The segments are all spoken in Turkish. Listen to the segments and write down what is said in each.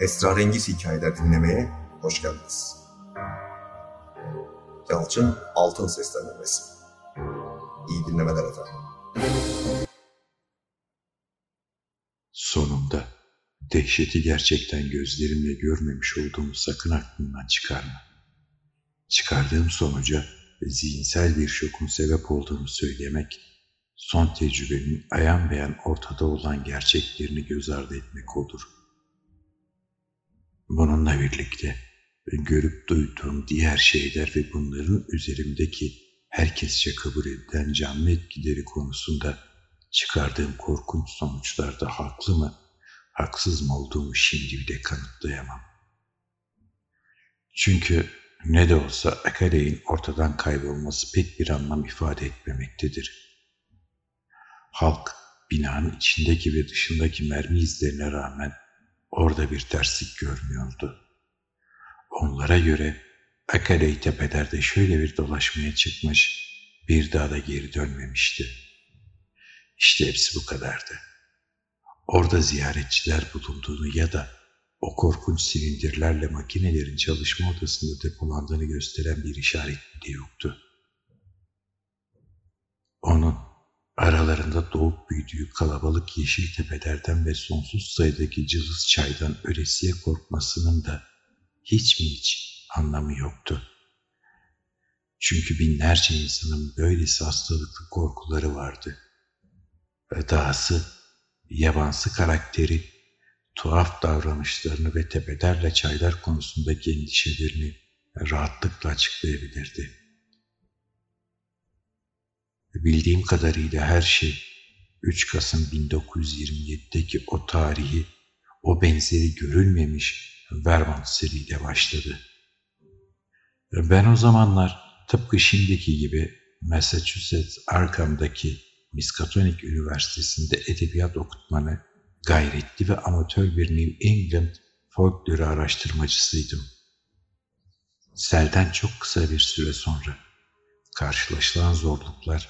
esrarengiz hikayeler dinlemeye hoş geldiniz. Yalçın Altın Seslendirmesi. İyi dinlemeler efendim. Sonunda dehşeti gerçekten gözlerimle görmemiş olduğumu sakın aklımdan çıkarma. Çıkardığım sonuca zihinsel bir şokun sebep olduğunu söylemek, son tecrübenin ayan beyan ortada olan gerçeklerini göz ardı etmek olur. Bununla birlikte görüp duyduğum diğer şeyler ve bunların üzerimdeki herkesçe kabul edilen canlı etkileri konusunda çıkardığım korkunç sonuçlarda haklı mı, haksız mı olduğumu şimdi bile kanıtlayamam. Çünkü ne de olsa Akale'in ortadan kaybolması pek bir anlam ifade etmemektedir. Halk binanın içindeki ve dışındaki mermi izlerine rağmen orada bir terslik görmüyordu. Onlara göre Akale'yi tepelerde şöyle bir dolaşmaya çıkmış, bir daha da geri dönmemişti. İşte hepsi bu kadardı. Orada ziyaretçiler bulunduğunu ya da o korkunç silindirlerle makinelerin çalışma odasında depolandığını gösteren bir işaret bile yoktu. Onun aralarında doğup büyüdüğü kalabalık yeşil tepelerden ve sonsuz sayıdaki cılız çaydan ölesiye korkmasının da hiç mi hiç anlamı yoktu. Çünkü binlerce insanın böylesi hastalıklı korkuları vardı. Ve dahası yabansı karakteri tuhaf davranışlarını ve tepelerle çaylar konusundaki endişelerini rahatlıkla açıklayabilirdi. Bildiğim kadarıyla her şey 3 Kasım 1927'deki o tarihi, o benzeri görülmemiş Vermont seriyle başladı. Ben o zamanlar tıpkı şimdiki gibi Massachusetts Arkham'daki Miskatonic Üniversitesi'nde edebiyat okutmanı gayretli ve amatör bir New England folklori araştırmacısıydım. Selden çok kısa bir süre sonra karşılaşılan zorluklar,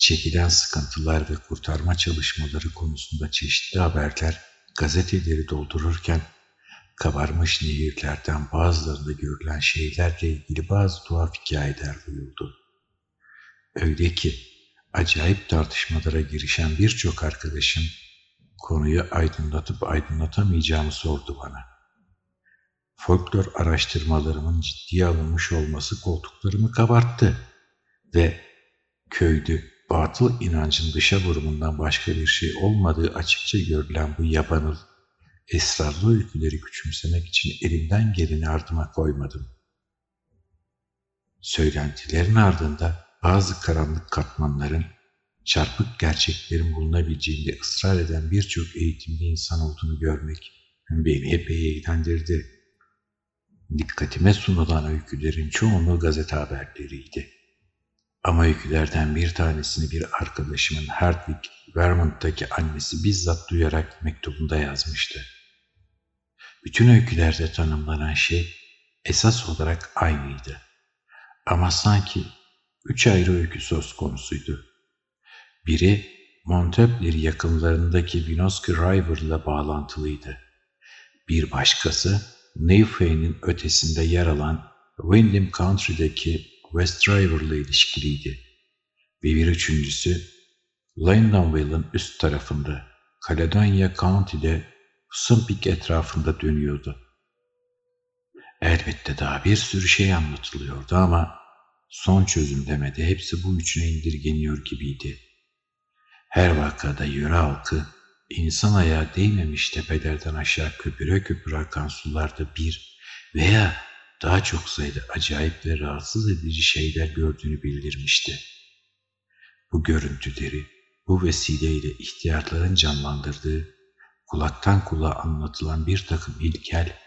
çekilen sıkıntılar ve kurtarma çalışmaları konusunda çeşitli haberler gazeteleri doldururken kabarmış nehirlerden bazılarında görülen şeylerle ilgili bazı tuhaf hikayeler duyuldu. Öyle ki acayip tartışmalara girişen birçok arkadaşım konuyu aydınlatıp aydınlatamayacağımı sordu bana. Folklor araştırmalarımın ciddiye alınmış olması koltuklarımı kabarttı ve köyde batıl inancın dışa vurumundan başka bir şey olmadığı açıkça görülen bu yabanıl, esrarlı öyküleri küçümsemek için elimden geleni ardıma koymadım. Söylentilerin ardında bazı karanlık katmanların çarpık gerçeklerin bulunabileceğinde ısrar eden birçok eğitimli insan olduğunu görmek beni epey eğlendirdi. Dikkatime sunulan öykülerin çoğunluğu gazete haberleriydi. Ama öykülerden bir tanesini bir arkadaşımın Hardwick, Vermont'taki annesi bizzat duyarak mektubunda yazmıştı. Bütün öykülerde tanımlanan şey esas olarak aynıydı. Ama sanki üç ayrı öykü söz konusuydu. Biri Montpellier yakınlarındaki Vinoski River ile bağlantılıydı. Bir başkası Newfay'nin ötesinde yer alan Windham Country'deki West River ile ilişkiliydi. Ve bir üçüncüsü Lyndonville'ın üst tarafında Caledonia County'de Sumpik etrafında dönüyordu. Elbette daha bir sürü şey anlatılıyordu ama son çözümlemede hepsi bu üçüne indirgeniyor gibiydi. Her vakada yöre halkı insan ayağı değmemiş tepelerden aşağı köpüre köpüre akan sularda bir veya daha çok sayıda acayip ve rahatsız edici şeyler gördüğünü bildirmişti. Bu görüntüleri bu vesileyle ihtiyarların canlandırdığı, kulaktan kulağa anlatılan bir takım ilkel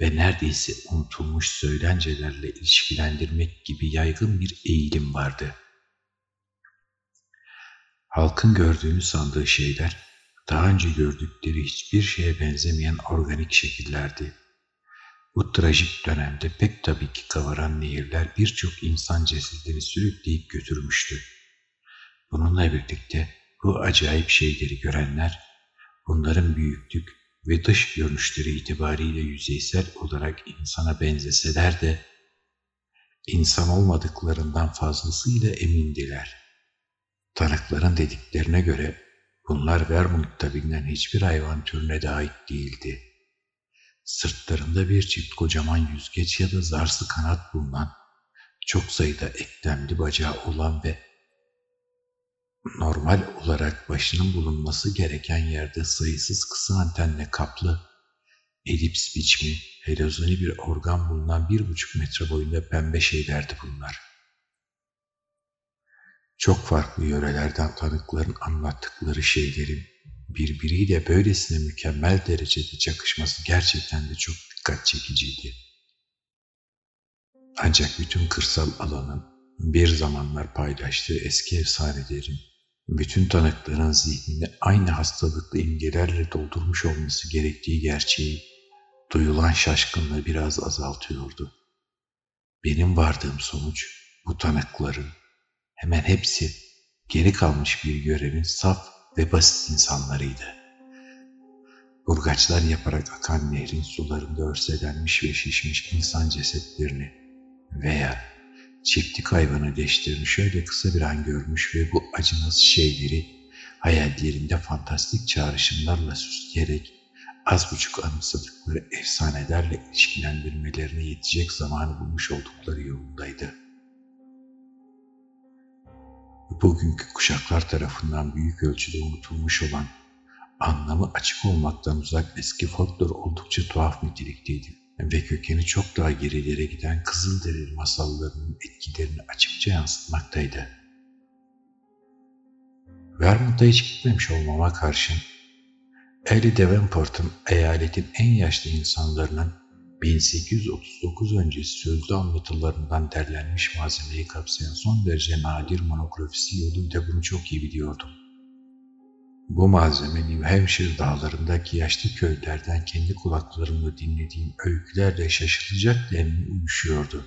ve neredeyse unutulmuş söylencelerle ilişkilendirmek gibi yaygın bir eğilim vardı. Halkın gördüğünü sandığı şeyler, daha önce gördükleri hiçbir şeye benzemeyen organik şekillerdi. Bu trajik dönemde pek tabii ki kavaran nehirler birçok insan cesedini sürükleyip götürmüştü. Bununla birlikte bu acayip şeyleri görenler, bunların büyüklük, ve dış görünüşleri itibariyle yüzeysel olarak insana benzeseler de insan olmadıklarından fazlasıyla emindiler. Tanıkların dediklerine göre bunlar Vermont'ta bilinen hiçbir hayvan türüne de değildi. Sırtlarında bir çift kocaman yüzgeç ya da zarsı kanat bulunan, çok sayıda eklemli bacağı olan ve normal olarak başının bulunması gereken yerde sayısız kısa antenle kaplı, elips biçimi, helezoni bir organ bulunan bir buçuk metre boyunda pembe şeylerdi bunlar. Çok farklı yörelerden tanıkların anlattıkları şeylerin birbiriyle böylesine mükemmel derecede çakışması gerçekten de çok dikkat çekiciydi. Ancak bütün kırsal alanın bir zamanlar paylaştığı eski efsanelerin bütün tanıkların zihnini aynı hastalıklı imgelerle doldurmuş olması gerektiği gerçeği duyulan şaşkınlığı biraz azaltıyordu. Benim vardığım sonuç bu tanıkların hemen hepsi geri kalmış bir görevin saf ve basit insanlarıydı. Burgaçlar yaparak akan nehrin sularında örselenmiş ve şişmiş insan cesetlerini veya çiftlik hayvanı leşlerini şöyle kısa bir an görmüş ve bu acınası şeyleri hayallerinde fantastik çağrışımlarla süsleyerek az buçuk anımsadıkları efsanelerle ilişkilendirmelerine yetecek zamanı bulmuş oldukları yolundaydı. Bugünkü kuşaklar tarafından büyük ölçüde unutulmuş olan, anlamı açık olmaktan uzak eski folklor oldukça tuhaf nitelikteydi ve kökeni çok daha gerilere giden Kızılderili masallarının etkilerini açıkça yansıtmaktaydı. Vermont'a hiç gitmemiş olmama karşın, Ellie Davenport'un eyaletin en yaşlı insanlarının 1839 öncesi sözlü anlatılarından derlenmiş malzemeyi kapsayan son derece nadir monografisi yoluyla bunu çok iyi biliyordum. Bu malzeme New Hampshire dağlarındaki yaşlı köylerden kendi kulaklarımla dinlediğim öykülerle şaşılacak denli uyuşuyordu.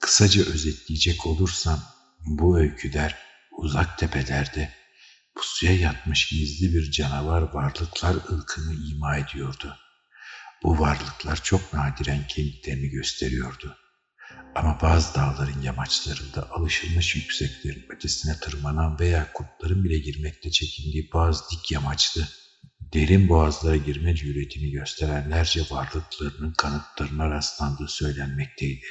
Kısaca özetleyecek olursam bu öyküler uzak tepelerde pusuya yatmış gizli bir canavar varlıklar ılkını ima ediyordu. Bu varlıklar çok nadiren kemiklerini gösteriyordu. Ama bazı dağların yamaçlarında alışılmış yükseklerin ötesine tırmanan veya kurtların bile girmekte çekindiği bazı dik yamaçlı, derin boğazlara girme cüretini gösterenlerce varlıklarının kanıtlarına rastlandığı söylenmekteydi.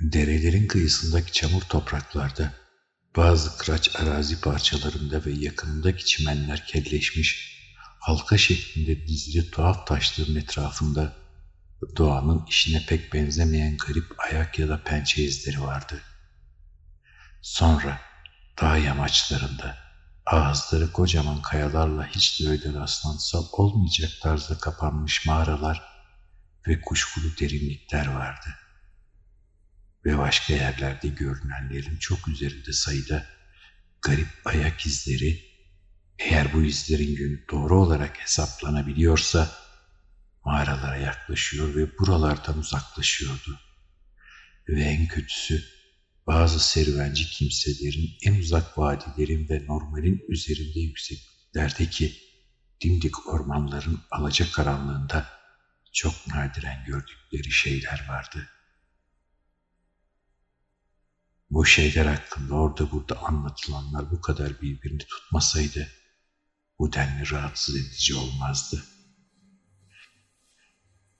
Derelerin kıyısındaki çamur topraklarda, bazı kıraç arazi parçalarında ve yakınındaki çimenler kelleşmiş, halka şeklinde dizili tuhaf taşların etrafında doğanın işine pek benzemeyen garip ayak ya da pençe izleri vardı. Sonra dağ yamaçlarında ağızları kocaman kayalarla hiç de öyle rastlantısal olmayacak tarzda kapanmış mağaralar ve kuşkulu derinlikler vardı. Ve başka yerlerde görünenlerin çok üzerinde sayıda garip ayak izleri eğer bu izlerin yönü doğru olarak hesaplanabiliyorsa mağaralara yaklaşıyor ve buralardan uzaklaşıyordu. Ve en kötüsü bazı serüvenci kimselerin en uzak vadilerin ve normalin üzerinde yükseklerdeki dimdik ormanların alacakaranlığında çok nadiren gördükleri şeyler vardı. Bu şeyler hakkında orada burada anlatılanlar bu kadar birbirini tutmasaydı bu denli rahatsız edici olmazdı.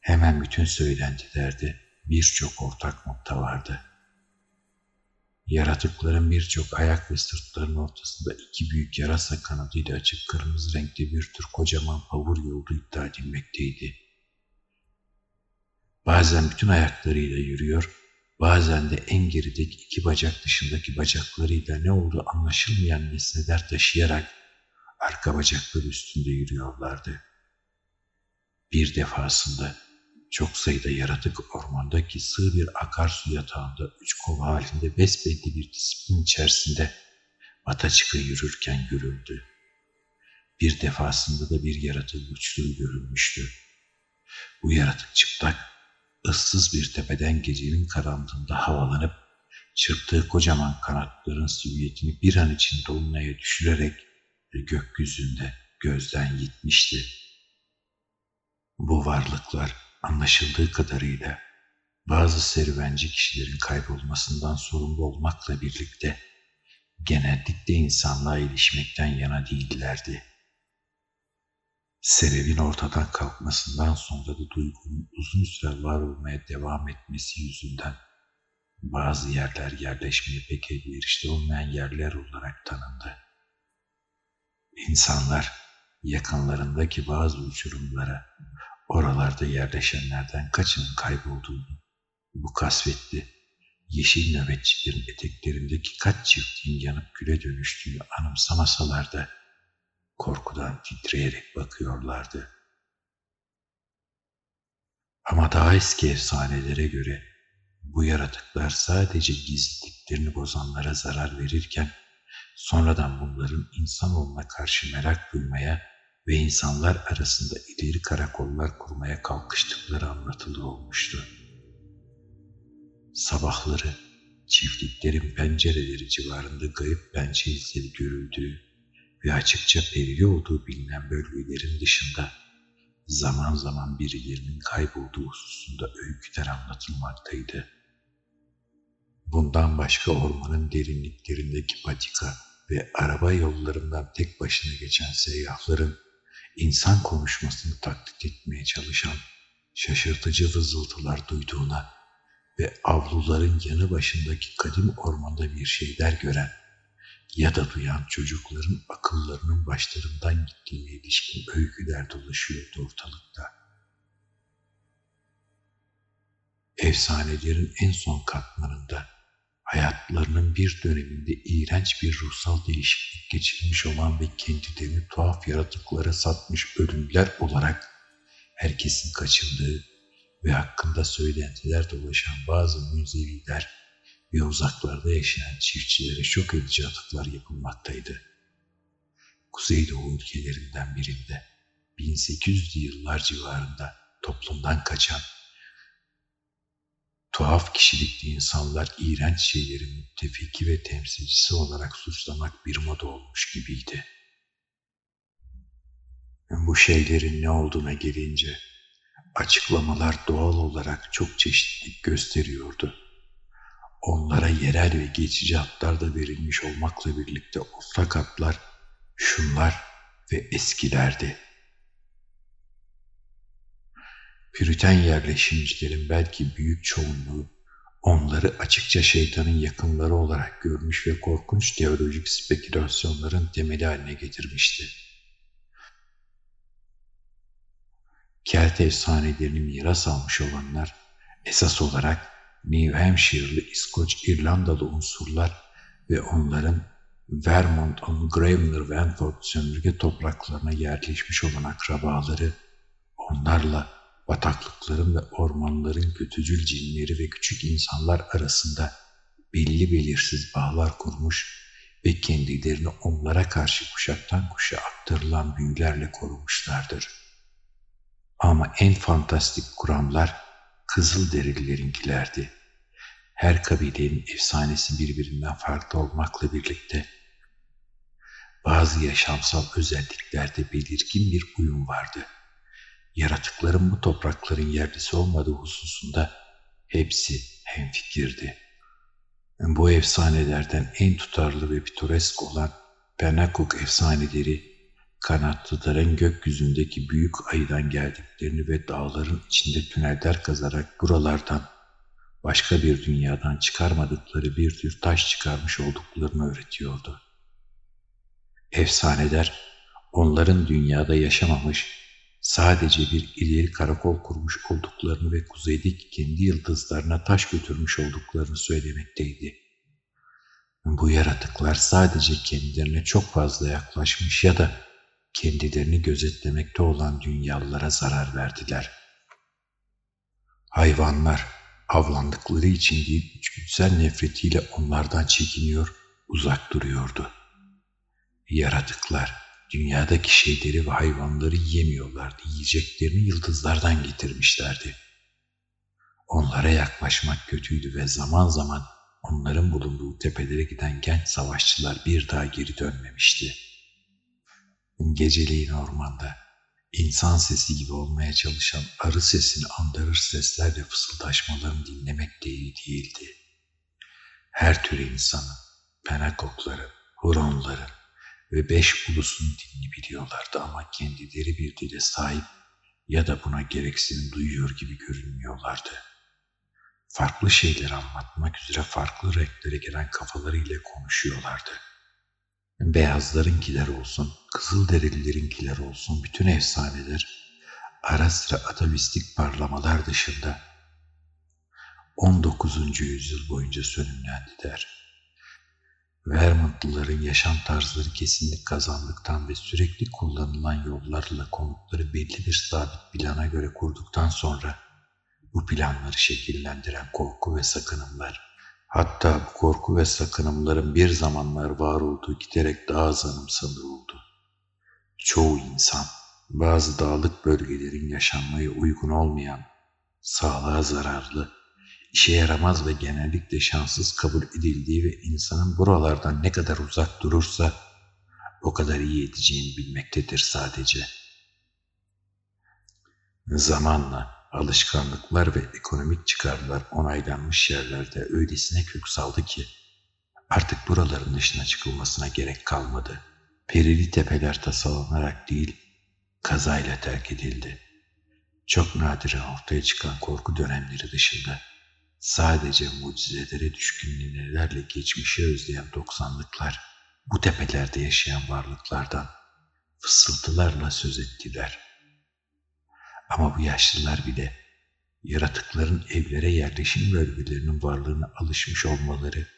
Hemen bütün söylentilerde birçok ortak nokta vardı. Yaratıkların birçok ayak ve sırtların ortasında iki büyük yarasa kanadıyla açık kırmızı renkli bir tür kocaman pavur yoldu iddia edilmekteydi. Bazen bütün ayaklarıyla yürüyor, bazen de en gerideki iki bacak dışındaki bacaklarıyla ne olduğu anlaşılmayan nesneler taşıyarak arka bacakları üstünde yürüyorlardı. Bir defasında çok sayıda yaratık ormandaki sığ bir akarsu yatağında üç kova halinde besbelli bir disiplin içerisinde Ataçık'a yürürken görüldü. Bir defasında da bir yaratığın uçtuğu görülmüştü. Bu yaratık çıplak, ıssız bir tepeden gecenin karanlığında havalanıp çırptığı kocaman kanatların silüetini bir an için dolunaya düşürerek gökyüzünde gözden gitmişti. Bu varlıklar anlaşıldığı kadarıyla bazı serüvenci kişilerin kaybolmasından sorumlu olmakla birlikte genellikle insanlığa ilişmekten yana değillerdi. Sebebin ortadan kalkmasından sonra da duygunun uzun süre var olmaya devam etmesi yüzünden bazı yerler yerleşmeye pek elverişli olmayan yerler olarak tanındı. İnsanlar yakınlarındaki bazı uçurumlara, oralarda yerleşenlerden kaçının kaybolduğunu, bu kasvetli, yeşil nöbetçilerin eteklerindeki kaç çiftliğin yanıp küle dönüştüğünü anımsamasalar da korkudan titreyerek bakıyorlardı. Ama daha eski efsanelere göre bu yaratıklar sadece gizliliklerini bozanlara zarar verirken sonradan bunların insanoğluna karşı merak duymaya ve insanlar arasında ileri karakollar kurmaya kalkıştıkları anlatılır olmuştu. Sabahları çiftliklerin pencereleri civarında garip pençe izleri görüldüğü ve açıkça perili olduğu bilinen bölgelerin dışında zaman zaman birilerinin kaybolduğu hususunda öyküler anlatılmaktaydı. Bundan başka ormanın derinliklerindeki patika ve araba yollarından tek başına geçen seyyahların insan konuşmasını taklit etmeye çalışan şaşırtıcı vızıltılar duyduğuna ve avluların yanı başındaki kadim ormanda bir şeyler gören ya da duyan çocukların akıllarının başlarından gittiğine ilişkin öyküler dolaşıyordu ortalıkta. Efsanelerin en son katmanında hayatlarının bir döneminde iğrenç bir ruhsal değişiklik geçirmiş olan ve kendilerini tuhaf yaratıklara satmış ölümler olarak herkesin kaçındığı ve hakkında söylentiler dolaşan bazı münzeviler ve uzaklarda yaşayan çiftçilere çok edici atıklar yapılmaktaydı. Kuzeydoğu ülkelerinden birinde 1800'lü yıllar civarında toplumdan kaçan tuhaf kişilikli insanlar iğrenç şeylerin müttefiki ve temsilcisi olarak suçlamak bir moda olmuş gibiydi. Bu şeylerin ne olduğuna gelince açıklamalar doğal olarak çok çeşitlilik gösteriyordu. Onlara yerel ve geçici adlar da verilmiş olmakla birlikte ortak adlar şunlar ve eskilerdi. Püriten yerleşimcilerin belki büyük çoğunluğu onları açıkça şeytanın yakınları olarak görmüş ve korkunç teolojik spekülasyonların temeli haline getirmişti. Kelt efsanelerini miras almış olanlar esas olarak New Hampshire'lı İskoç İrlandalı unsurlar ve onların Vermont'un Gravener Wenford sömürge topraklarına yerleşmiş olan akrabaları onlarla bataklıkların ve ormanların kötücül cinleri ve küçük insanlar arasında belli belirsiz bağlar kurmuş ve kendilerini onlara karşı kuşaktan kuşa aktarılan büyülerle korumuşlardır. Ama en fantastik kuramlar Kızılderililerinkilerdi. Her kabilenin efsanesi birbirinden farklı olmakla birlikte bazı yaşamsal özelliklerde belirgin bir uyum vardı.'' Yaratıkların bu toprakların yerlisi olmadığı hususunda hepsi hemfikirdi. Bu efsanelerden en tutarlı ve pitoresk olan Penakuk efsaneleri, kanatlıların gökyüzündeki büyük aydan geldiklerini ve dağların içinde tüneller kazarak buralardan başka bir dünyadan çıkarmadıkları bir tür taş çıkarmış olduklarını öğretiyordu. Efsaneler onların dünyada yaşamamış sadece bir ileri karakol kurmuş olduklarını ve kuzeydeki kendi yıldızlarına taş götürmüş olduklarını söylemekteydi. Bu yaratıklar sadece kendilerine çok fazla yaklaşmış ya da kendilerini gözetlemekte olan dünyalılara zarar verdiler. Hayvanlar avlandıkları için değil içgüdüsel nefretiyle onlardan çekiniyor, uzak duruyordu. Yaratıklar Dünyadaki şeyleri ve hayvanları yemiyorlardı. Yiyeceklerini yıldızlardan getirmişlerdi. Onlara yaklaşmak kötüydü ve zaman zaman onların bulunduğu tepelere giden genç savaşçılar bir daha geri dönmemişti. Geceliğin ormanda insan sesi gibi olmaya çalışan arı sesini andırır seslerle fısıldaşmalarını dinlemek değil değildi. Her tür insanın, penakokların, huronların ve beş ulusun dilini biliyorlardı ama kendileri bir dile sahip ya da buna gereksinim duyuyor gibi görünmüyorlardı. Farklı şeyler anlatmak üzere farklı renklere gelen kafalarıyla konuşuyorlardı. Beyazlarınkiler olsun, Kızılderililerinkiler olsun bütün efsaneler ara sıra atavistik parlamalar dışında 19. yüzyıl boyunca sönümlendiler. Vermontluların yaşam tarzları kesinlik kazandıktan ve sürekli kullanılan yollarla konutları belli bir sabit plana göre kurduktan sonra bu planları şekillendiren korku ve sakınımlar, hatta bu korku ve sakınımların bir zamanlar var olduğu giderek daha az anımsanır oldu. Çoğu insan, bazı dağlık bölgelerin yaşanmaya uygun olmayan, sağlığa zararlı, işe yaramaz ve genellikle şanssız kabul edildiği ve insanın buralardan ne kadar uzak durursa o kadar iyi edeceğini bilmektedir sadece. Zamanla alışkanlıklar ve ekonomik çıkarlar onaylanmış yerlerde öylesine kök saldı ki artık buraların dışına çıkılmasına gerek kalmadı. Perili tepeler tasalanarak değil, kazayla terk edildi. Çok nadiren ortaya çıkan korku dönemleri dışında Sadece mucizelere düşkün ninelerle geçmişi özleyen doksanlıklar bu tepelerde yaşayan varlıklardan fısıltılarla söz ettiler. Ama bu yaşlılar bile yaratıkların evlere yerleşim bölgelerinin varlığına alışmış olmaları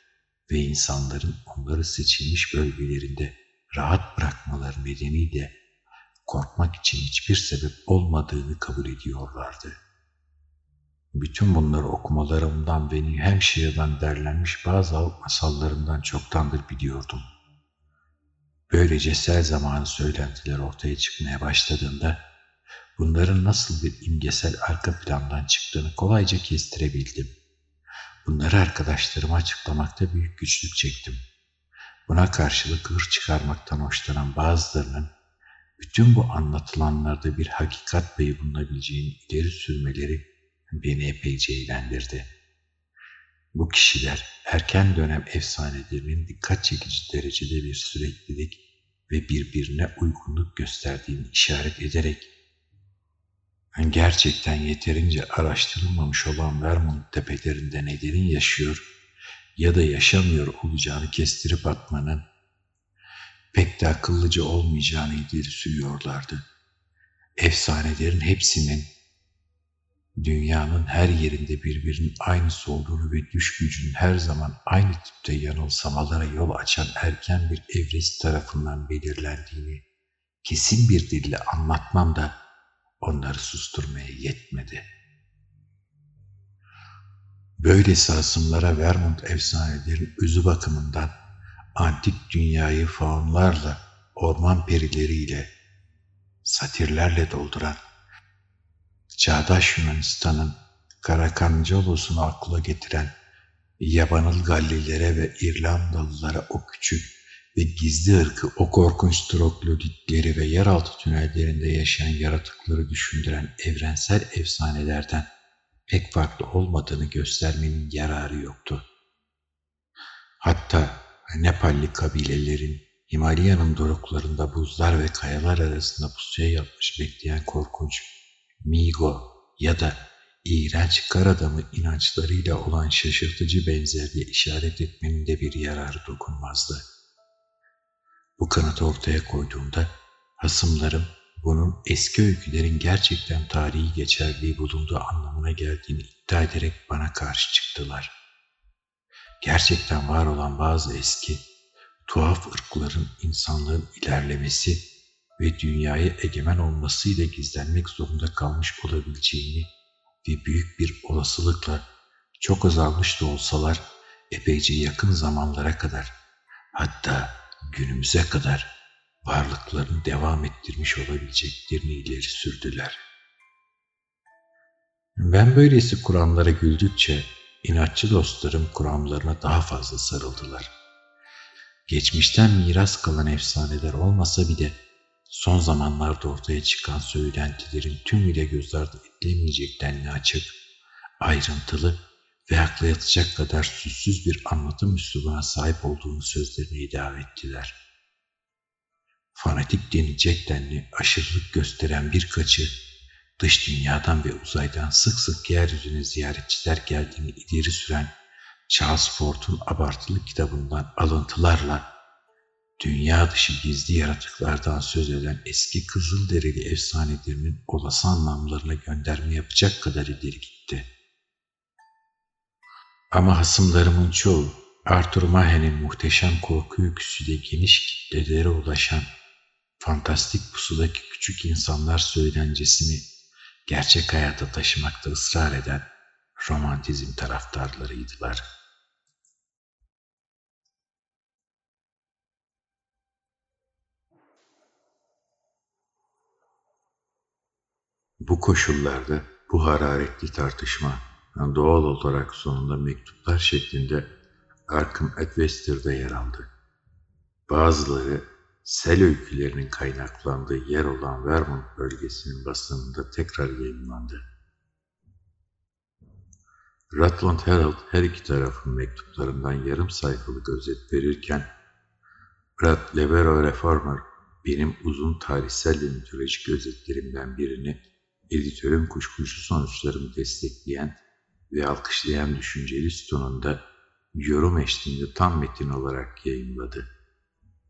ve insanların onları seçilmiş bölgelerinde rahat bırakmaları nedeniyle korkmak için hiçbir sebep olmadığını kabul ediyorlardı. Bütün bunları okumalarımdan ve New Hampshire'dan derlenmiş bazı halk masallarından çoktandır biliyordum. Böylece sel zamanı söylentiler ortaya çıkmaya başladığında bunların nasıl bir imgesel arka plandan çıktığını kolayca kestirebildim. Bunları arkadaşlarıma açıklamakta büyük güçlük çektim. Buna karşılık hır çıkarmaktan hoşlanan bazılarının bütün bu anlatılanlarda bir hakikat payı bulunabileceğini ileri sürmeleri beni epeyce eğlendirdi. Bu kişiler erken dönem efsanelerinin dikkat çekici derecede bir süreklilik ve birbirine uygunluk gösterdiğini işaret ederek gerçekten yeterince araştırılmamış olan Vermont tepelerinde nelerin yaşıyor ya da yaşamıyor olacağını kestirip atmanın pek de akıllıca olmayacağını ileri sürüyorlardı. Efsanelerin hepsinin dünyanın her yerinde birbirinin aynısı olduğunu ve düş gücünün her zaman aynı tipte yanılsamalara yol açan erken bir evresi tarafından belirlendiğini kesin bir dille anlatmam da onları susturmaya yetmedi. Böylesi asımlara Vermont efsanelerin özü bakımından antik dünyayı faunlarla, orman perileriyle, satirlerle dolduran çağdaş Yunanistan'ın Karakancalos'unu akla getiren yabanıl Gallilere ve İrlandalılara o küçük ve gizli ırkı o korkunç trogloditleri ve yeraltı tünellerinde yaşayan yaratıkları düşündüren evrensel efsanelerden pek farklı olmadığını göstermenin yararı yoktu. Hatta Nepalli kabilelerin Himalaya'nın doruklarında buzlar ve kayalar arasında pusuya yapmış bekleyen korkunç Migo ya da iğrenç kar inançlarıyla olan şaşırtıcı benzerliğe işaret etmenin de bir yararı dokunmazdı. Bu kanıtı ortaya koyduğumda hasımlarım bunun eski öykülerin gerçekten tarihi geçerliği bulunduğu anlamına geldiğini iddia ederek bana karşı çıktılar. Gerçekten var olan bazı eski, tuhaf ırkların insanlığın ilerlemesi ve dünyaya egemen olmasıyla gizlenmek zorunda kalmış olabileceğini ve büyük bir olasılıkla çok azalmış da olsalar epeyce yakın zamanlara kadar hatta günümüze kadar varlıklarını devam ettirmiş olabileceklerini ileri sürdüler. Ben böylesi kuramlara güldükçe inatçı dostlarım kuramlarına daha fazla sarıldılar. Geçmişten miras kalan efsaneler olmasa bile son zamanlarda ortaya çıkan söylentilerin tümüyle göz ardı edilemeyecek denli açık, ayrıntılı ve akla yatacak kadar süssüz bir anlatım üslubuna sahip olduğunu sözlerine ilave ettiler. Fanatik denilecek denli aşırılık gösteren birkaçı, dış dünyadan ve uzaydan sık sık yeryüzüne ziyaretçiler geldiğini ileri süren Charles Ford'un abartılı kitabından alıntılarla dünya dışı gizli yaratıklardan söz eden eski Kızılderili efsanelerinin olası anlamlarına gönderme yapacak kadar ileri gitti. Ama hasımlarımın çoğu Arthur Mahe'nin muhteşem korku öyküsüyle geniş kitlelere ulaşan fantastik pusudaki küçük insanlar söylencesini gerçek hayata taşımakta ısrar eden romantizm taraftarlarıydılar. Bu koşullarda bu hararetli tartışma doğal olarak sonunda mektuplar şeklinde Arkham Adventure'da yer aldı. Bazıları sel öykülerinin kaynaklandığı yer olan Vermont bölgesinin basınında tekrar yayınlandı. Rutland Herald her iki tarafın mektuplarından yarım sayfalık özet verirken Brad Levero Reformer benim uzun tarihsel ve mitolojik özetlerimden birini editörün kuşkusuz sonuçlarını destekleyen ve alkışlayan düşünceli sütununda yorum eşliğinde tam metin olarak yayınladı.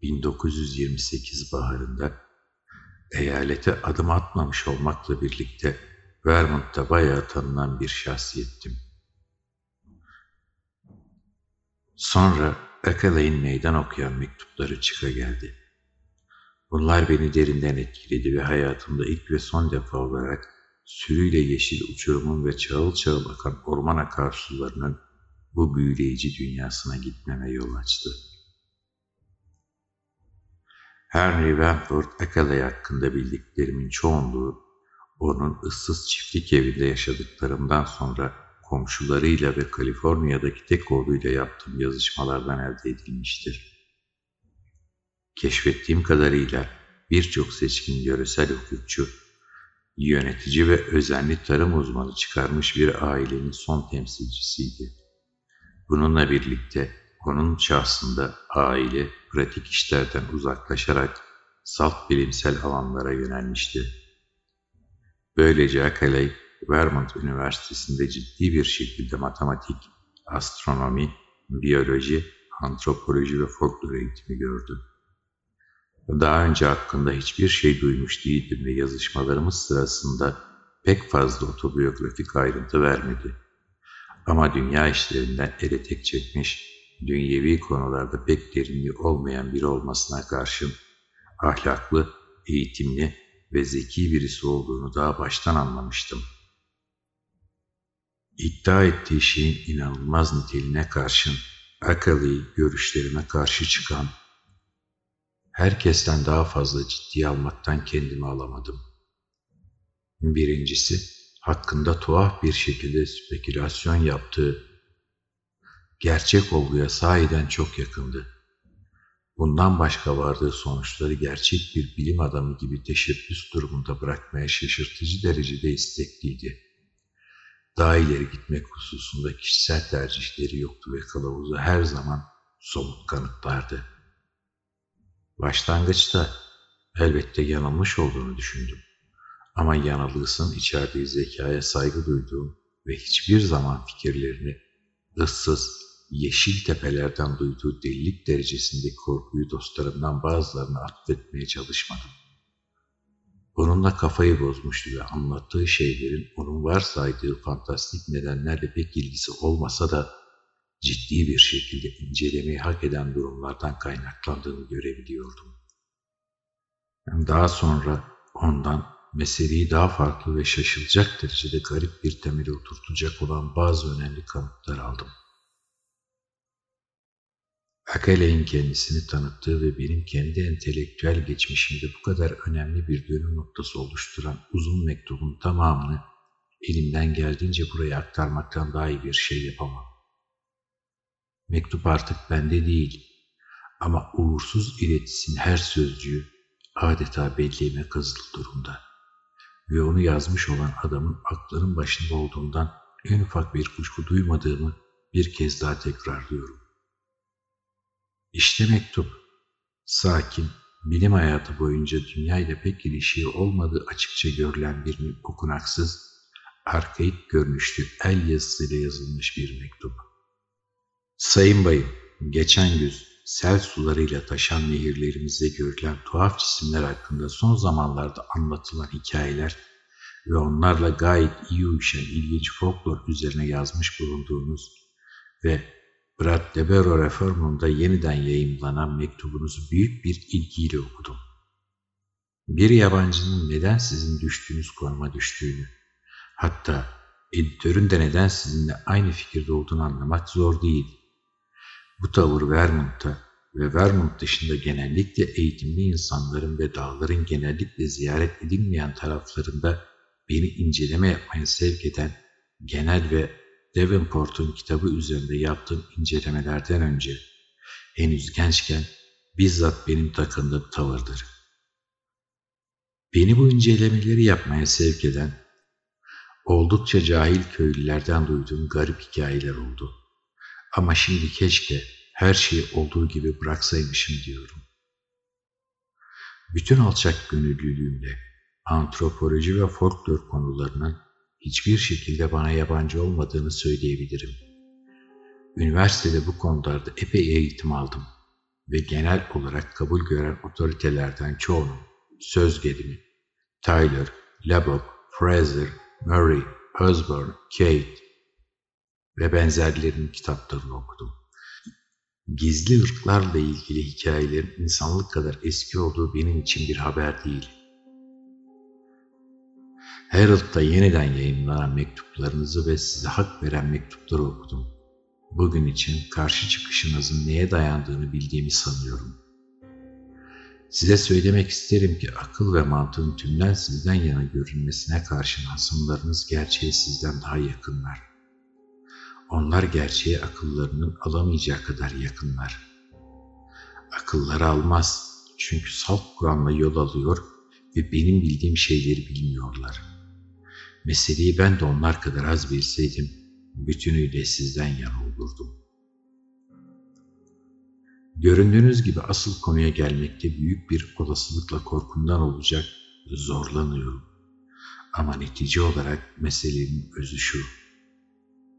1928 baharında eyalete adım atmamış olmakla birlikte Vermont'ta bayağı tanınan bir şahsiyettim. Sonra Akalay'ın meydan okuyan mektupları çıka geldi. Bunlar beni derinden etkiledi ve hayatımda ilk ve son defa olarak sürüyle yeşil uçurumun ve çağıl çağıl akan orman akarsularının bu büyüleyici dünyasına gitmeme yol açtı. Henry Wentworth Ackley hakkında bildiklerimin çoğunluğu onun ıssız çiftlik evinde yaşadıklarımdan sonra komşularıyla ve Kaliforniya'daki tek oğluyla yaptığım yazışmalardan elde edilmiştir. Keşfettiğim kadarıyla birçok seçkin yöresel hukukçu, yönetici ve özenli tarım uzmanı çıkarmış bir ailenin son temsilcisiydi. Bununla birlikte onun şahsında aile pratik işlerden uzaklaşarak salt bilimsel alanlara yönelmişti. Böylece Akaley, Vermont Üniversitesi'nde ciddi bir şekilde matematik, astronomi, biyoloji, antropoloji ve folklor eğitimi gördü. Daha önce hakkında hiçbir şey duymuş değildim ve yazışmalarımız sırasında pek fazla otobiyografik ayrıntı vermedi. Ama dünya işlerinden ele tek çekmiş, dünyevi konularda pek derinliği olmayan biri olmasına karşın ahlaklı, eğitimli ve zeki birisi olduğunu daha baştan anlamıştım. İddia ettiği şeyin inanılmaz niteliğine karşın akıllı görüşlerime karşı çıkan, herkesten daha fazla ciddiye almaktan kendimi alamadım. Birincisi, hakkında tuhaf bir şekilde spekülasyon yaptığı, gerçek olguya sahiden çok yakındı. Bundan başka vardığı sonuçları gerçek bir bilim adamı gibi teşebbüs durumunda bırakmaya şaşırtıcı derecede istekliydi. Daha ileri gitmek hususunda kişisel tercihleri yoktu ve kılavuzu her zaman somut kanıtlardı. Başlangıçta elbette yanılmış olduğunu düşündüm. Ama yanılgısın içerdiği zekaya saygı duyduğum ve hiçbir zaman fikirlerini ıssız, yeşil tepelerden duyduğu delilik derecesindeki korkuyu dostlarımdan bazılarına atfetmeye çalışmadım. Onunla kafayı bozmuştu ve anlattığı şeylerin onun varsaydığı fantastik nedenlerle pek ilgisi olmasa da ciddi bir şekilde incelemeyi hak eden durumlardan kaynaklandığını görebiliyordum. Daha sonra ondan meseleyi daha farklı ve şaşılacak derecede garip bir temeli oturtacak olan bazı önemli kanıtlar aldım. Akele'in kendisini tanıttığı ve benim kendi entelektüel geçmişimde bu kadar önemli bir dönüm noktası oluşturan uzun mektubun tamamını elimden geldiğince buraya aktarmaktan daha iyi bir şey yapamam. Mektup artık bende değil ama uğursuz iletisin her sözcüğü adeta belleğime kazılı durumda. Ve onu yazmış olan adamın aklının başında olduğundan en ufak bir kuşku duymadığımı bir kez daha tekrarlıyorum. İşte mektup. Sakin, bilim hayatı boyunca dünyayla pek ilişiği olmadığı açıkça görülen bir okunaksız, arkaik görünüşlü el yazısıyla yazılmış bir mektup. Sayın Bayım, geçen güz sel sularıyla taşan nehirlerimizde görülen tuhaf cisimler hakkında son zamanlarda anlatılan hikayeler ve onlarla gayet iyi uyuşan ilginç folklor üzerine yazmış bulunduğunuz ve Brad Debero Reformum'da yeniden yayımlanan mektubunuzu büyük bir ilgiyle okudum. Bir yabancının neden sizin düştüğünüz konuma düştüğünü, hatta editörün de neden sizinle aynı fikirde olduğunu anlamak zor değil. Bu tavır Vermont'ta ve Vermont dışında genellikle eğitimli insanların ve dağların genellikle ziyaret edilmeyen taraflarında beni inceleme yapmaya sevk eden genel ve Davenport'un kitabı üzerinde yaptığım incelemelerden önce henüz gençken bizzat benim takındığım tavırdır. Beni bu incelemeleri yapmaya sevk eden oldukça cahil köylülerden duyduğum garip hikayeler oldu. Ama şimdi keşke her şeyi olduğu gibi bıraksaymışım diyorum. Bütün alçak gönüllülüğümle antropoloji ve folklor konularının hiçbir şekilde bana yabancı olmadığını söyleyebilirim. Üniversitede bu konularda epey eğitim aldım ve genel olarak kabul gören otoritelerden çoğunun söz gelimi Tyler, Lubbock, Fraser, Murray, Osborne, Kate ve benzerlerinin kitaplarını okudum. Gizli ırklarla ilgili hikayelerin insanlık kadar eski olduğu benim için bir haber değil. Herald'da yeniden yayınlanan mektuplarınızı ve size hak veren mektupları okudum. Bugün için karşı çıkışınızın neye dayandığını bildiğimi sanıyorum. Size söylemek isterim ki akıl ve mantığın tümden sizden yana görünmesine karşın hasımlarınız gerçeğe sizden daha yakınlar. Onlar gerçeğe akıllarının alamayacağı kadar yakınlar. Akılları almaz çünkü salt Kur'an'la yol alıyor ve benim bildiğim şeyleri bilmiyorlar.'' Meseleyi ben de onlar kadar az bilseydim, bütünüyle sizden yana olurdum. Göründüğünüz gibi asıl konuya gelmekte büyük bir olasılıkla korkumdan olacak, zorlanıyorum. Ama netice olarak meselenin özü şu.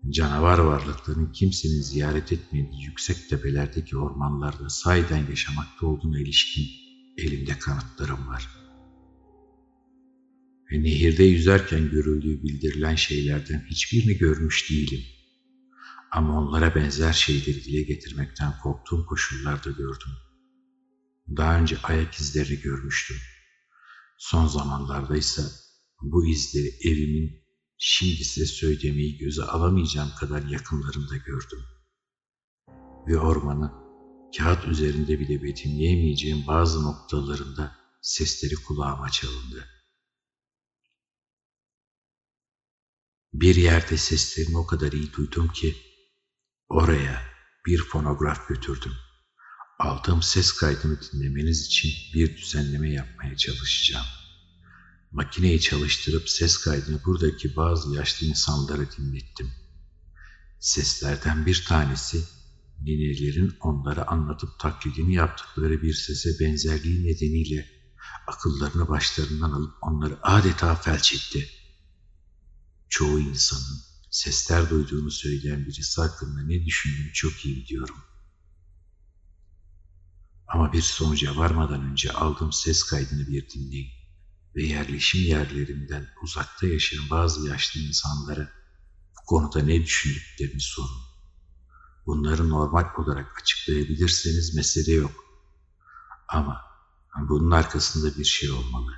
Canavar varlıkların kimsenin ziyaret etmediği yüksek tepelerdeki ormanlarda sahiden yaşamakta olduğuna ilişkin elimde kanıtlarım var.'' ve nehirde yüzerken görüldüğü bildirilen şeylerden hiçbirini görmüş değilim. Ama onlara benzer şeyleri dile getirmekten korktuğum koşullarda gördüm. Daha önce ayak izlerini görmüştüm. Son zamanlarda ise bu izleri evimin şimdi size söylemeyi göze alamayacağım kadar yakınlarında gördüm. Ve ormanı kağıt üzerinde bile betimleyemeyeceğim bazı noktalarında sesleri kulağıma çalındı. Bir yerde seslerini o kadar iyi duydum ki oraya bir fonograf götürdüm. Aldığım ses kaydını dinlemeniz için bir düzenleme yapmaya çalışacağım. Makineyi çalıştırıp ses kaydını buradaki bazı yaşlı insanlara dinlettim. Seslerden bir tanesi ninelerin onlara anlatıp taklidini yaptıkları bir sese benzerliği nedeniyle akıllarını başlarından alıp onları adeta felç etti.'' çoğu insanın sesler duyduğunu söyleyen birisi hakkında ne düşündüğünü çok iyi biliyorum. Ama bir sonuca varmadan önce aldığım ses kaydını bir dinleyin ve yerleşim yerlerinden uzakta yaşayan bazı yaşlı insanlara bu konuda ne düşündüklerini sorun. Bunları normal olarak açıklayabilirseniz mesele yok. Ama bunun arkasında bir şey olmalı.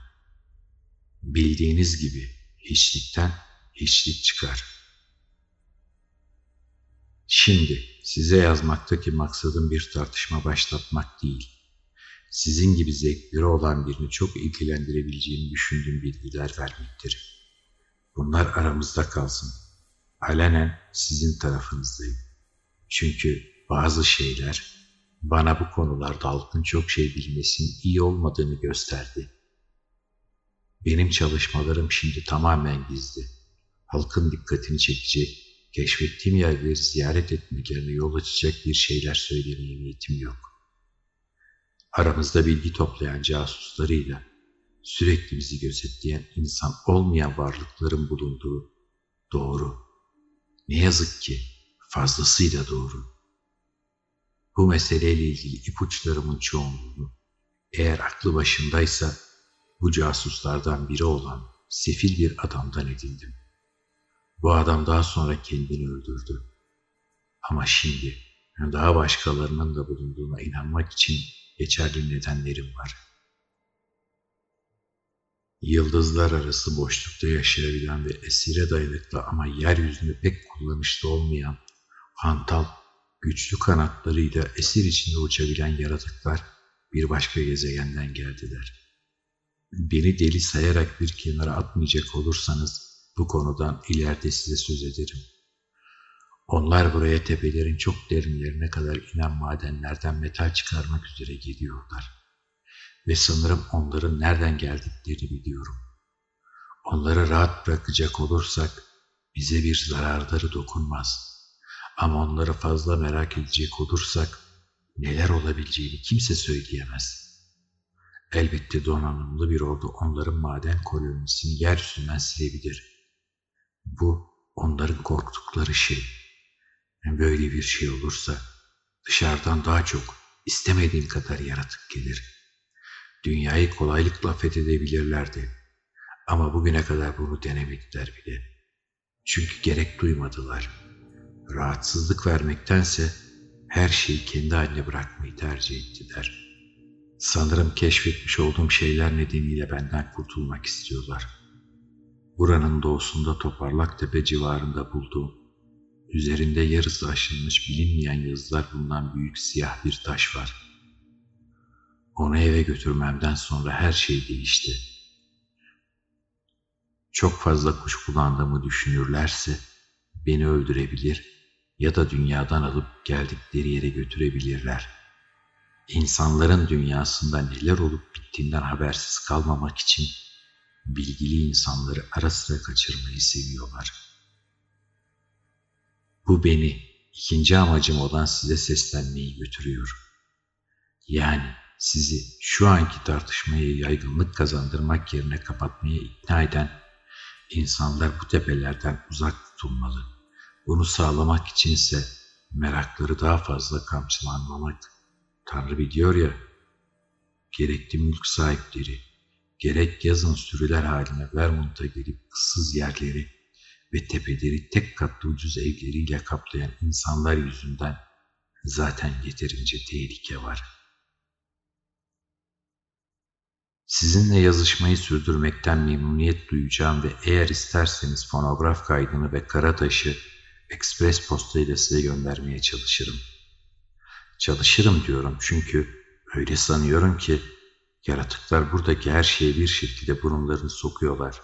Bildiğiniz gibi hiçlikten hiçlik çıkar. Şimdi size yazmaktaki maksadım bir tartışma başlatmak değil. Sizin gibi zevkleri olan birini çok ilgilendirebileceğini düşündüğüm bilgiler vermektir. Bunlar aramızda kalsın. Alenen sizin tarafınızdayım. Çünkü bazı şeyler bana bu konularda halkın çok şey bilmesinin iyi olmadığını gösterdi. Benim çalışmalarım şimdi tamamen gizli. Halkın dikkatini çekecek, keşfettiğim yerleri ziyaret etmelerine yol açacak bir şeyler söylemeye niyetim yok. Aramızda bilgi toplayan casuslarıyla sürekli bizi gözetleyen insan olmayan varlıkların bulunduğu doğru. Ne yazık ki fazlasıyla doğru. Bu meseleyle ilgili ipuçlarımın çoğunluğunu, eğer aklı başındaysa bu casuslardan biri olan sefil bir adamdan edindim. Bu adam daha sonra kendini öldürdü. Ama şimdi daha başkalarının da bulunduğuna inanmak için geçerli nedenlerim var. Yıldızlar arası boşlukta yaşayabilen ve esire dayanıklı ama yeryüzünde pek kullanışlı olmayan hantal güçlü kanatlarıyla esir içinde uçabilen yaratıklar bir başka gezegenden geldiler. Beni deli sayarak bir kenara atmayacak olursanız bu konudan ileride size söz ederim. Onlar buraya tepelerin çok derinlerine kadar inen madenlerden metal çıkarmak üzere geliyorlar. Ve sanırım onların nereden geldiklerini biliyorum. Onları rahat bırakacak olursak bize bir zararları dokunmaz.'' Ama onları fazla merak edecek olursak neler olabileceğini kimse söyleyemez. Elbette donanımlı bir ordu onların maden kolonisini yeryüzünden silebilir. Bu onların korktukları şey. Böyle bir şey olursa dışarıdan daha çok istemediğin kadar yaratık gelir. Dünyayı kolaylıkla fethedebilirlerdi. Ama bugüne kadar bunu denemediler bile. Çünkü gerek duymadılar.'' rahatsızlık vermektense her şeyi kendi haline bırakmayı tercih ettiler. Sanırım keşfetmiş olduğum şeyler nedeniyle benden kurtulmak istiyorlar. Buranın doğusunda Toparlak Tepe civarında bulduğum, üzerinde yarısı aşılmış bilinmeyen yazılar bulunan büyük siyah bir taş var. Onu eve götürmemden sonra her şey değişti. Çok fazla kuş kullandığımı düşünürlerse beni öldürebilir ya da dünyadan alıp geldikleri yere götürebilirler. İnsanların dünyasında neler olup bittiğinden habersiz kalmamak için bilgili insanları ara sıra kaçırmayı seviyorlar. Bu beni ikinci amacım olan size seslenmeyi götürüyor. Yani sizi şu anki tartışmayı yaygınlık kazandırmak yerine kapatmaya ikna eden insanlar bu tepelerden uzak tutulmalı.'' Bunu sağlamak içinse merakları daha fazla kamçılanmamak. Tanrı biliyor ya, gerekli mülk sahipleri, gerek yazın sürüler haline Vermont'a gelip ıssız yerleri ve tepeleri tek katlı ucuz evleriyle kaplayan insanlar yüzünden zaten yeterince tehlike var. Sizinle yazışmayı sürdürmekten memnuniyet duyacağım ve eğer isterseniz fonograf kaydını ve kara taşı ekspres postayla size göndermeye çalışırım. Çalışırım diyorum çünkü öyle sanıyorum ki yaratıklar buradaki her şeye bir şekilde burunlarını sokuyorlar.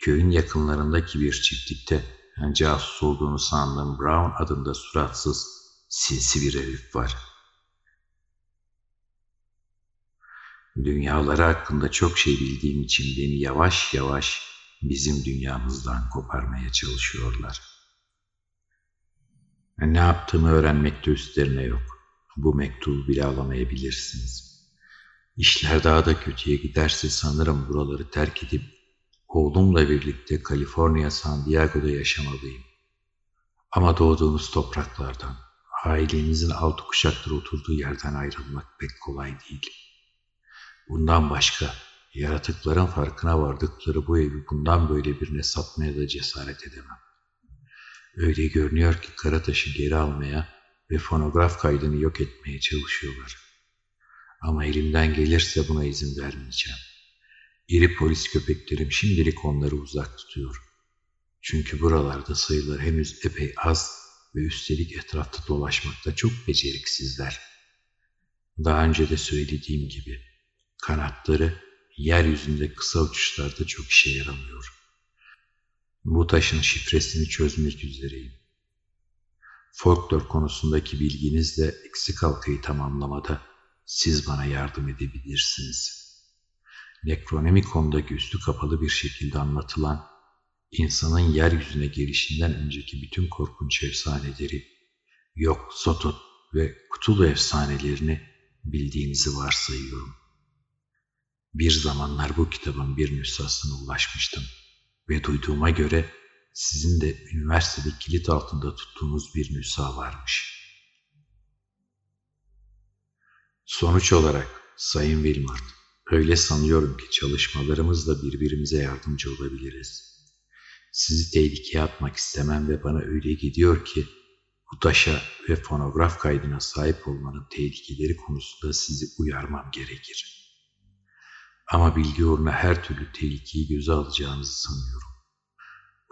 Köyün yakınlarındaki bir çiftlikte yani casus olduğunu sandığım Brown adında suratsız, sinsi bir herif var. Dünyaları hakkında çok şey bildiğim için beni yavaş yavaş bizim dünyamızdan koparmaya çalışıyorlar.'' Ne yaptığımı öğrenmekte üstlerine yok. Bu mektubu bile alamayabilirsiniz. İşler daha da kötüye giderse sanırım buraları terk edip oğlumla birlikte Kaliforniya San Diego'da yaşamalıyım. Ama doğduğunuz topraklardan, ailenizin altı kuşaktır oturduğu yerden ayrılmak pek kolay değil. Bundan başka yaratıkların farkına vardıkları bu evi bundan böyle birine satmaya da cesaret edemem. Öyle görünüyor ki Karataş'ı geri almaya ve fonograf kaydını yok etmeye çalışıyorlar. Ama elimden gelirse buna izin vermeyeceğim. İri polis köpeklerim şimdilik onları uzak tutuyor. Çünkü buralarda sayılar henüz epey az ve üstelik etrafta dolaşmakta çok beceriksizler. Daha önce de söylediğim gibi kanatları yeryüzünde kısa uçuşlarda çok işe yaramıyor. Bu taşın şifresini çözmek üzereyim. Folklor konusundaki bilginizle eksik halkayı tamamlamada siz bana yardım edebilirsiniz. Nekronomikon'daki üstü kapalı bir şekilde anlatılan insanın yeryüzüne gelişinden önceki bütün korkunç efsaneleri, yok Sotut ve Kutulu efsanelerini bildiğinizi varsayıyorum. Bir zamanlar bu kitabın bir nüshasına ulaşmıştım ve duyduğuma göre sizin de üniversitede kilit altında tuttuğunuz bir nüsha varmış. Sonuç olarak Sayın Wilmart, öyle sanıyorum ki çalışmalarımızla birbirimize yardımcı olabiliriz. Sizi tehlikeye atmak istemem ve bana öyle gidiyor ki bu taşa ve fonograf kaydına sahip olmanın tehlikeleri konusunda sizi uyarmam gerekir. Ama bilgi uğruna her türlü tehlikeyi göze alacağınızı sanıyorum.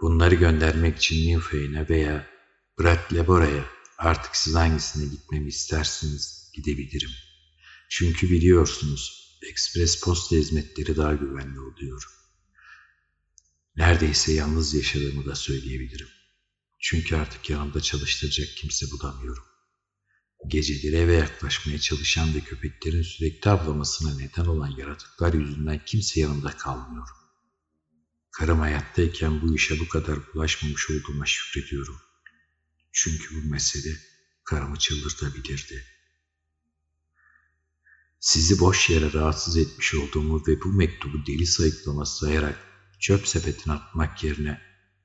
Bunları göndermek için Newfein'e veya Brad Lebora'ya artık siz hangisine gitmemi isterseniz gidebilirim. Çünkü biliyorsunuz ekspres posta hizmetleri daha güvenli oluyor. Neredeyse yalnız yaşadığımı da söyleyebilirim. Çünkü artık yanımda çalıştıracak kimse bulamıyorum. Geceleri eve yaklaşmaya çalışan ve köpeklerin sürekli avlamasına neden olan yaratıklar yüzünden kimse yanımda kalmıyor. Karım hayattayken bu işe bu kadar bulaşmamış olduğuma şükrediyorum. Çünkü bu mesele karımı çıldırtabilirdi. Sizi boş yere rahatsız etmiş olduğumu ve bu mektubu deli sayıklama sayarak çöp sepetine atmak yerine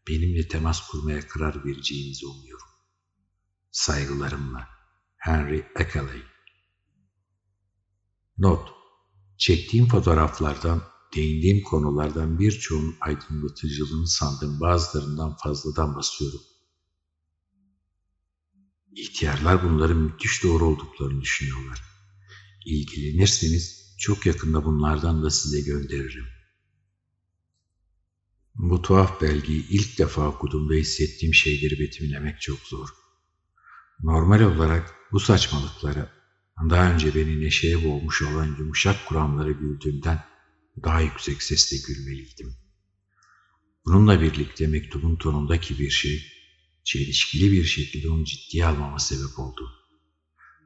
benimle temas kurmaya karar vereceğinizi umuyorum. Saygılarımla Henry Ackley Not Çektiğim fotoğraflardan, değindiğim konulardan birçoğunun aydınlatıcılığını sandığım bazılarından fazladan basıyorum. İhtiyarlar bunların müthiş doğru olduklarını düşünüyorlar. İlgilenirseniz çok yakında bunlardan da size gönderirim. Bu tuhaf belgeyi ilk defa okuduğumda hissettiğim şeyleri betimlemek çok zor. Normal olarak bu saçmalıklara daha önce beni neşeye boğmuş olan yumuşak kuramları güldüğümden daha yüksek sesle gülmeliydim. Bununla birlikte mektubun tonundaki bir şey, çelişkili bir şekilde onu ciddiye almama sebep oldu.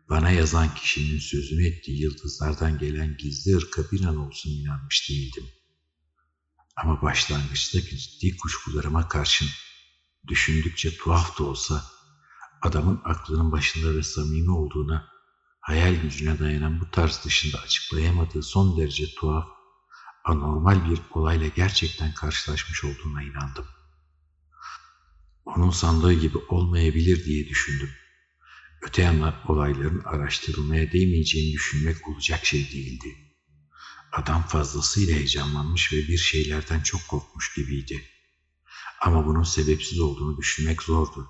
Bana yazan kişinin sözünü ettiği yıldızlardan gelen gizli ırka bir an olsun inanmış değildim. Ama başlangıçtaki ciddi kuşkularıma karşın düşündükçe tuhaf da olsa adamın aklının başında ve samimi olduğuna hayal gücüne dayanan bu tarz dışında açıklayamadığı son derece tuhaf, anormal bir olayla gerçekten karşılaşmış olduğuna inandım. Onun sandığı gibi olmayabilir diye düşündüm. Öte yandan olayların araştırılmaya değmeyeceğini düşünmek olacak şey değildi. Adam fazlasıyla heyecanlanmış ve bir şeylerden çok korkmuş gibiydi. Ama bunun sebepsiz olduğunu düşünmek zordu.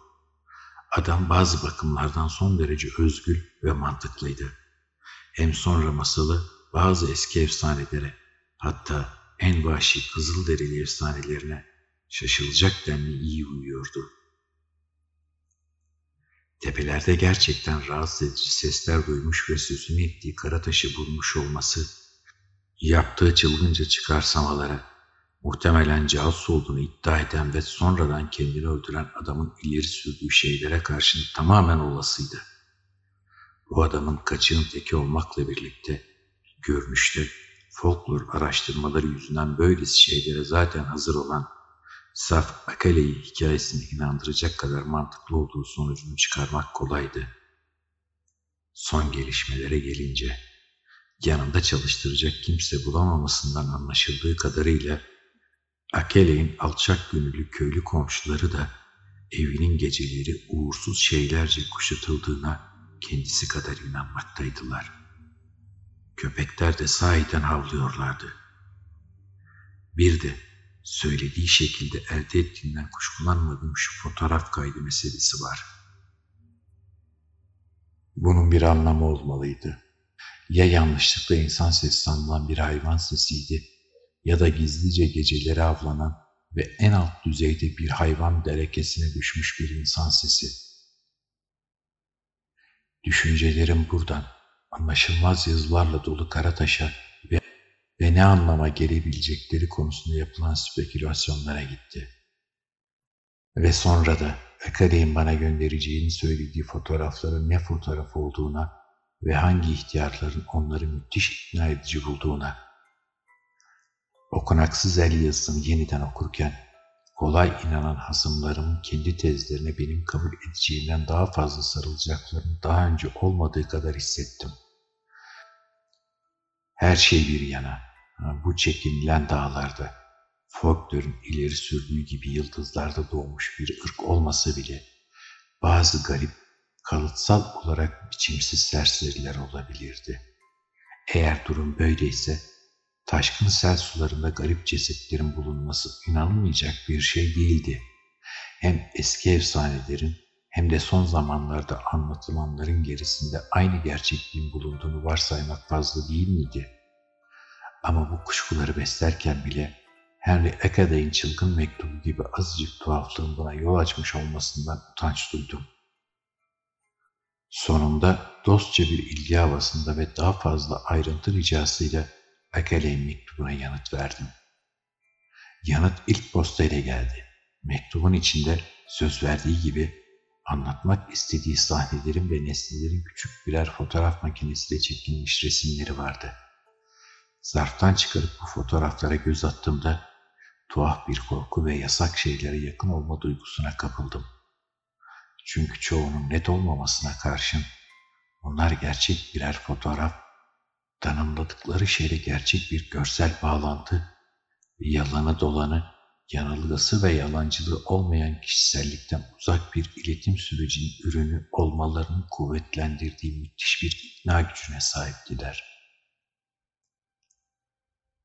Adam bazı bakımlardan son derece özgül ve mantıklıydı. Hem sonra masalı bazı eski efsanelere, hatta en vahşi Kızılderili efsanelerine şaşılacak denli iyi uyuyordu. Tepelerde gerçekten rahatsız edici sesler duymuş ve sözünü ettiği kara taşı bulmuş olması Yaptığı çılgınca çıkarsamalara, muhtemelen casus olduğunu iddia eden ve sonradan kendini öldüren adamın ileri sürdüğü şeylere karşın tamamen olasıydı. Bu adamın kaçığın teki olmakla birlikte görünüşte folklor araştırmaları yüzünden böylesi şeylere zaten hazır olan saf Akale'yi hikayesine inandıracak kadar mantıklı olduğu sonucunu çıkarmak kolaydı. Son gelişmelere gelince yanında çalıştıracak kimse bulamamasından anlaşıldığı kadarıyla Akele'in alçak gönüllü köylü komşuları da evinin geceleri uğursuz şeylerce kuşatıldığına kendisi kadar inanmaktaydılar. Köpekler de sahiden havlıyorlardı. Bir de söylediği şekilde elde ettiğinden kuşkulanmadığım şu fotoğraf kaydı meselesi var. Bunun bir anlamı olmalıydı. Ya yanlışlıkla insan sesi sanılan bir hayvan sesiydi ya da gizlice geceleri avlanan ve en alt düzeyde bir hayvan derekesine düşmüş bir insan sesi. Düşüncelerim buradan anlaşılmaz yazılarla dolu kara taşa ve, ne anlama gelebilecekleri konusunda yapılan spekülasyonlara gitti. Ve sonra da Ekadey'in bana göndereceğini söylediği fotoğrafların ne fotoğraf olduğuna ve hangi ihtiyarların onları müthiş ikna edici bulduğuna. Okunaksız el yazısını yeniden okurken kolay inanan hasımlarımın kendi tezlerine benim kabul edeceğimden daha fazla sarılacaklarını daha önce olmadığı kadar hissettim. Her şey bir yana, bu çekinilen dağlarda, folklorun ileri sürdüğü gibi yıldızlarda doğmuş bir ırk olmasa bile, bazı garip, kalıtsal olarak biçimsiz serseriler olabilirdi. Eğer durum böyleyse, taşkın sel sularında garip cesetlerin bulunması inanılmayacak bir şey değildi. Hem eski efsanelerin hem de son zamanlarda anlatılanların gerisinde aynı gerçekliğin bulunduğunu varsaymak fazla değil miydi? Ama bu kuşkuları beslerken bile Henry Ekaday'ın çılgın mektubu gibi azıcık tuhaflığın buna yol açmış olmasından utanç duydum. Sonunda dostça bir ilgi havasında ve daha fazla ayrıntı ricasıyla Ekaday'ın mektubuna yanıt verdim. Yanıt ilk postayla geldi. Mektubun içinde söz verdiği gibi anlatmak istediği sahnelerin ve nesnelerin küçük birer fotoğraf makinesiyle çekilmiş resimleri vardı. Zarftan çıkarıp bu fotoğraflara göz attığımda tuhaf bir korku ve yasak şeylere yakın olma duygusuna kapıldım. Çünkü çoğunun net olmamasına karşın onlar gerçek birer fotoğraf, tanımladıkları şeyle gerçek bir görsel bağlantı, yalanı dolanı, yanılgısı ve yalancılığı olmayan kişisellikten uzak bir iletim sürecinin ürünü olmalarını kuvvetlendirdiği müthiş bir ikna gücüne sahiptiler.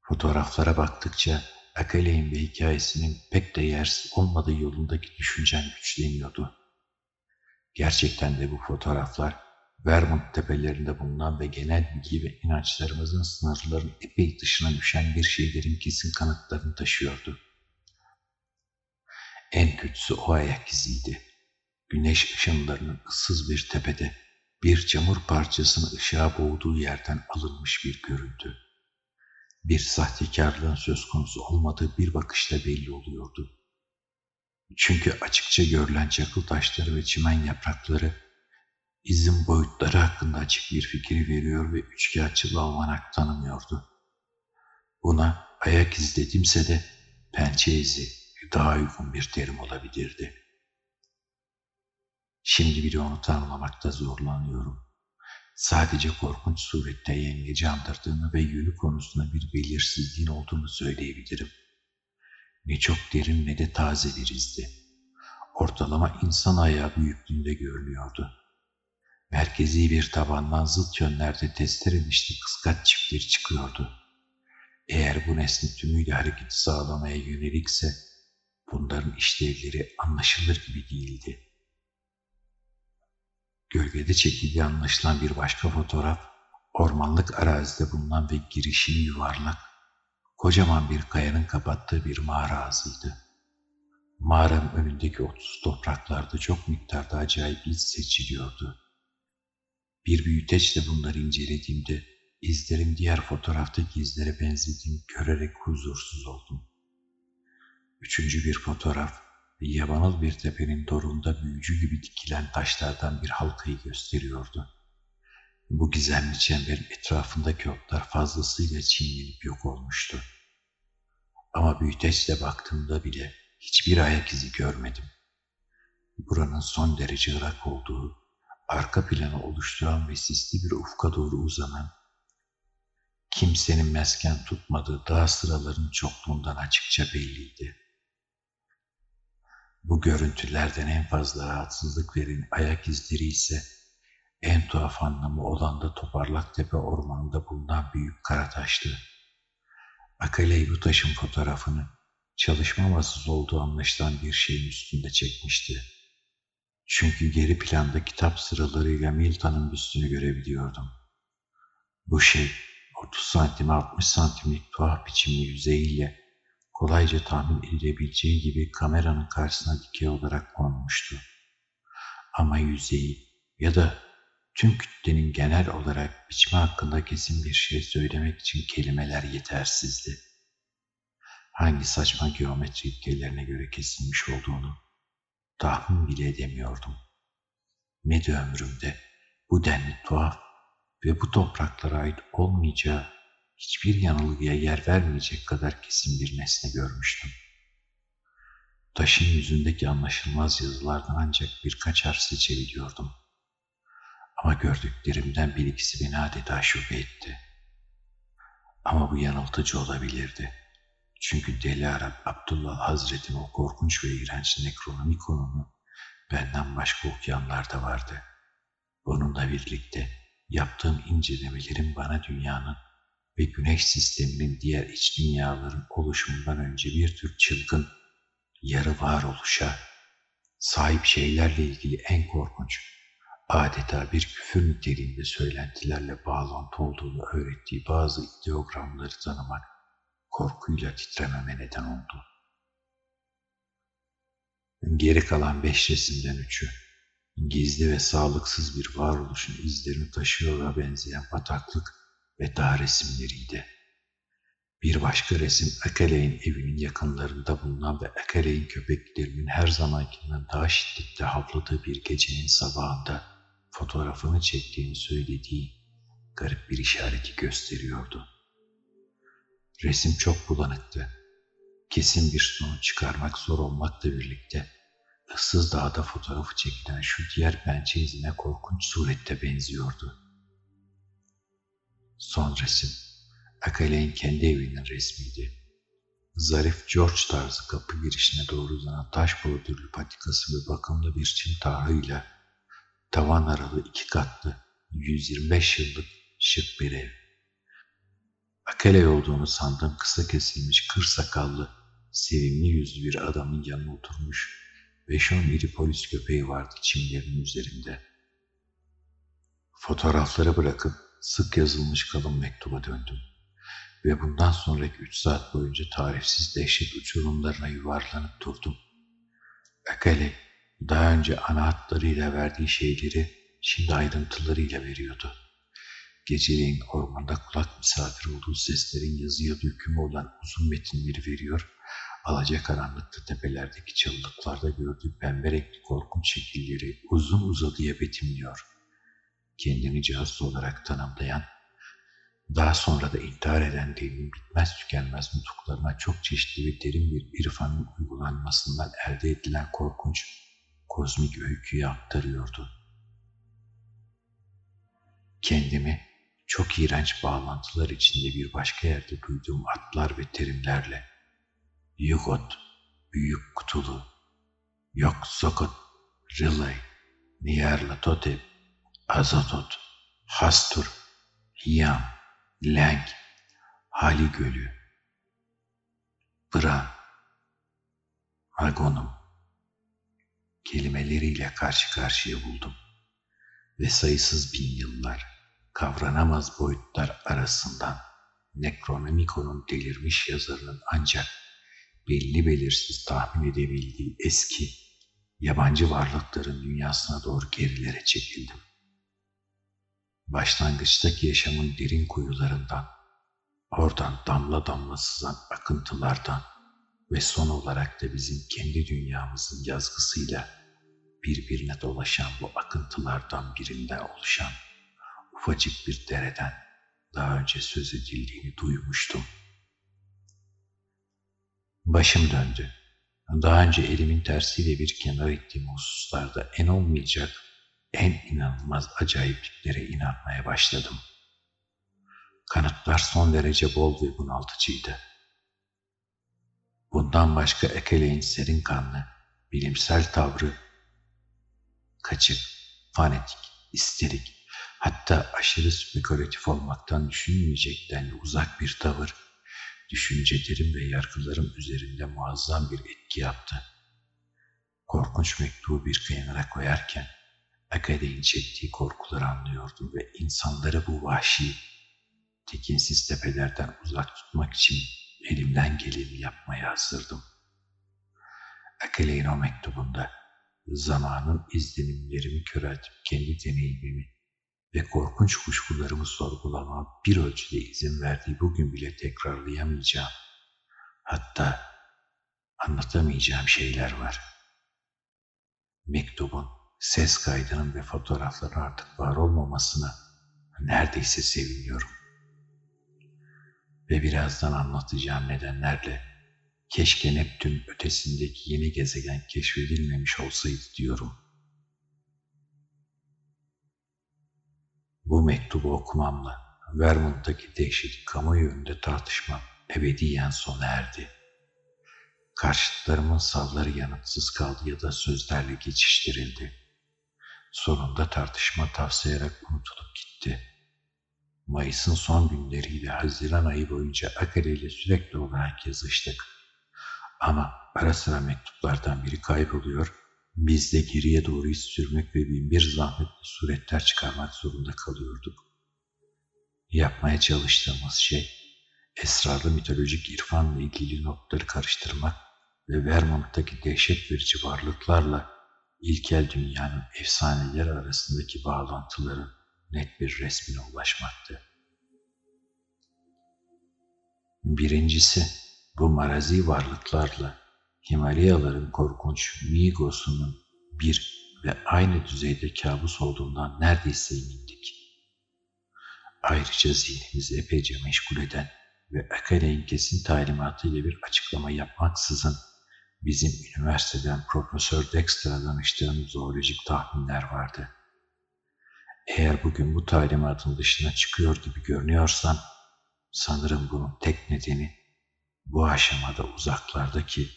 Fotoğraflara baktıkça Akale'in ve hikayesinin pek de yersiz olmadığı yolundaki düşüncem güçleniyordu. Gerçekten de bu fotoğraflar Vermont tepelerinde bulunan ve genel bilgi ve inançlarımızın sınırların epey dışına düşen bir şeylerin kesin kanıtlarını taşıyordu. En kötüsü o ayak iziydi. Güneş ışınlarının ıssız bir tepede bir çamur parçasını ışığa boğduğu yerden alınmış bir görüntü. Bir sahtekarlığın söz konusu olmadığı bir bakışta belli oluyordu. Çünkü açıkça görülen çakıl taşları ve çimen yaprakları izin boyutları hakkında açık bir fikir veriyor ve üçkağıtçı almanak tanımıyordu. Buna ayak izi dedimse de pençe izi daha uygun bir terim olabilirdi. Şimdi bile onu tanımlamakta zorlanıyorum. Sadece korkunç surette yengeci andırdığını ve yönü konusunda bir belirsizliğin olduğunu söyleyebilirim. Ne çok derin ne de taze bir izdi. Ortalama insan ayağı büyüklüğünde görünüyordu. Merkezi bir tabandan zıt yönlerde testere dişli kıskaç çiftleri çıkıyordu. Eğer bu nesne tümüyle hareketi sağlamaya yönelikse bunların işlevleri anlaşılır gibi değildi. Gölgede çekildiği anlaşılan bir başka fotoğraf, ormanlık arazide bulunan ve girişini yuvarlak, kocaman bir kayanın kapattığı bir mağara ağzıydı. Mağaranın önündeki otsuz topraklarda çok miktarda acayip iz seçiliyordu. Bir büyüteçle bunları incelediğimde izlerin diğer fotoğraftaki izlere benzediğini görerek huzursuz oldum. Üçüncü bir fotoğraf, yabanıl bir tepenin dorunda büyücü gibi dikilen taşlardan bir halkayı gösteriyordu. Bu gizemli çemberin etrafındaki otlar fazlasıyla çiğnenip yok olmuştu. Ama büyüteçle baktığımda bile hiçbir ayak izi görmedim. Buranın son derece ırak olduğu, arka planı oluşturan ve sisli bir ufka doğru uzanan, kimsenin mesken tutmadığı dağ sıraların çokluğundan açıkça belliydi. Bu görüntülerden en fazla rahatsızlık veren ayak izleri ise en tuhaf anlamı olan da Toparlaktepe ormanında bulunan büyük kara taştı. Akaley bu taşın fotoğrafını çalışma masası olduğu anlaşılan bir şeyin üstünde çekmişti. Çünkü geri planda kitap sıralarıyla Milton'un büstünü görebiliyordum. Bu şey 30 santim 60 santimlik tuhaf biçimli yüzeyiyle kolayca tahmin edilebileceği gibi kameranın karşısına dikey olarak konmuştu. Ama yüzeyi ya da tüm kütlenin genel olarak biçimi hakkında kesin bir şey söylemek için kelimeler tahmin bile edemiyordum. Ne de ömrümde bu denli tuhaf ve bu topraklara ait olmayacağı hiçbir yanılgıya yer vermeyecek kadar kesin bir nesne görmüştüm. Taşın yüzündeki anlaşılmaz yazılardan ancak birkaç harf seçebiliyordum. Ama gördüklerimden bir ikisi beni adeta şüphe etti. Ama bu yanıltıcı olabilirdi. Çünkü Deli Arap Abdullah Hazret'in o korkunç ve iğrenç nekronomikonunu benden başka okuyanlar da vardı. Bununla birlikte yaptığım incelemelerin bana dünyanın ve güneş sisteminin diğer iç dünyaların oluşumundan önce bir tür çılgın, yarı varoluşa sahip şeylerle ilgili en korkunç, adeta bir küfür niteliğinde söylentilerle bağlantı olduğunu öğrettiği bazı ideogramları tanımak korkuyla titrememe neden oldu. Geri kalan beş resimden üçü, gizli ve sağlıksız bir varoluşun izlerini taşıyor'a benzeyen bataklık ve dağ resimleriydi. Bir başka resim Akale'in evinin yakınlarında bulunan ve Akale'in köpeklerinin her zamankinden daha şiddetli havladığı bir gecenin sabahında fotoğrafını çektiğini söylediği garip bir işareti gösteriyordu. Resim çok bulanıktı. Kesin bir sonuç çıkarmak zor olmakla birlikte ıssız dağda fotoğrafı çekilen şu diğer pençe izine korkunç surette benziyordu. Son resim, Akale'in kendi evinin resmiydi. Zarif George tarzı kapı girişine doğru uzanan taş bordürlü patikası ve bakımlı bir çim tarhıyla tavan aralı iki katlı 125 yıllık şık bir ev. Akale olduğunu sandığım kısa kesilmiş kır sakallı, sevimli yüzlü bir adamın yanına oturmuş. Beş on iri polis köpeği vardı çimlerin üzerinde. Fotoğrafları bırakıp sık yazılmış kalın mektuba döndüm. Ve bundan sonraki üç saat boyunca tarifsiz dehşet uçurumlarına yuvarlanıp durdum. Akale daha önce ana hatlarıyla verdiği şeyleri şimdi ayrıntılarıyla veriyordu. Geceleyin ormanda kulak misafir olduğu seslerin yazıya dökümü olan uzun metinleri veriyor, alacakaranlıkta tepelerdeki çalılıklarda gördüğü pembe renkli korkunç şekilleri uzun uzadıya betimliyor. Kendini casus olarak tanımlayan, daha sonra da intihar eden dilinin bitmez tükenmez nutuklarına çok çeşitli ve derin bir irfanın uygulanmasından elde edilen korkunç, kozmik öyküyü aktarıyordu. Kendimi çok iğrenç bağlantılar içinde bir başka yerde duyduğum atlar ve terimlerle Yugot, büyük kutulu, yok sokot, relay, niyerlatotep, azotot, hastur, hiyam, lenk, hali gölü, bıra, agonum kelimeleriyle karşı karşıya buldum ve sayısız bin yıllar kavranamaz boyutlar arasından Necronomicon'un delirmiş yazarının ancak belli belirsiz tahmin edebildiği eski, yabancı varlıkların dünyasına doğru gerilere çekildim. Başlangıçtaki yaşamın derin kuyularından, oradan damla damla sızan akıntılardan ve son olarak da bizim kendi dünyamızın yazgısıyla birbirine dolaşan bu akıntılardan birinden oluşan ufacık bir dereden daha önce söz edildiğini duymuştum. Başım döndü. Daha önce elimin tersiyle bir kenar ettiğim hususlarda en olmayacak, en inanılmaz acayipliklere inanmaya başladım. Kanıtlar son derece bol ve bunaltıcıydı. Bundan başka Ekele'in serin kanlı, bilimsel tavrı, kaçık, fanatik, isterik, hatta aşırı spekülatif olmaktan düşünmeyecek denli uzak bir tavır, düşüncelerim ve yargılarım üzerinde muazzam bir etki yaptı. Korkunç mektubu bir kenara koyarken, Akade'nin çektiği korkuları anlıyordum ve insanları bu vahşi, tekinsiz tepelerden uzak tutmak için elimden geleni yapmaya hazırdım. Akele'nin o mektubunda zamanın izlenimlerimi köreltip kendi deneyimimi ve korkunç kuşkularımı sorgulama bir ölçüde izin verdiği bugün bile tekrarlayamayacağım, hatta anlatamayacağım şeyler var. mektubun, ses kaydının ve fotoğrafların artık var olmamasına neredeyse seviniyorum. Ve birazdan anlatacağım nedenlerle keşke Neptün ötesindeki yeni gezegen keşfedilmemiş olsaydı diyorum. Bu mektubu okumamla Vermont'taki dehşeti kamuoyu önünde tartışma ebediyen sona erdi. Karşıtlarımın salları yanıtsız kaldı ya da sözlerle geçiştirildi. Sonunda tartışma tavsayarak unutulup gitti. Mayıs'ın son günleriyle Haziran ayı boyunca Akare ile sürekli olarak yazıştık. Ama ara sıra mektuplardan biri kayboluyor, biz de geriye doğru iz sürmek ve binbir zahmetli suretler çıkarmak zorunda kalıyorduk. Yapmaya çalıştığımız şey, esrarlı mitolojik irfanla ilgili notları karıştırmak ve Vermont'taki dehşet verici varlıklarla ilkel dünyanın efsaneleri arasındaki bağlantıların net bir resmine ulaşmaktı. Birincisi, bu marazi varlıklarla Himalayaların korkunç Migos'unun bir ve aynı düzeyde kabus olduğundan neredeyse emindik. Ayrıca zihnimizi epeyce meşgul eden ve Akale'in kesin talimatıyla bir açıklama yapmaksızın bizim üniversiteden Profesör Dexter'a danıştığım zoolojik tahminler vardı. Eğer bugün bu talimatın dışına çıkıyor gibi görünüyorsan, sanırım bunun tek nedeni bu aşamada uzaklardaki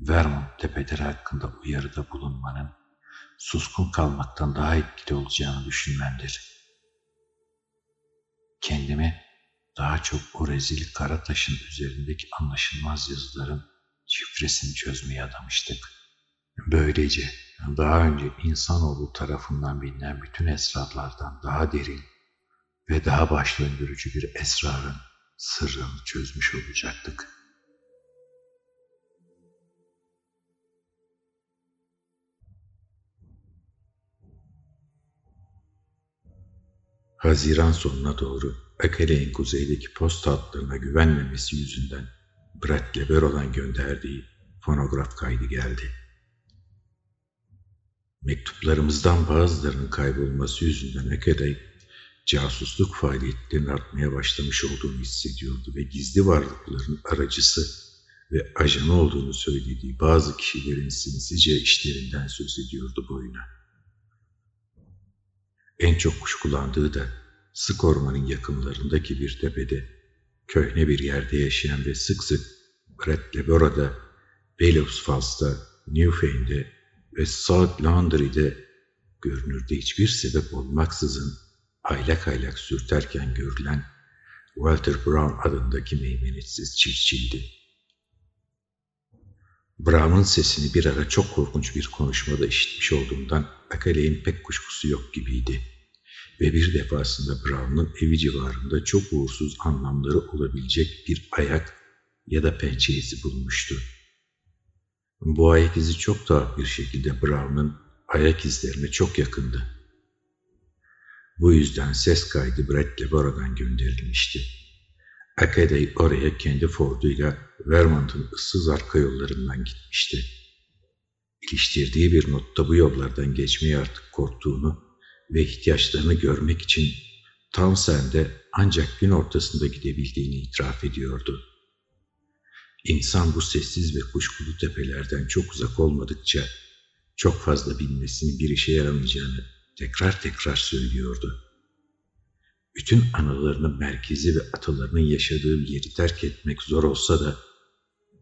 Vermont tepeleri hakkında uyarıda bulunmanın suskun kalmaktan daha etkili olacağını düşünmendir. Kendimi daha çok o rezil kara taşın üzerindeki anlaşılmaz yazıların şifresini çözmeye adamıştık. Böylece daha önce insanoğlu tarafından bilinen bütün esrarlardan daha derin ve daha baş döndürücü bir esrarın sırrını çözmüş olacaktık. Haziran sonuna doğru Akele'nin kuzeydeki posta hatlarına güvenmemesi yüzünden Brett Lebero'dan gönderdiği fonograf kaydı geldi. Mektuplarımızdan bazılarının kaybolması yüzünden Akele casusluk faaliyetlerinin artmaya başlamış olduğunu hissediyordu ve gizli varlıkların aracısı ve ajanı olduğunu söylediği bazı kişilerin sinsice işlerinden söz ediyordu boyuna. En çok kuşkulandığı da sık ormanın yakınlarındaki bir tepede, köhne bir yerde yaşayan ve sık sık Brett Lebora'da, Bellows Falls'ta, Newfane'de ve South Laundry'de görünürde hiçbir sebep olmaksızın aylak aylak sürterken görülen Walter Brown adındaki meymenetsiz çiftçiydi. Brown'un sesini bir ara çok korkunç bir konuşmada işitmiş olduğundan Akale'nin pek kuşkusu yok gibiydi. Ve bir defasında Brown'un evi civarında çok uğursuz anlamları olabilecek bir ayak ya da pençe izi bulmuştu. Bu ayak izi çok tuhaf bir şekilde Brown'un ayak izlerine çok yakındı. Bu yüzden ses kaydı Brett Lebora'dan gönderilmişti. Akadey oraya kendi Ford'uyla Vermont'un ıssız arka yollarından gitmişti. İliştirdiği bir notta bu yollardan geçmeye artık korktuğunu ve ihtiyaçlarını görmek için Townsend'e ancak gün ortasında gidebildiğini itiraf ediyordu. İnsan bu sessiz ve kuşkulu tepelerden çok uzak olmadıkça çok fazla bilmesini bir işe yaramayacağını tekrar tekrar söylüyordu. Bütün anılarının merkezi ve atalarının yaşadığı yeri terk etmek zor olsa da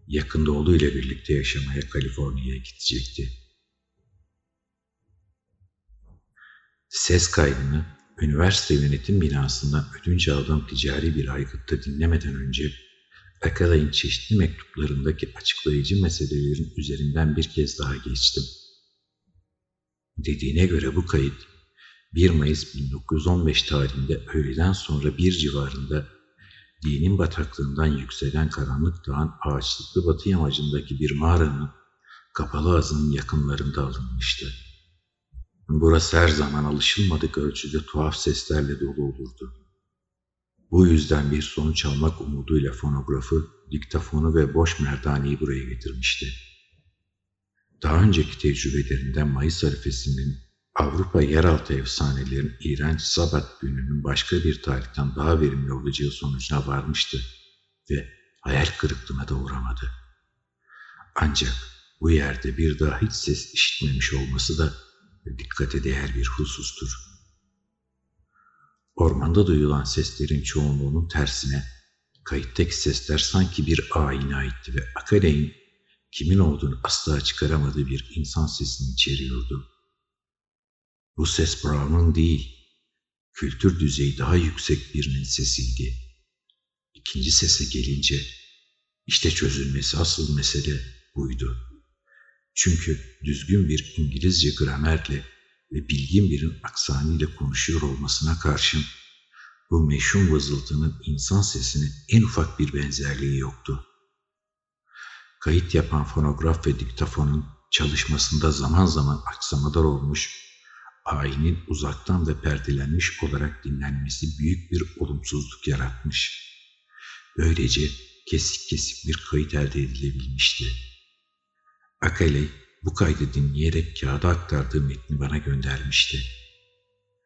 yakında oğluyla birlikte yaşamaya Kaliforniya'ya gidecekti. Ses kaydını üniversite yönetim binasından ödünç aldığım ticari bir aygıtta dinlemeden önce Akalay'ın çeşitli mektuplarındaki açıklayıcı meselelerin üzerinden bir kez daha geçtim. Dediğine göre bu kayıt 1 Mayıs 1915 tarihinde öğleden sonra bir civarında dinin bataklığından yükselen karanlık dağın ağaçlıklı batı yamacındaki bir mağaranın kapalı ağzının yakınlarında alınmıştı. Burası her zaman alışılmadık ölçüde tuhaf seslerle dolu olurdu. Bu yüzden bir sonuç almak umuduyla fonografı, diktafonu ve boş merdaneyi buraya getirmişti. daha önceki tecrübelerinden Mayıs arifesinin Avrupa yeraltı efsanelerin iğrenç Sabat gününün başka bir tarihten daha verimli olacağı sonucuna varmıştı ve hayal kırıklığına da uğramadı. Ancak bu yerde bir daha hiç ses işitmemiş olması da dikkate değer bir husustur. Ormanda duyulan seslerin çoğunluğunun tersine kayıttaki sesler sanki bir ayine aitti ve Akale'nin kimin olduğunu asla çıkaramadığı bir insan sesini içeriyordu. Bu ses Brown'un değil, kültür düzeyi daha yüksek birinin sesiydi. İkinci sese gelince, işte çözülmesi asıl mesele buydu. Çünkü düzgün bir İngilizce gramerle ve bilgin birin aksanıyla konuşuyor olmasına karşın, bu meşhum vızıltının insan sesine en ufak bir benzerliği yoktu. Kayıt yapan fonograf ve diktafonun çalışmasında zaman zaman aksamalar olmuş ayinin uzaktan ve perdelenmiş olarak dinlenmesi büyük bir olumsuzluk yaratmış. Böylece kesik kesik bir kayıt elde edilebilmişti. Akale bu kaydı dinleyerek kağıda aktardığı metni bana göndermişti.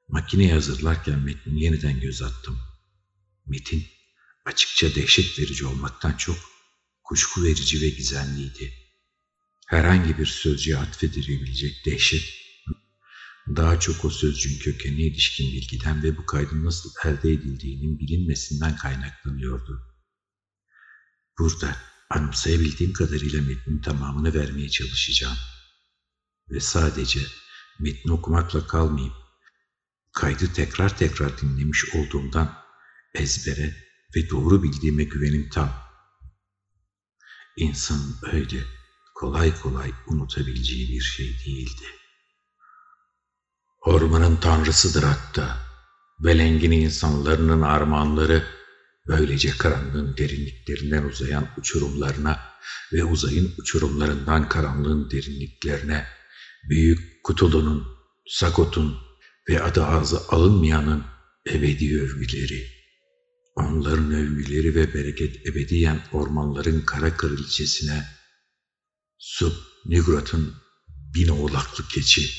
Makineyi hazırlarken metni yeniden göz attım. Metin açıkça dehşet verici olmaktan çok kuşku verici ve gizemliydi. Herhangi bir sözcüğe atfedilebilecek dehşet daha çok o sözcüğün kökenine ilişkin bilgiden ve bu kaydın nasıl elde edildiğinin bilinmesinden kaynaklanıyordu. Burada anımsayabildiğim kadarıyla metnin tamamını vermeye çalışacağım. Ve sadece metni okumakla kalmayıp kaydı tekrar tekrar dinlemiş olduğumdan ezbere ve doğru bildiğime güvenim tam. İnsanın öyle kolay kolay unutabileceği bir şey değildi. Ormanın tanrısıdır hatta. Belengin insanlarının armağanları böylece karanlığın derinliklerinden uzayan uçurumlarına ve uzayın uçurumlarından karanlığın derinliklerine büyük Kutulu'nun, Sagot'un ve adı ağzı alınmayanın ebedi övgüleri. Onların övgüleri ve bereket ebediyen ormanların kara kraliçesine, Sub Nigrat'ın bin oğlaklı keçi,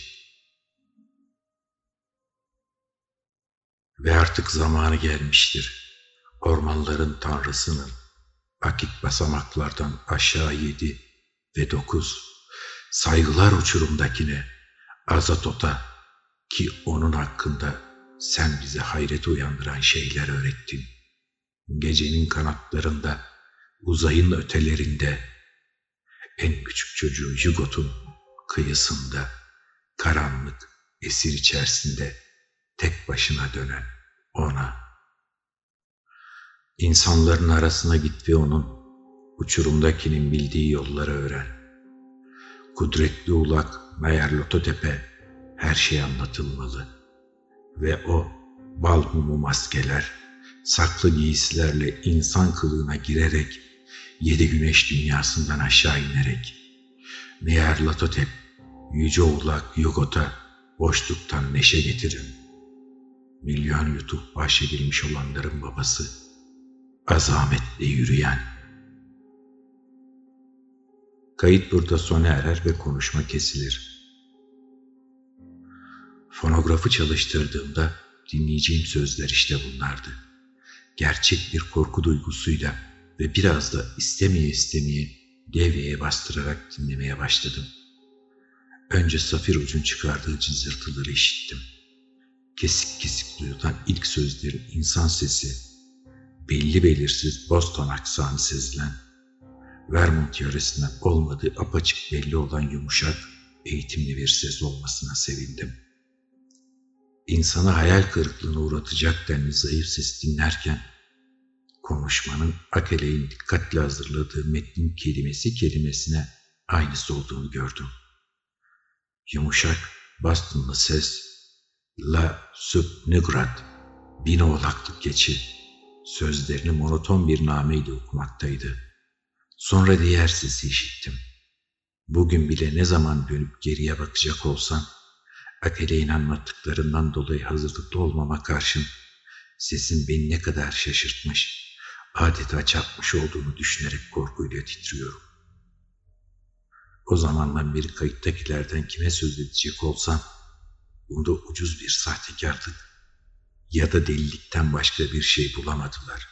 Ve artık zamanı gelmiştir. Ormanların tanrısının akik basamaklardan aşağı yedi ve dokuz saygılar uçurumdakine Azatot'a ki onun hakkında sen bize hayret uyandıran şeyler öğrettin. Gecenin kanatlarında, uzayın ötelerinde, en küçük çocuğu Jugot'un kıyısında, karanlık, esir içerisinde tek başına dönen ona. İnsanların arasına git ve onun uçurumdakinin bildiği yolları öğren. Kudretli ulak Meyer Lototepe her şey anlatılmalı. Ve o bal mumu maskeler, saklı giysilerle insan kılığına girerek yedi güneş dünyasından aşağı inerek Meyer Latotep, Yüce Ulak Yogot'a boşluktan neşe getirin milyon yutup bahşedilmiş olanların babası, azametle yürüyen. Kayıt burada sona erer ve konuşma kesilir. Fonografı çalıştırdığımda dinleyeceğim sözler işte bunlardı. Gerçek bir korku duygusuyla ve biraz da istemeye istemeye devreye bastırarak dinlemeye başladım. Önce Safir Uc'un çıkardığı cızırtıları işittim kesik kesik duyulan ilk sözlerin insan sesi, belli belirsiz Boston aksanı sezilen, Vermont yöresinden olmadığı apaçık belli olan yumuşak, eğitimli bir ses olmasına sevindim. İnsanı hayal kırıklığına uğratacak denli zayıf ses dinlerken, konuşmanın Akele'nin dikkatle hazırladığı metnin kelimesi kelimesine aynısı olduğunu gördüm. Yumuşak, bastınlı ses La Subnigrat, bin oğlaklık geçi, sözlerini monoton bir nameyle okumaktaydı. Sonra diğer sesi işittim. Bugün bile ne zaman dönüp geriye bakacak olsam, Akele'nin anlattıklarından dolayı hazırlıklı olmama karşın, sesin beni ne kadar şaşırtmış, adeta çarpmış olduğunu düşünerek korkuyla titriyorum. o zamandan beri kayıttakilerden kime söz edecek olsam bunda ucuz bir sahtekarlık ya da delilikten başka bir şey bulamadılar.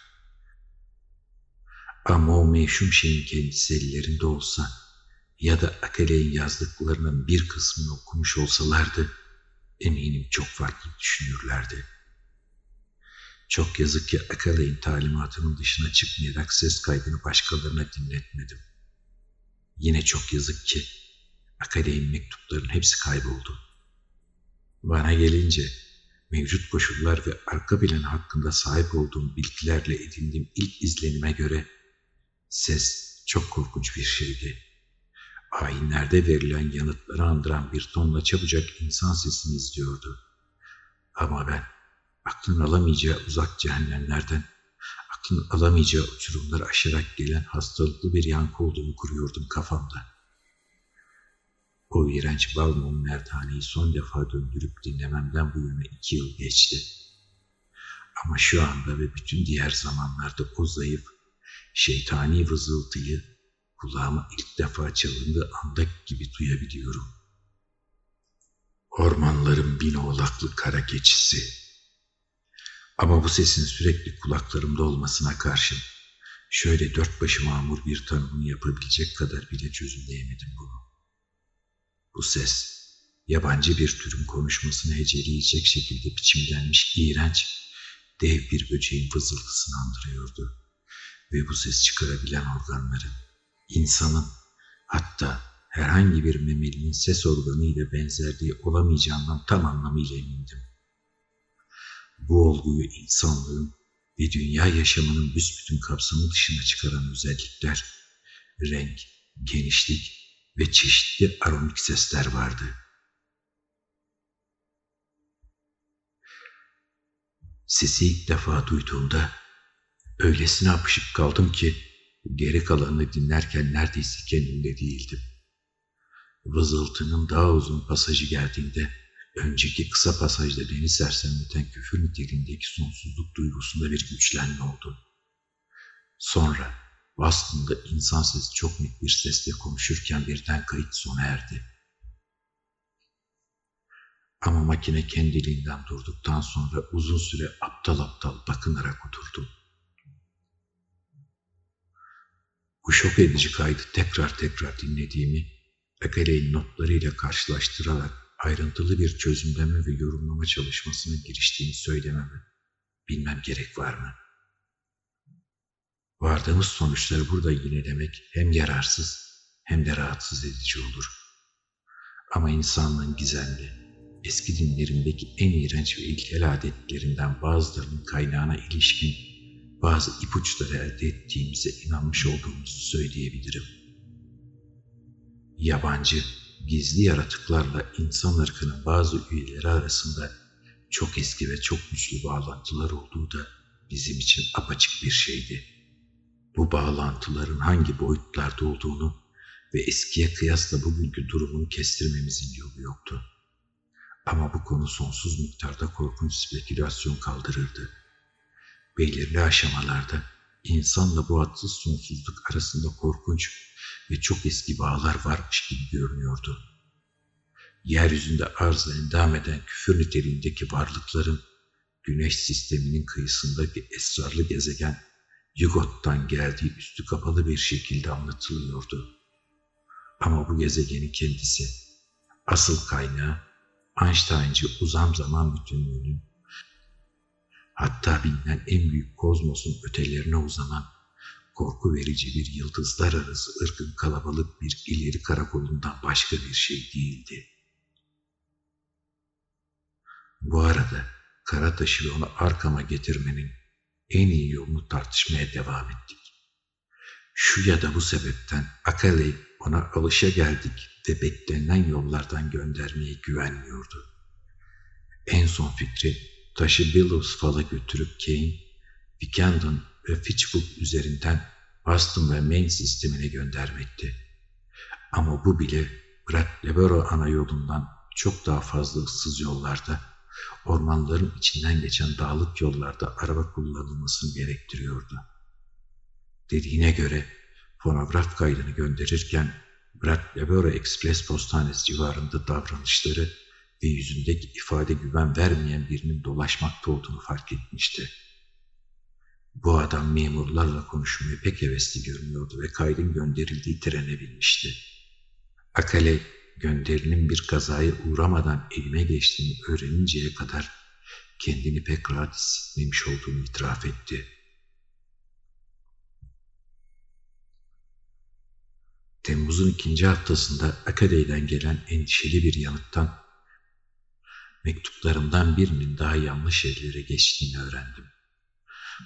Ama o meşhum şeyin kendisi ellerinde olsa ya da Akele'nin yazdıklarının bir kısmını okumuş olsalardı eminim çok farklı düşünürlerdi. Çok yazık ki Akele'nin talimatının dışına çıkmayarak ses kaydını başkalarına dinletmedim. Yine çok yazık ki Akele'nin mektupların hepsi kayboldu. Bana gelince mevcut koşullar ve arka plan hakkında sahip olduğum bilgilerle edindiğim ilk izlenime göre ses çok korkunç bir şeydi. Ayinlerde verilen yanıtları andıran bir tonla çabucak insan sesini izliyordu. Ama ben aklın alamayacağı uzak cehennemlerden, aklın alamayacağı uçurumları aşarak gelen hastalıklı bir yankı olduğunu kuruyordum kafamda. O iğrenç Balmum merdaneyi son defa döndürüp dinlememden bu yana iki yıl geçti. Ama şu anda ve bütün diğer zamanlarda o zayıf, şeytani vızıltıyı kulağıma ilk defa çalındığı anda gibi duyabiliyorum. Ormanların bin oğlaklı kara keçisi. Ama bu sesin sürekli kulaklarımda olmasına karşın şöyle dört başı mamur bir tanımını yapabilecek kadar bile çözümleyemedim bunu. Bu ses, yabancı bir türün konuşmasını heceleyecek şekilde biçimlenmiş iğrenç, dev bir böceğin fızıltısını andırıyordu. Ve bu ses çıkarabilen organların, insanın, hatta herhangi bir memelinin ses organı ile benzerliği olamayacağından tam anlamıyla emindim. Bu olguyu insanlığın ve dünya yaşamının büsbütün kapsamı dışına çıkaran özellikler, renk, genişlik ve çeşitli aronik sesler vardı. Sesi ilk defa duyduğumda öylesine apışıp kaldım ki geri kalanını dinlerken neredeyse kendimde değildim. Vızıltının daha uzun pasajı geldiğinde önceki kısa pasajda beni sersemleten küfür niteliğindeki sonsuzluk duygusunda bir güçlenme oldu. Sonra aslında insan sesi çok net bir sesle konuşurken birden kayıt sona erdi. Ama makine kendiliğinden durduktan sonra uzun süre aptal aptal bakınarak oturdum. Bu şok edici kaydı tekrar tekrar dinlediğimi, Ekele'nin notlarıyla karşılaştırarak ayrıntılı bir çözümleme ve yorumlama çalışmasına giriştiğini söylememe bilmem gerek var mı? Vardığımız sonuçları burada yine demek hem yararsız hem de rahatsız edici olur. Ama insanlığın gizemli, eski dinlerindeki en iğrenç ve ilkel adetlerinden bazılarının kaynağına ilişkin bazı ipuçları elde ettiğimize inanmış olduğumuzu söyleyebilirim. Yabancı, gizli yaratıklarla insan ırkının bazı üyeleri arasında çok eski ve çok güçlü bağlantılar olduğu da bizim için apaçık bir şeydi. Bu bağlantıların hangi boyutlarda olduğunu ve eskiye kıyasla bugünkü durumunu kestirmemizin yolu yoktu. Ama bu konu sonsuz miktarda korkunç spekülasyon kaldırırdı. Belirli aşamalarda insanla bu adsız sonsuzluk arasında korkunç ve çok eski bağlar varmış gibi görünüyordu. Yeryüzünde arıza endam eden küfür niteliğindeki varlıkların güneş sisteminin kıyısındaki esrarlı gezegen Yugot'tan geldiği üstü kapalı bir şekilde anlatılıyordu. Ama bu gezegenin kendisi, asıl kaynağı Einstein'cı uzam zaman bütünlüğünün, hatta bilinen en büyük kozmosun ötelerine uzanan korku verici bir yıldızlar arası ırkın kalabalık bir ileri karakolundan başka bir şey değildi. Bu arada Karataş'ı onu arkama getirmenin en iyi yolunu tartışmaya devam ettik. Şu ya da bu sebepten Akale ona alışa geldik ve beklenen yollardan göndermeye güvenmiyordu. En son fikri taşı Billows Fall'a götürüp Kane, Vicandon ve Fitchburg üzerinden Boston ve Maine sistemine göndermekti. Ama bu bile Brad Leboro ana yolundan çok daha fazla ıssız yollarda ormanların içinden geçen dağlık yollarda araba kullanılmasını gerektiriyordu. Dediğine göre fonograf kaydını gönderirken Bratislava Express Postanesi civarında davranışları ve yüzündeki ifade güven vermeyen birinin dolaşmakta olduğunu fark etmişti. Bu adam memurlarla konuşmaya pek hevesli görünüyordu ve kaydın gönderildiği trene binmişti. Akale gönderinin bir kazaya uğramadan elime geçtiğini öğreninceye kadar kendini pek rahat hissetmemiş olduğunu itiraf etti. Temmuz'un ikinci haftasında Akade'den gelen endişeli bir yanıttan mektuplarımdan birinin daha yanlış ellere geçtiğini öğrendim.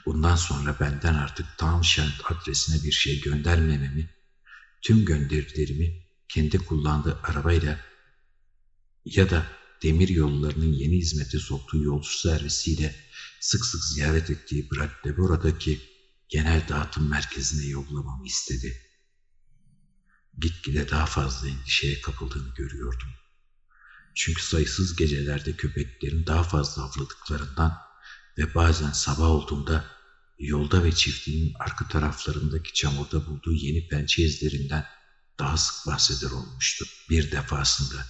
Bundan sonra benden artık Townshend adresine bir şey göndermememi, tüm gönderilerimi kendi kullandığı arabayla ya da demir yollarının yeni hizmete soktuğu yolcu servisiyle sık sık ziyaret ettiği Bradebora'daki genel dağıtım merkezine yollamamı istedi. Gitgide daha fazla endişeye kapıldığını görüyordum. Çünkü sayısız gecelerde köpeklerin daha fazla avladıklarından ve bazen sabah olduğunda yolda ve çiftliğin arka taraflarındaki çamurda bulduğu yeni pençe izlerinden daha sık bahseder olmuştu. Bir defasında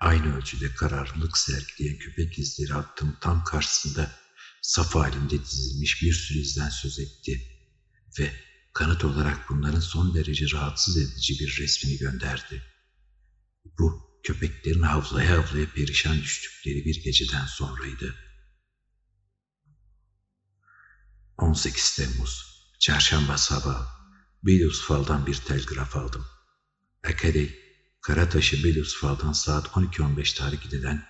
aynı ölçüde kararlılık sergileyen köpek izleri attığım tam karşısında saf halinde dizilmiş bir sürü izden söz etti ve kanıt olarak bunların son derece rahatsız edici bir resmini gönderdi. Bu köpeklerin havlaya havlaya perişan düştükleri bir geceden sonraydı. 18 Temmuz, çarşamba sabahı, Bilusfal'dan bir telgraf aldım. Akadey, Karataş'ı Bilusfal'dan saat 12.15 hareket eden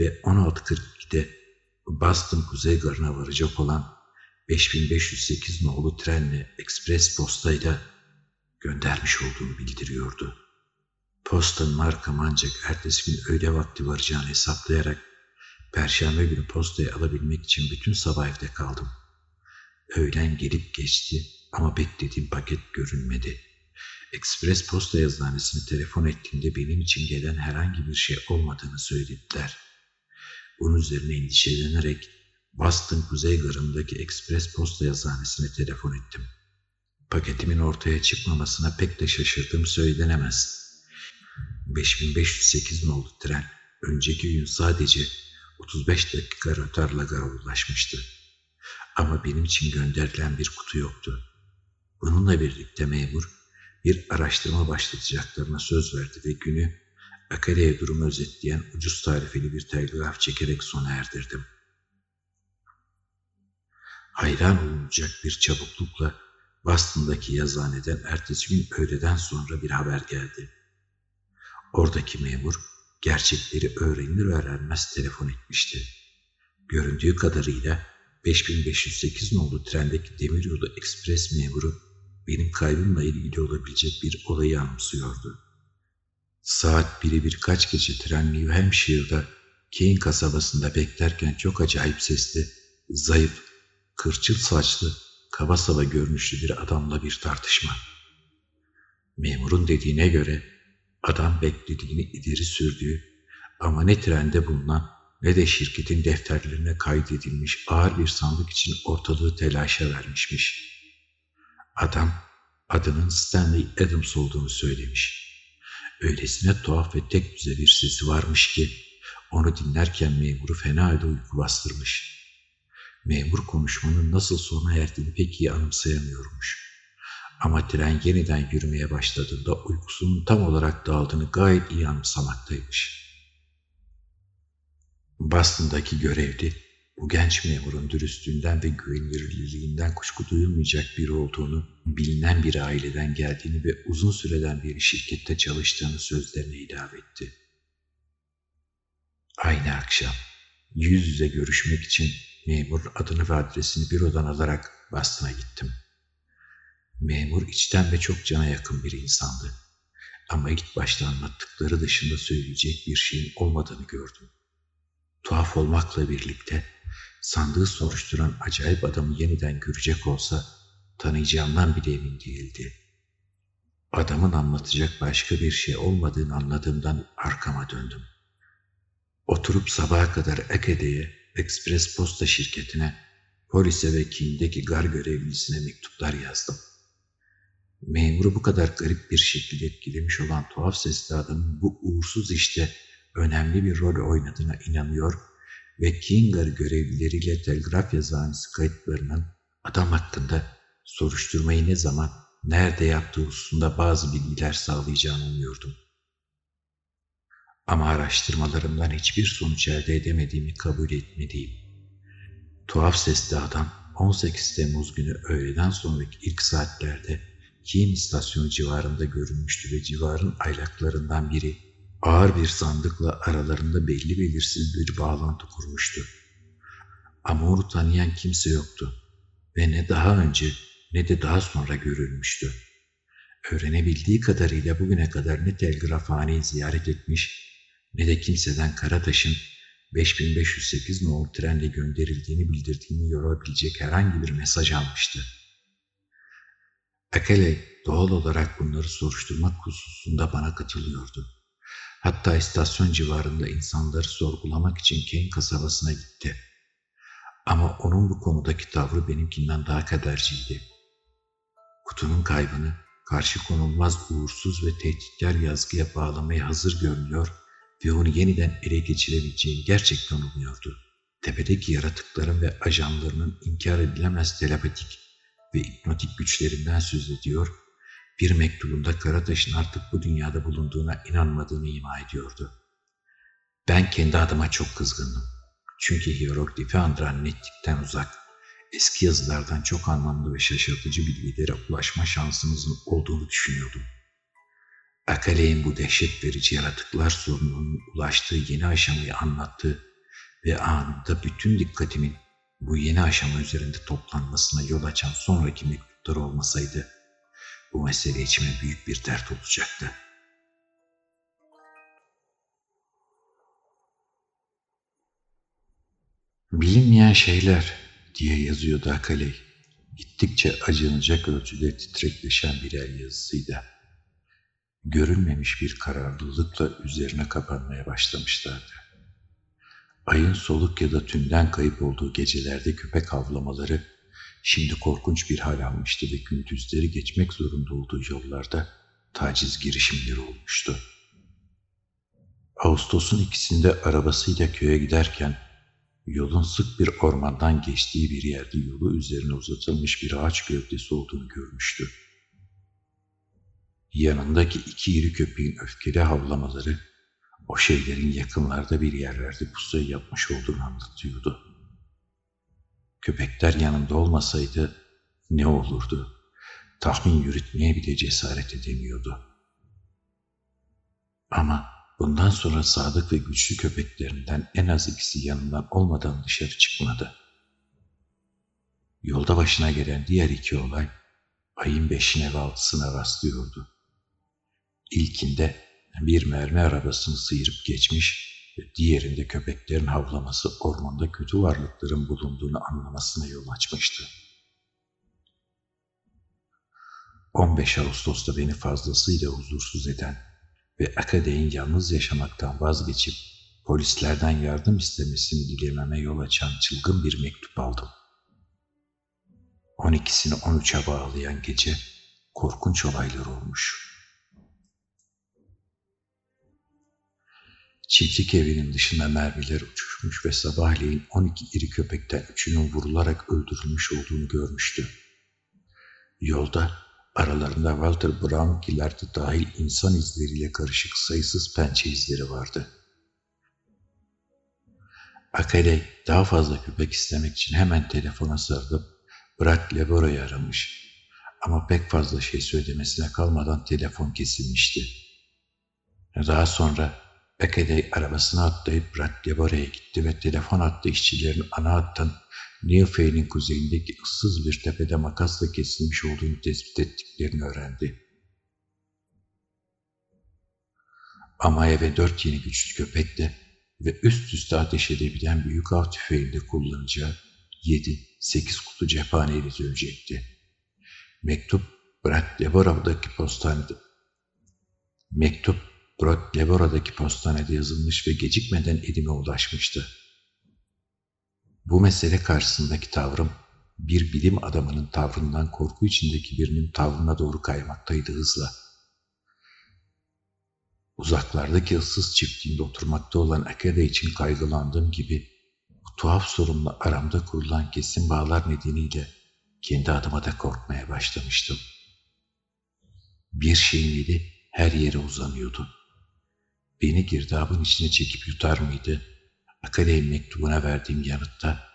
ve 16.42'de Boston Kuzey Garı'na varacak olan 5508 nolu trenle ekspres postayla göndermiş olduğunu bildiriyordu. Postanın markam ancak ertesi gün öğle vakti varacağını hesaplayarak Perşembe günü postayı alabilmek için bütün sabah evde kaldım. Öğlen gelip geçti ama beklediğim paket görünmedi. Ekspres posta yazıhanesine telefon ettiğimde benim için gelen herhangi bir şey olmadığını söylediler. Bunun üzerine endişelenerek Boston Kuzey Garı'ndaki ekspres posta yazıhanesine telefon ettim. Paketimin ortaya çıkmamasına pek de şaşırdığım söylenemez. 5508 nolu tren önceki gün sadece 35 dakika rötarla gara ulaşmıştı. Ama benim için gönderilen bir kutu yoktu. Bununla birlikte memur bir araştırma başlatacaklarına söz verdi ve günü Akare'ye durumu özetleyen ucuz tarifeli bir telgraf çekerek sona erdirdim. Hayran olunacak bir çabuklukla Boston'daki yazıhaneden ertesi gün öğleden sonra bir haber geldi. Oradaki memur gerçekleri öğrenir öğrenmez telefon etmişti. Göründüğü kadarıyla 5508 nolu trendeki demiryolu ekspres memuru benim kaybımla ilgili olabilecek bir olayı anımsıyordu. Saat biri birkaç gece tren New Hampshire'da Kane kasabasında beklerken çok acayip sesli, zayıf, kırçıl saçlı, kaba saba görünüşlü bir adamla bir tartışma. Memurun dediğine göre adam beklediğini ileri sürdüğü ama ne trende bulunan ne de şirketin defterlerine kaydedilmiş ağır bir sandık için ortalığı telaşa vermişmiş. Adam adının Stanley Adams olduğunu söylemiş. Öylesine tuhaf ve tek düze bir sesi varmış ki onu dinlerken memuru fena halde uyku bastırmış. Memur konuşmanın nasıl sona erdiğini pek iyi anımsayamıyormuş. Ama tren yeniden yürümeye başladığında uykusunun tam olarak dağıldığını gayet iyi anımsamaktaymış. Boston'daki görevli bu genç memurun dürüstlüğünden ve güvenilirliğinden kuşku duyulmayacak biri olduğunu, bilinen bir aileden geldiğini ve uzun süreden beri şirkette çalıştığını sözlerine ilave etti. Aynı akşam yüz yüze görüşmek için memur adını ve adresini bürodan alarak Boston'a gittim. Memur içten ve çok cana yakın bir insandı. Ama ilk başta anlattıkları dışında söyleyecek bir şeyin olmadığını gördüm. Tuhaf olmakla birlikte sandığı soruşturan acayip adamı yeniden görecek olsa tanıyacağımdan bile emin değildi. Adamın anlatacak başka bir şey olmadığını anladığımdan arkama döndüm. Oturup sabaha kadar Ekede'ye, Ekspres Posta şirketine, polise ve King'deki gar görevlisine mektuplar yazdım. Memuru bu kadar garip bir şekilde etkilemiş olan tuhaf sesli adamın bu uğursuz işte önemli bir rol oynadığına inanıyor ve Kingar görevlileriyle telgraf yazıhanesi kayıtlarının adam hakkında soruşturmayı ne zaman, nerede yaptığı hususunda bazı bilgiler sağlayacağını umuyordum. Ama araştırmalarımdan hiçbir sonuç elde edemediğimi kabul etmeliyim. Tuhaf sesli adam 18 Temmuz günü öğleden sonraki ilk saatlerde Kiin istasyonu civarında görünmüştü ve civarın aylaklarından biri ağır bir sandıkla aralarında belli belirsiz bir bağlantı kurmuştu. Ama onu tanıyan kimse yoktu ve ne daha önce ne de daha sonra görülmüştü. Öğrenebildiği kadarıyla bugüne kadar ne telgrafhaneyi ziyaret etmiş ne de kimseden Karataş'ın 5508 nolu trenle gönderildiğini bildirdiğini yorabilecek herhangi bir mesaj almıştı. Akele doğal olarak bunları soruşturmak hususunda bana katılıyordu. Hatta istasyon civarında insanları sorgulamak için Kane kasabasına gitti. Ama onun bu konudaki tavrı benimkinden daha kaderciydi. Kutunun kaybını karşı konulmaz uğursuz ve tehditkar yazgıya bağlamaya hazır görünüyor ve onu yeniden ele geçirebileceğini gerçekten umuyordu. Tepedeki yaratıkların ve ajanlarının inkar edilemez telepatik ve hipnotik güçlerinden söz ediyor, bir mektubunda Karataş'ın artık bu dünyada bulunduğuna inanmadığını ima ediyordu. Ben kendi adıma çok kızgındım. Çünkü hieroglifi andran netlikten uzak, eski yazılardan çok anlamlı ve şaşırtıcı bilgilere ulaşma şansımızın olduğunu düşünüyordum. Akale'in bu dehşet verici yaratıklar sorununun ulaştığı yeni aşamayı anlattı ve anında bütün dikkatimin bu yeni aşama üzerinde toplanmasına yol açan sonraki mektuplar olmasaydı bu mesele içime büyük bir dert olacaktı. Bilinmeyen şeyler diye yazıyordu Akaley. Gittikçe acınacak ölçüde titrekleşen bir el yazısıydı görülmemiş bir kararlılıkla üzerine kapanmaya başlamışlardı. Ayın soluk ya da tümden kayıp olduğu gecelerde köpek havlamaları şimdi korkunç bir hal almıştı ve gündüzleri geçmek zorunda olduğu yollarda taciz girişimleri olmuştu. Ağustos'un ikisinde arabasıyla köye giderken yolun sık bir ormandan geçtiği bir yerde yolu üzerine uzatılmış bir ağaç gövdesi olduğunu görmüştü. Yanındaki iki iri köpeğin öfkeli havlamaları o şeylerin yakınlarda bir yerlerde pusayı yapmış olduğunu anlatıyordu. Köpekler yanında olmasaydı ne olurdu? Tahmin yürütmeye bile cesaret edemiyordu. Ama bundan sonra sadık ve güçlü köpeklerinden en az ikisi yanından olmadan dışarı çıkmadı. Yolda başına gelen diğer iki olay ayın beşine ve altısına rastlıyordu. İlkinde bir mermi arabasını sıyırıp geçmiş diğerinde köpeklerin havlaması ormanda kötü varlıkların bulunduğunu anlamasına yol açmıştı. 15 Ağustos'ta beni fazlasıyla huzursuz eden ve Akade'nin yalnız yaşamaktan vazgeçip polislerden yardım istemesini dilememe yol açan çılgın bir mektup aldım. 12'sini 13'e bağlayan gece korkunç olaylar olmuş.'' Çiftlik evinin dışında mermiler uçuşmuş ve sabahleyin 12 iri köpekten üçünün vurularak öldürülmüş olduğunu görmüştü. Yolda aralarında Walter Brown'kiler de dahil insan izleriyle karışık sayısız pençe izleri vardı. Akale daha fazla köpek istemek için hemen telefona sarılıp Brad Leboro'yu aramış. Ama pek fazla şey söylemesine kalmadan telefon kesilmişti. Daha sonra Ekede arabasına atlayıp Bratyaboro'ya gitti ve telefon hattı işçilerin ana hattan Newfay'nin kuzeyindeki ıssız bir tepede makasla kesilmiş olduğunu tespit ettiklerini öğrendi. Ama eve dört yeni güçlü köpekle ve üst üste ateş edebilen büyük av tüfeğinde kullanacağı yedi, sekiz kutu cephaneyle dönecekti. Mektup Bratyaboro'daki postanede. Mektup Brod Levora'daki postanede yazılmış ve gecikmeden elime ulaşmıştı. Bu mesele karşısındaki tavrım bir bilim adamının tavrından korku içindeki birinin tavrına doğru kaymaktaydı hızla. Uzaklardaki ıssız çiftliğinde oturmakta olan Akeda için kaygılandığım gibi bu tuhaf sorunla aramda kurulan kesin bağlar nedeniyle kendi adıma da korkmaya başlamıştım. Bir şeyin eli her yere uzanıyordu. Beni girdabın içine çekip yutar mıydı? Akademi mektubuna verdiğim yanıtta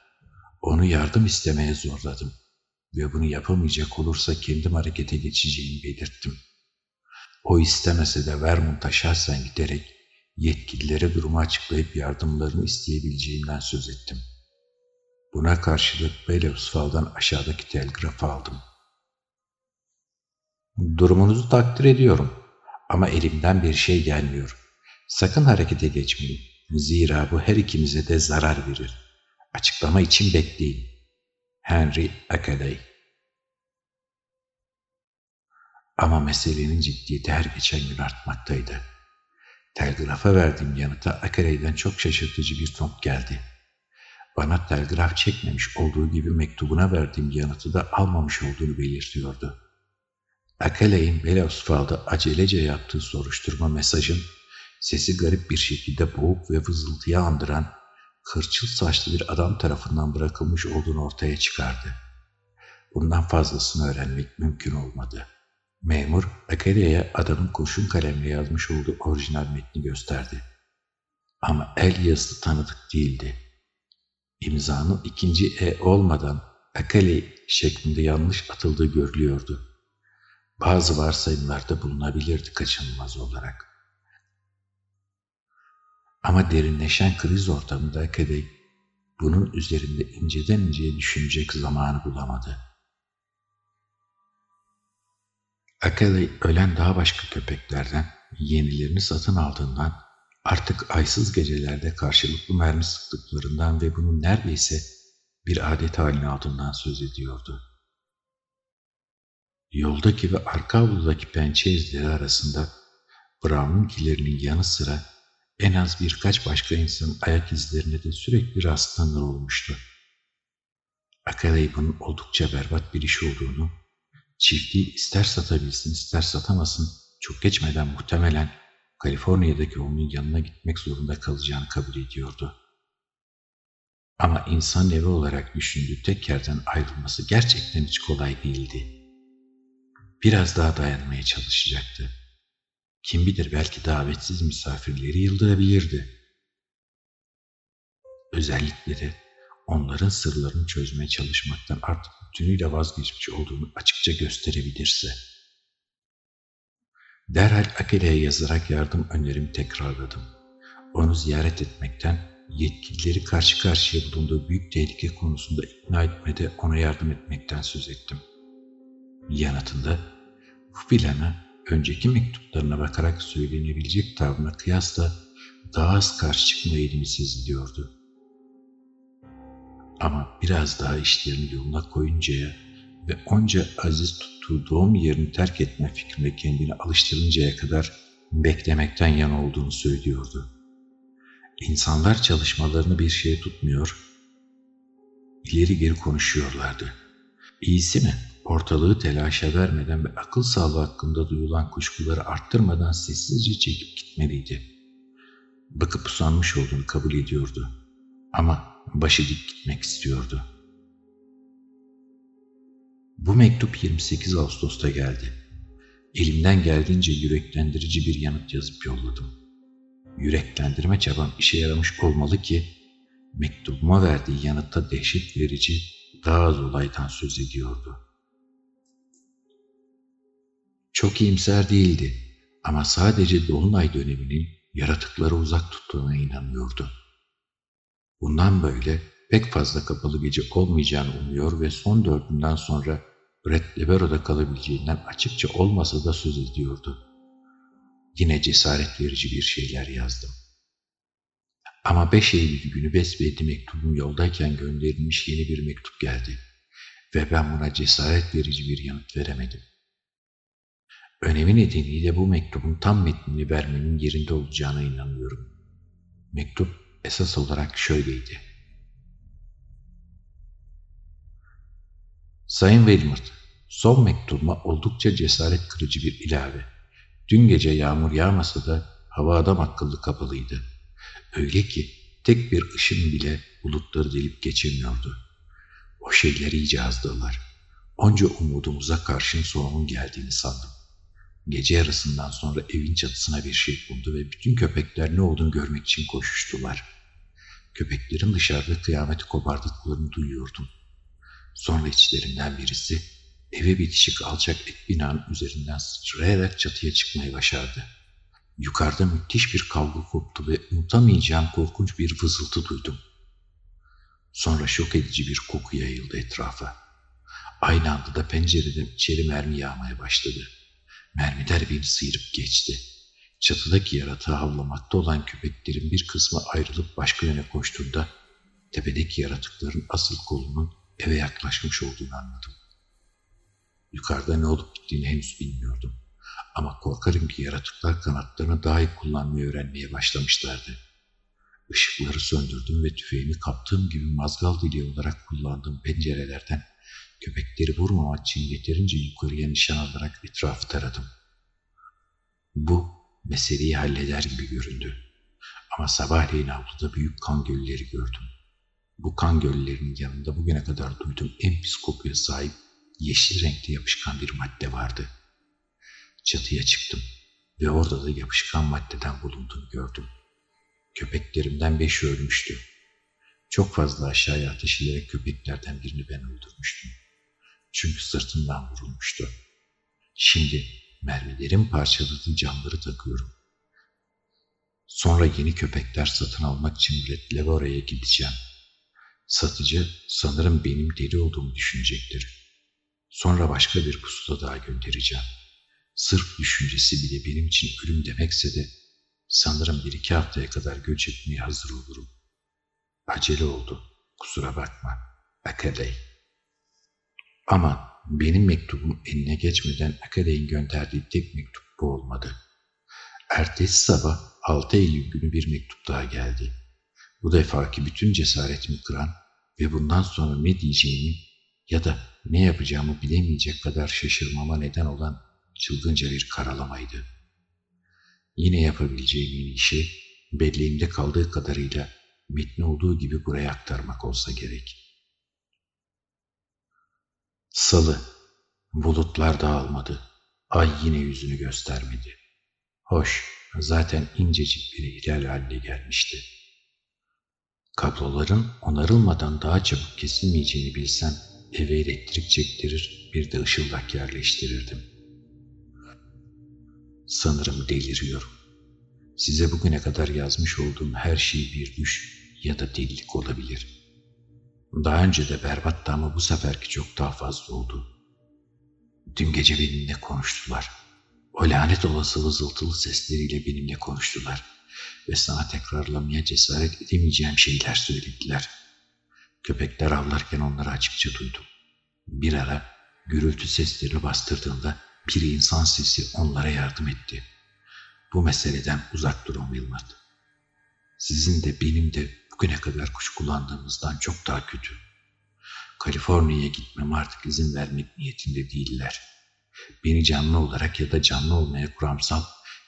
onu yardım istemeye zorladım ve bunu yapamayacak olursa kendim harekete geçeceğimi belirttim. O istemese de Vermont'a şahsen giderek yetkililere durumu açıklayıp yardımlarını isteyebileceğimden söz ettim. Buna karşılık Belevsfal'dan aşağıdaki telgrafı aldım. Durumunuzu takdir ediyorum ama elimden bir şey gelmiyor. Sakın harekete geçmeyin. Zira bu her ikimize de zarar verir. Açıklama için bekleyin. Henry Acadey Ama meselenin ciddiyeti her geçen gün artmaktaydı. Telgrafa verdiğim yanıta Acadey'den çok şaşırtıcı bir not geldi. Bana telgraf çekmemiş olduğu gibi mektubuna verdiğim yanıtı da almamış olduğunu belirtiyordu. Akeley'in Belosfal'da acelece yaptığı soruşturma mesajın sesi garip bir şekilde boğuk ve vızıltıya andıran kırçıl saçlı bir adam tarafından bırakılmış olduğunu ortaya çıkardı. Bundan fazlasını öğrenmek mümkün olmadı. Memur, Akele'ye adamın kurşun kalemle yazmış olduğu orijinal metni gösterdi. Ama el yazısı tanıdık değildi. İmzanın ikinci E olmadan Akele şeklinde yanlış atıldığı görülüyordu. Bazı varsayımlarda bulunabilirdi kaçınılmaz olarak. Ama derinleşen kriz ortamında Kadey bunun üzerinde inceden inceye düşünecek zamanı bulamadı. Akadey ölen daha başka köpeklerden yenilerini satın aldığından artık aysız gecelerde karşılıklı mermi sıktıklarından ve bunun neredeyse bir adet haline aldığından söz ediyordu. Yoldaki ve arka avludaki pençe izleri arasında Brown'unkilerinin yanı sıra en az birkaç başka insanın ayak izlerine de sürekli rastlanır olmuştu. Bunun oldukça berbat bir iş olduğunu, çiftliği ister satabilsin ister satamasın çok geçmeden muhtemelen Kaliforniya'daki onun yanına gitmek zorunda kalacağını kabul ediyordu. Ama insan evi olarak düşündüğü tek yerden ayrılması gerçekten hiç kolay değildi. Biraz daha dayanmaya çalışacaktı. Kim bilir belki davetsiz misafirleri yıldırabilirdi. Özellikle de onların sırlarını çözmeye çalışmaktan artık bütünüyle vazgeçmiş olduğunu açıkça gösterebilirse. Derhal Akele'ye yazarak yardım önerimi tekrarladım. Onu ziyaret etmekten, yetkilileri karşı karşıya bulunduğu büyük tehlike konusunda ikna etmede ona yardım etmekten söz ettim. Yanıtında bu plana önceki mektuplarına bakarak söylenebilecek tavrına kıyasla daha az karşı çıkma eğilimi seziliyordu. Ama biraz daha işlerini yoluna koyuncaya ve onca aziz tuttuğu doğum yerini terk etme fikrine kendini alıştırıncaya kadar beklemekten yana olduğunu söylüyordu. İnsanlar çalışmalarını bir şeye tutmuyor, ileri geri konuşuyorlardı. İyisi mi? Ortalığı telaşa vermeden ve akıl sağlığı hakkında duyulan kuşkuları arttırmadan sessizce çekip gitmeliydi. Bakıp usanmış olduğunu kabul ediyordu. Ama başı dik gitmek istiyordu. Bu mektup 28 Ağustos'ta geldi. Elimden geldiğince yüreklendirici bir yanıt yazıp yolladım. Yüreklendirme çabam işe yaramış olmalı ki mektubuma verdiği yanıtta dehşet verici daha az olaydan söz ediyordu. Çok iyimser değildi ama sadece Dolunay döneminin yaratıkları uzak tuttuğuna inanıyordu. Bundan böyle pek fazla kapalı gece olmayacağını umuyor ve son dördünden sonra Red Libero'da kalabileceğinden açıkça olmasa da söz ediyordu. Yine cesaret verici bir şeyler yazdım. Ama 5 Eylül günü besbelli mektubum yoldayken gönderilmiş yeni bir mektup geldi ve ben buna cesaret verici bir yanıt veremedim. Önemi nedeniyle bu mektubun tam metnini vermenin yerinde olacağına inanıyorum. Mektup esas olarak şöyleydi. Sayın Wilmot, son mektubuma oldukça cesaret kırıcı bir ilave. Dün gece yağmur yağmasa da hava adam akıllı kapalıydı. Öyle ki tek bir ışın bile bulutları delip geçirmiyordu. O şeyler iyice azdılar. Onca umudumuza karşın sonunun geldiğini sandım. Gece yarısından sonra evin çatısına bir şey buldu ve bütün köpekler ne olduğunu görmek için koşuştular. Köpeklerin dışarıda kıyameti kopardıklarını duyuyordum. Sonra içlerinden birisi eve bitişik alçak ek binanın üzerinden sıçrayarak çatıya çıkmayı başardı. Yukarıda müthiş bir kavga koptu ve unutamayacağım korkunç bir vızıltı duydum. Sonra şok edici bir koku yayıldı etrafa. Aynı anda da pencereden içeri mermi yağmaya başladı. Mermiler beni sıyırıp geçti. Çatıdaki yaratığa havlamakta olan köpeklerin bir kısmı ayrılıp başka yöne koştuğunda tepedeki yaratıkların asıl kolunun eve yaklaşmış olduğunu anladım. Yukarıda ne olup gittiğini henüz bilmiyordum. Ama korkarım ki yaratıklar kanatlarını daha iyi kullanmayı öğrenmeye başlamışlardı. Işıkları söndürdüm ve tüfeğimi kaptığım gibi mazgal dili olarak kullandığım pencerelerden köpekleri vurmamak için yeterince yukarıya nişan alarak etrafı taradım. Bu meseleyi halleder gibi göründü. Ama sabahleyin avluda büyük kan gölleri gördüm. Bu kan göllerinin yanında bugüne kadar duyduğum en pis kokuya sahip yeşil renkli yapışkan bir madde vardı. Çatıya çıktım ve orada da yapışkan maddeden bulunduğunu gördüm. Köpeklerimden beşi ölmüştü. Çok fazla aşağıya ateş ederek köpeklerden birini ben öldürmüştüm. Çünkü sırtından vurulmuştu. Şimdi mermilerin parçaladığı camları takıyorum. Sonra yeni köpekler satın almak için Red oraya gideceğim. Satıcı sanırım benim deli olduğumu düşünecektir. Sonra başka bir pusula daha göndereceğim. Sırf düşüncesi bile benim için ölüm demekse de sanırım bir iki haftaya kadar göç etmeye hazır olurum. Acele oldu. Kusura bakma. Akadey. Ama benim mektubum eline geçmeden Akadey'in gönderdiği tek mektup bu olmadı. Ertesi sabah 6 Eylül günü bir mektup daha geldi. Bu defaki bütün cesaretimi kıran ve bundan sonra ne diyeceğimi ya da ne yapacağımı bilemeyecek kadar şaşırmama neden olan çılgınca bir karalamaydı. Yine yapabileceğim en iyi şey belleğimde kaldığı kadarıyla metni olduğu gibi buraya aktarmak olsa gerek. Salı, bulutlar dağılmadı. Ay yine yüzünü göstermedi. Hoş, zaten incecik bir ihlal haline gelmişti. Kabloların onarılmadan daha çabuk kesilmeyeceğini bilsem eve elektrik çektirir bir de ışıldak yerleştirirdim. Sanırım deliriyorum. Size bugüne kadar yazmış olduğum her şey bir düş ya da delilik olabilir. Daha önce de berbattı ama bu seferki çok daha fazla oldu. Dün gece benimle konuştular. O lanet olası vızıltılı sesleriyle benimle konuştular. Ve sana tekrarlamaya cesaret edemeyeceğim şeyler söylediler. Köpekler avlarken onları açıkça duydum. Bir ara gürültü seslerini bastırdığında bir insan sesi onlara yardım etti. Bu meseleden uzak durun Wilmot. Sizin de benim de bugüne kadar kuşkulandığımızdan çok daha kötü. Kaliforniya'ya gitmem artık izin vermek niyetinde değiller. Beni canlı olarak ya da canlı olmaya kuramsal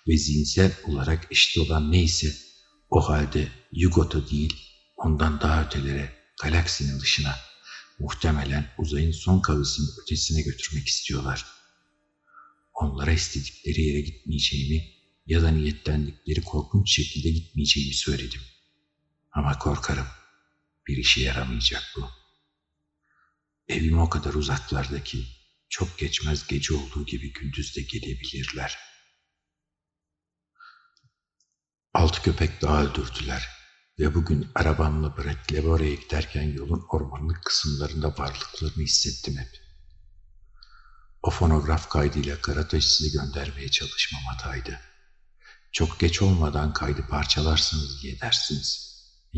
ve zihinsel olarak eşit olan neyse o halde Yugot'a değil ondan daha ötelere, galaksinin dışına, muhtemelen uzayın son kavısının ötesine götürmek istiyorlar. Onlara istedikleri yere gitmeyeceğimi ya da niyetlendikleri korkunç şekilde gitmeyeceğimi söyledim. Ama korkarım bir işe yaramayacak bu. Evim o kadar uzaklardaki çok geçmez gece olduğu gibi gündüz de gelebilirler. Altı köpek daha öldürdüler ve bugün arabamla Brett Levore'ye giderken yolun ormanlık kısımlarında varlıklarını hissettim hep. O fonograf kaydıyla Karataş sizi göndermeye çalışmam hataydı. Çok geç olmadan kaydı parçalarsınız diye dersiniz.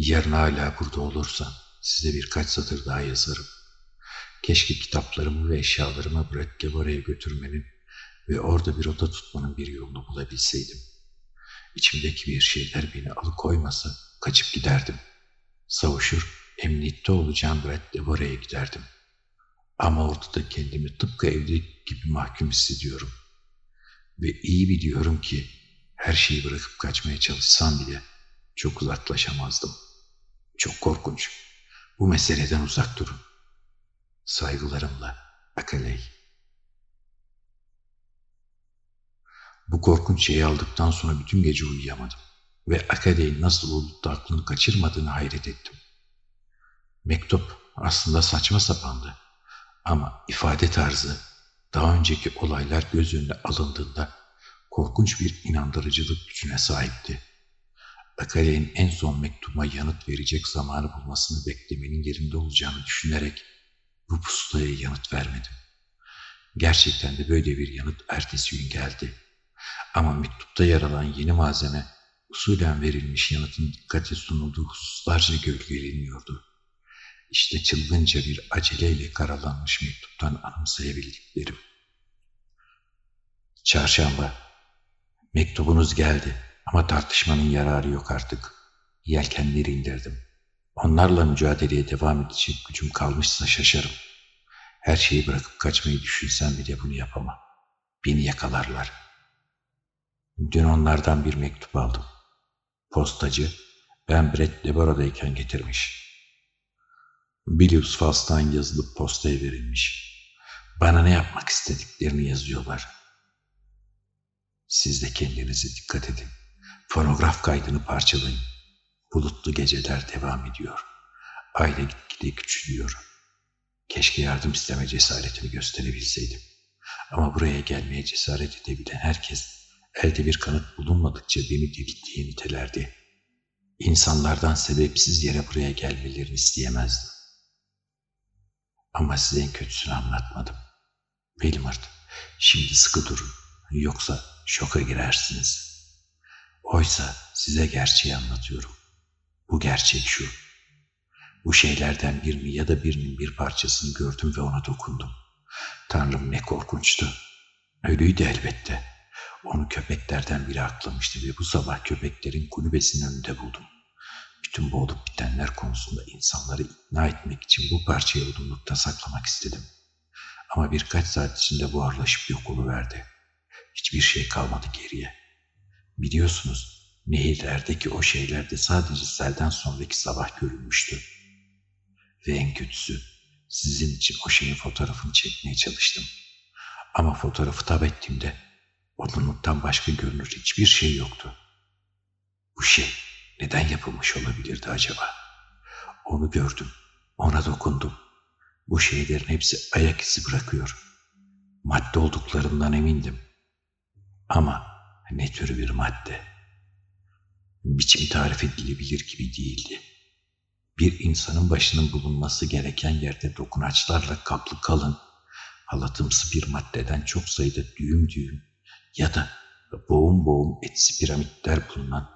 Yarın hala burada olursam size birkaç satır daha yazarım. Keşke kitaplarımı ve eşyalarımı Brett Levore'ye götürmenin ve orada bir oda tutmanın bir yolunu bulabilseydim. İçimdeki bir şeyler beni alıkoymasa kaçıp giderdim. Savuşur, emniyette olacağım Brett Levore'ye giderdim. Ama orada da kendimi tıpkı evde gibi mahkum hissediyorum. Ve iyi biliyorum ki her şeyi bırakıp kaçmaya çalışsam bile çok uzaklaşamazdım. Çok korkunç. Bu meseleden uzak durun. Saygılarımla Akaley. Bu korkunç şeyi aldıktan sonra bütün gece uyuyamadım. Ve Akaley'in nasıl olup da aklını kaçırmadığını hayret ettim. Mektup aslında saçma sapandı. Ama ifade tarzı daha önceki olaylar göz önüne alındığında korkunç bir inandırıcılık gücüne sahipti. Akale'nin en son mektubuma yanıt verecek zamanı bulmasını beklemenin yerinde olacağını düşünerek bu pusulaya yanıt vermedim. Gerçekten de böyle bir yanıt ertesi gün geldi. Ama mektupta yer alan yeni malzeme usulen verilmiş yanıtın dikkate sunulduğu hususlarca gölgeleniyordu. İşte çılgınca bir aceleyle karalanmış mektuptan anımsayabildiklerim. Çarşamba. Mektubunuz geldi ama tartışmanın yararı yok artık. Yelkenleri indirdim. Onlarla mücadeleye devam edecek gücüm kalmışsa şaşarım. Her şeyi bırakıp kaçmayı düşünsem bile bunu yapamam. Beni yakalarlar. Dün onlardan bir mektup aldım. Postacı ben Brett Deborah'dayken getirmiş. Bilius Fast'tan yazılıp postaya verilmiş. Bana ne yapmak istediklerini yazıyorlar. Siz de kendinize dikkat edin. Fonograf kaydını parçalayın. Bulutlu geceler devam ediyor. Aile gitgide küçülüyor. Keşke yardım isteme cesaretimi gösterebilseydim. Ama buraya gelmeye cesaret edebilen herkes elde bir kanıt bulunmadıkça beni dirilttiği nitelerdi. İnsanlardan sebepsiz yere buraya gelmelerini isteyemezdim. Ama size en kötüsünü anlatmadım. Wilmert, şimdi sıkı durun. Yoksa şoka girersiniz. Oysa size gerçeği anlatıyorum. Bu gerçek şu. Bu şeylerden birini ya da birinin bir parçasını gördüm ve ona dokundum. Tanrım ne korkunçtu. Ölüydü elbette. Onu köpeklerden biri aklamıştı ve bu sabah köpeklerin kulübesinin önünde buldum. Bütün bu olup bitenler konusunda insanları ikna etmek için bu parçayı odunlukta saklamak istedim. Ama birkaç saat içinde buharlaşıp yok oluverdi. Hiçbir şey kalmadı geriye. Biliyorsunuz nehirlerdeki o şeyler de sadece selden sonraki sabah görülmüştü. Ve en kötüsü sizin için o şeyin fotoğrafını çekmeye çalıştım. Ama fotoğrafı tab ettiğimde odunluktan başka görünür hiçbir şey yoktu. Bu şey neden yapılmış olabilirdi acaba? Onu gördüm, ona dokundum. Bu şeylerin hepsi ayak izi bırakıyor. Madde olduklarından emindim. Ama ne tür bir madde? Biçimi tarif edilebilir gibi değildi. Bir insanın başının bulunması gereken yerde dokunaçlarla kaplı kalın, halatımsı bir maddeden çok sayıda düğüm düğüm ya da boğum boğum etsi piramitler bulunan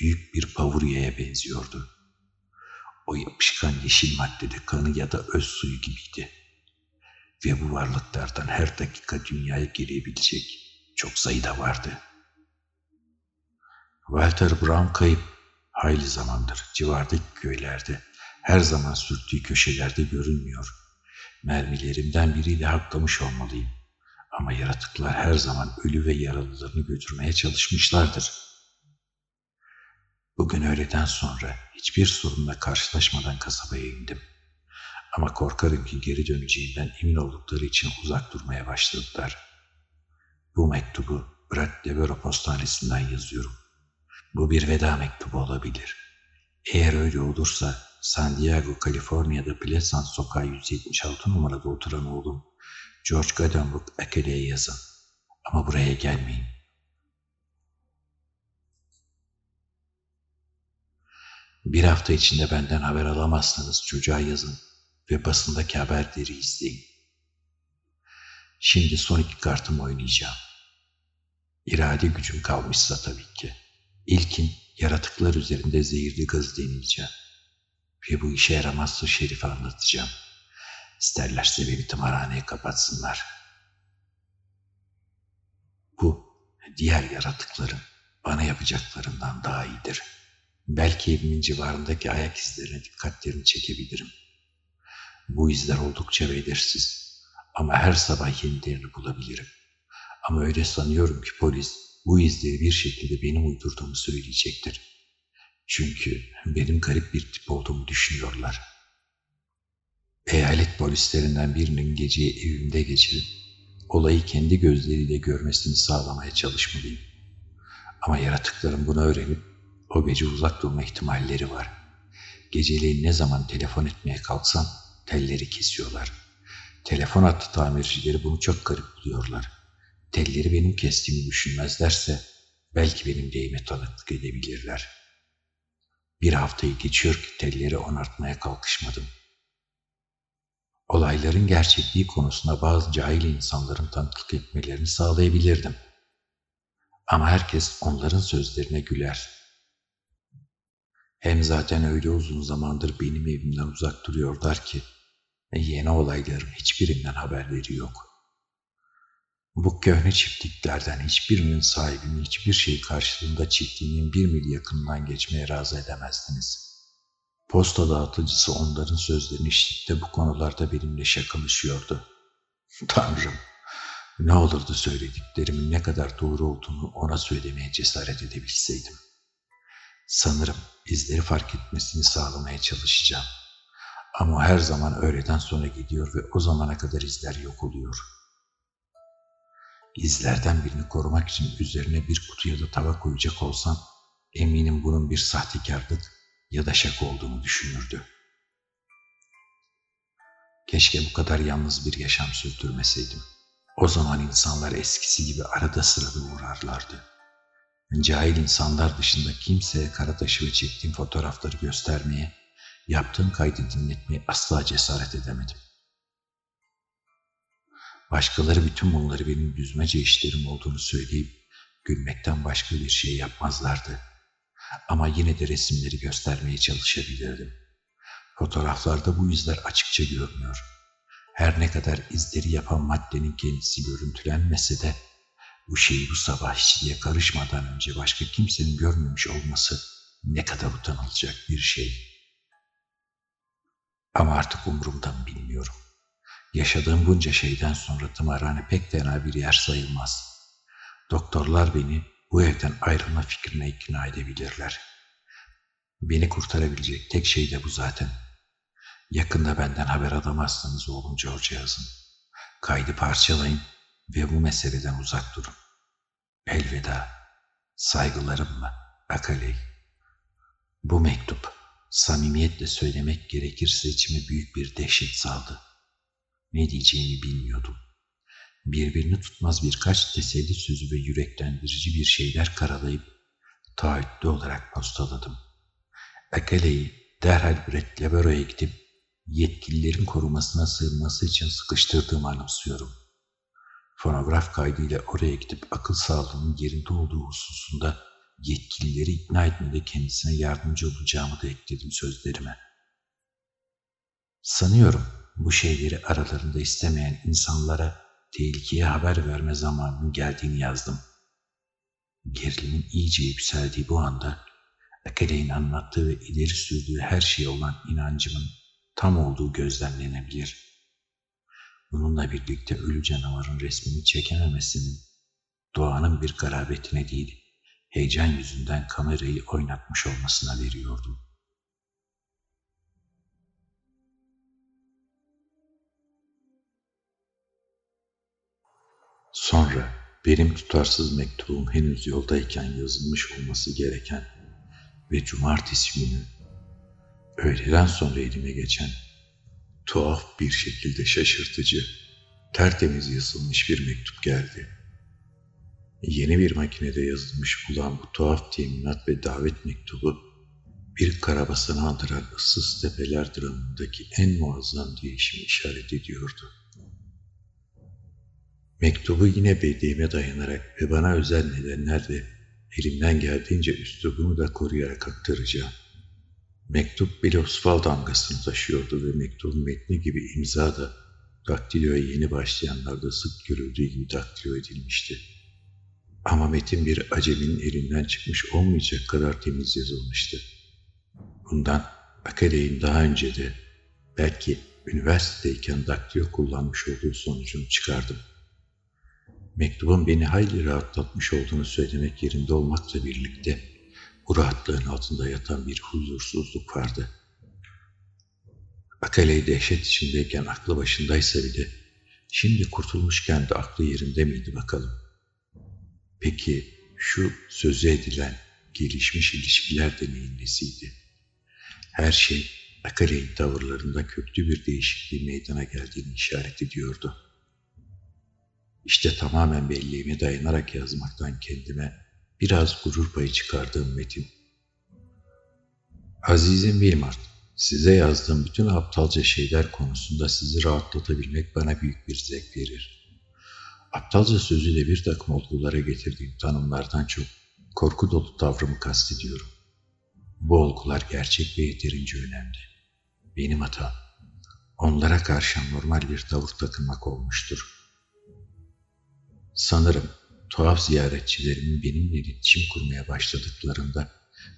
büyük bir pavuryaya benziyordu. O yapışkan yeşil maddede kanı ya da öz suyu gibiydi. Ve bu varlıklardan her dakika dünyaya girebilecek çok sayıda vardı. Walter Brown kayıp. Hayli zamandır civardaki köylerde, her zaman sürttüğü köşelerde görünmüyor. Mermilerimden biriyle haklamış olmalıyım. Ama yaratıklar her zaman ölü ve yaralılarını götürmeye çalışmışlardır.'' Bugün öğleden sonra hiçbir sorunla karşılaşmadan kasabaya indim. Ama korkarım ki geri döneceğinden emin oldukları için uzak durmaya başladılar. Bu mektubu Brad Devero postanesinden yazıyorum. Bu bir veda mektubu olabilir. Eğer öyle olursa San Diego, Kaliforniya'da Pleasant Sokağı 176 numarada oturan oğlum George Gadenbrook Akele'ye yazın. Ama buraya gelmeyin. Bir hafta içinde benden haber alamazsanız çocuğa yazın ve basındaki haberleri izleyin. Şimdi son iki kartımı oynayacağım. İrade gücüm kalmışsa tabii ki. İlkin yaratıklar üzerinde zehirli gaz deneyeceğim. Ve bu işe yaramazsa Şerif'e anlatacağım. İsterlerse beni tımarhaneye kapatsınlar. Bu diğer yaratıkların bana yapacaklarından daha iyidir.'' Belki evimin civarındaki ayak izlerine dikkatlerini çekebilirim. Bu izler oldukça belirsiz. Ama her sabah yenilerini bulabilirim. Ama öyle sanıyorum ki polis bu izleri bir şekilde benim uydurduğumu söyleyecektir. Çünkü benim garip bir tip olduğumu düşünüyorlar. Eyalet polislerinden birinin geceyi evimde geçirip olayı kendi gözleriyle görmesini sağlamaya çalışmalıyım. Ama yaratıkların bunu öğrenip o gece uzak durma ihtimalleri var. Geceleyin ne zaman telefon etmeye kalksam telleri kesiyorlar. Telefon hattı tamircileri bunu çok garip buluyorlar. Telleri benim kestiğimi düşünmezlerse belki benim deyime tanıklık edebilirler. Bir haftayı geçiyor ki telleri onartmaya kalkışmadım. Olayların gerçekliği konusunda bazı cahil insanların tanıklık etmelerini sağlayabilirdim. Ama herkes onların sözlerine güler. Hem zaten öyle uzun zamandır benim evimden uzak duruyorlar ki yeni olayların hiçbirinden haberleri yok.'' Bu köhne çiftliklerden hiçbirinin sahibini hiçbir şey karşılığında çiftliğinin bir mil yakından geçmeye razı edemezdiniz. Posta dağıtıcısı onların sözlerini işitti bu konularda benimle şakalaşıyordu. Tanrım, ne olurdu söylediklerimin ne kadar doğru olduğunu ona söylemeye cesaret edebilseydim. Sanırım izleri fark etmesini sağlamaya çalışacağım. Ama her zaman öğleden sonra gidiyor ve o zamana kadar izler yok oluyor.'' İzlerden birini korumak için üzerine bir kutu ya da tava koyacak olsam eminim bunun bir sahtekarlık ya da şaka olduğunu düşünürdü. Keşke bu kadar yalnız bir yaşam sürdürmeseydim. O zaman insanlar eskisi gibi arada sırada uğrarlardı. Cahil insanlar dışında kimseye Karataş'ı ve çektiğim fotoğrafları göstermeye, yaptığım kaydı dinletmeye asla cesaret edemedim. Başkaları bütün bunları benim düzmece işlerim olduğunu söyleyip gülmekten başka bir şey yapmazlardı. Ama yine de resimleri göstermeye çalışabilirdim. Fotoğraflarda bu izler açıkça görünüyor. Her ne kadar izleri yapan maddenin kendisi görüntülenmese de bu şeyi bu sabah işçiliğe karışmadan önce başka kimsenin görmemiş olması ne kadar utanılacak bir şey. Ama artık umurumda mı bilmiyorum. Yaşadığım bunca şeyden sonra tımarhane pek fena bir yer sayılmaz. Doktorlar beni bu evden ayrılma fikrine ikna edebilirler. Beni kurtarabilecek tek şey de bu zaten. Yakında benden haber alamazsanız oğlum George yazın. Kaydı parçalayın ve bu meseleden uzak durun. Elveda. Saygılarımla Akaley. Bu mektup samimiyetle söylemek gerekirse içime büyük bir dehşet saldı. Ne diyeceğimi bilmiyordum. Birbirini tutmaz birkaç teselli sözü ve yüreklendirici bir şeyler karalayıp taahhütlü olarak postaladım. Ekele'yi derhal Brett Levero'ya gidip yetkililerin korumasına sığınması için sıkıştırdığımı anımsıyorum. Fonograf kaydıyla oraya gidip akıl sağlığının yerinde olduğu hususunda yetkilileri ikna etmede kendisine yardımcı olacağımı da ekledim sözlerime. Sanıyorum bu şeyleri aralarında istemeyen insanlara tehlikeye haber verme zamanının geldiğini yazdım. Gerilimin iyice yükseldiği bu anda Akele'nin anlattığı ve ileri sürdüğü her şeye olan inancımın tam olduğu gözlemlenebilir. Bununla birlikte ölü canavarın resmini çekememesinin doğanın bir garabetine değil, heyecan yüzünden kamerayı oynatmış olmasına veriyordum. Sonra benim tutarsız mektubum henüz yoldayken yazılmış olması gereken ve cumartesi günü öğleden sonra elime geçen tuhaf bir şekilde şaşırtıcı, tertemiz yazılmış bir mektup geldi. Yeni bir makinede yazılmış olan bu tuhaf teminat ve davet mektubu bir karabasanı andıran ıssız tepeler dramındaki en muazzam değişimi işaret ediyordu. Mektubu yine bediğime dayanarak ve bana özel nedenlerle elimden geldiğince üslubunu da koruyarak aktaracağım. Mektup bir osfal damgasını taşıyordu ve mektubun metni gibi imza da daktiloya yeni başlayanlarda sık görüldüğü gibi daktilo edilmişti. Ama metin bir aceminin elinden çıkmış olmayacak kadar temiz yazılmıştı. Bundan Akadey'in daha önce de belki üniversitedeyken daktilo kullanmış olduğu sonucunu çıkardım. Mektubun beni hayli rahatlatmış olduğunu söylemek yerinde olmakla birlikte bu rahatlığın altında yatan bir huzursuzluk vardı. Akale dehşet içindeyken aklı başındaysa bile şimdi kurtulmuşken de aklı yerinde miydi bakalım. Peki şu sözü edilen gelişmiş ilişkiler demeyin nesiydi? Her şey Akale'nin tavırlarında köklü bir değişikliği meydana geldiğini işaret ediyordu. İşte tamamen belliğime dayanarak yazmaktan kendime biraz gurur payı çıkardığım metin. Azizim Wilmart, size yazdığım bütün aptalca şeyler konusunda sizi rahatlatabilmek bana büyük bir zevk verir. Aptalca sözüyle bir takım olgulara getirdiğim tanımlardan çok korku dolu tavrımı kastediyorum. Bu olgular gerçek ve yeterince önemli. Benim hatam. Onlara karşı normal bir tavır takınmak olmuştur. Sanırım tuhaf ziyaretçilerimin benimle iletişim kurmaya başladıklarında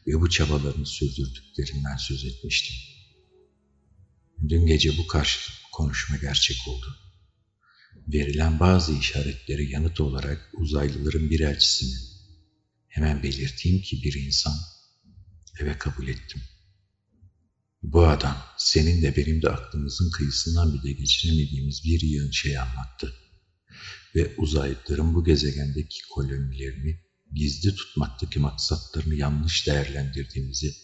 ve bu çabalarını sürdürdüklerinden söz etmiştim. Dün gece bu karşılıklı konuşma gerçek oldu. Verilen bazı işaretleri yanıt olarak uzaylıların bir elçisini hemen belirteyim ki bir insan eve kabul ettim. Bu adam senin de benim de aklımızın kıyısından bile geçiremediğimiz bir yığın şey anlattı ve uzaylıların bu gezegendeki kolonilerini gizli tutmaktaki maksatlarını yanlış değerlendirdiğimizi,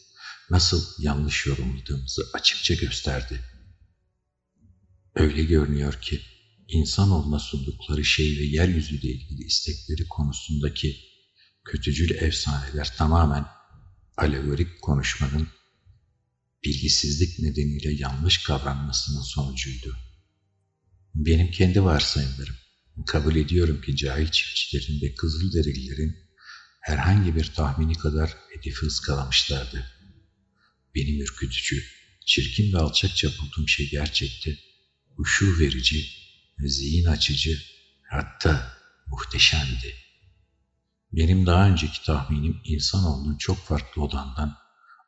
nasıl yanlış yorumladığımızı açıkça gösterdi. Öyle görünüyor ki insanoğluna sundukları şey ve yeryüzüyle ilgili istekleri konusundaki kötücül efsaneler tamamen alegorik konuşmanın bilgisizlik nedeniyle yanlış kavranmasının sonucuydu. Benim kendi varsayımlarım, Kabul ediyorum ki cahil çiftçilerin ve Kızılderililerin herhangi bir tahmini kadar hedefi ıskalamışlardı. Benim ürkütücü, çirkin ve alçakça bulduğum şey gerçekti. Uşu verici, zihin açıcı, hatta muhteşemdi. Benim daha önceki tahminim insanoğlunun çok farklı olandan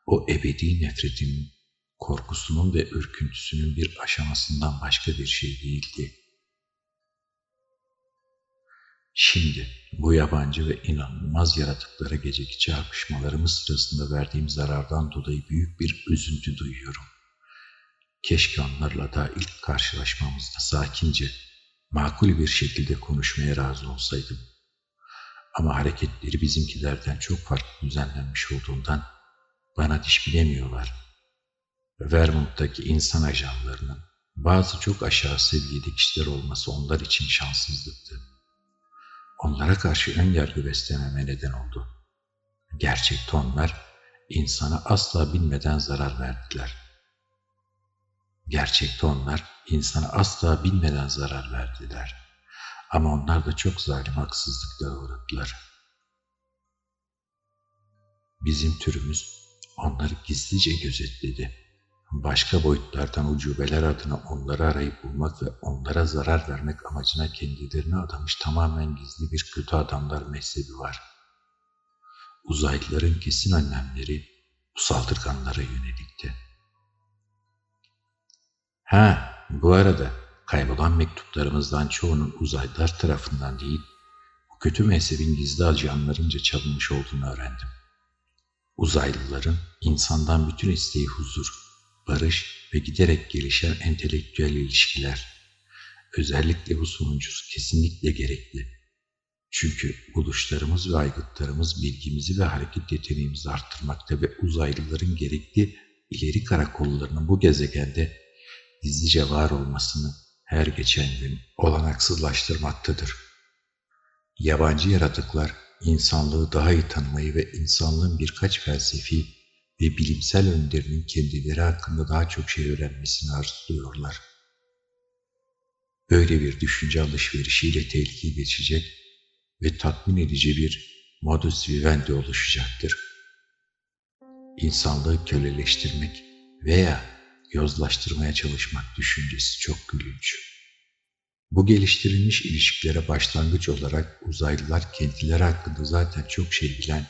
o ebedi nefretinin, korkusunun ve ürküntüsünün bir aşamasından başka bir şey değildi. Şimdi bu yabancı ve inanılmaz yaratıklara geceki çarpışmalarımız sırasında verdiğim zarardan dolayı büyük bir üzüntü duyuyorum. Keşke onlarla da ilk karşılaşmamızda sakince, makul bir şekilde konuşmaya razı olsaydım. Ama hareketleri bizimkilerden çok farklı düzenlenmiş olduğundan bana diş bilemiyorlar. Vermont'taki insan ajanlarının bazı çok aşağı seviyede kişiler olması onlar için şanssızlıktı onlara karşı ön yargı beslememe neden oldu. Gerçekte onlar insana asla bilmeden zarar verdiler. Gerçekte onlar insana asla bilmeden zarar verdiler. Ama onlar da çok zalim haksızlıklara uğradılar. Bizim türümüz onları gizlice gözetledi başka boyutlardan ucubeler adına onları arayıp bulmak ve onlara zarar vermek amacına kendilerini adamış tamamen gizli bir kötü adamlar mezhebi var. Uzaylıların kesin önlemleri bu saldırganlara yönelikti. Ha, bu arada kaybolan mektuplarımızdan çoğunun uzaylılar tarafından değil, bu kötü mezhebin gizli ajanlarınca çalınmış olduğunu öğrendim. Uzaylıların insandan bütün isteği huzur, barış ve giderek gelişen entelektüel ilişkiler. Özellikle bu sonuncusu kesinlikle gerekli. Çünkü buluşlarımız ve aygıtlarımız bilgimizi ve hareket yeteneğimizi arttırmakta ve uzaylıların gerekli ileri karakollarının bu gezegende gizlice var olmasını her geçen gün olanaksızlaştırmaktadır. Yabancı yaratıklar insanlığı daha iyi tanımayı ve insanlığın birkaç felsefi ve bilimsel önderinin kendileri hakkında daha çok şey öğrenmesini arzuluyorlar. Böyle bir düşünce alışverişiyle tehlikeyi geçecek ve tatmin edici bir modus vivendi oluşacaktır. İnsanlığı köleleştirmek veya yozlaştırmaya çalışmak düşüncesi çok gülünç. Bu geliştirilmiş ilişkilere başlangıç olarak uzaylılar kendileri hakkında zaten çok şey bilen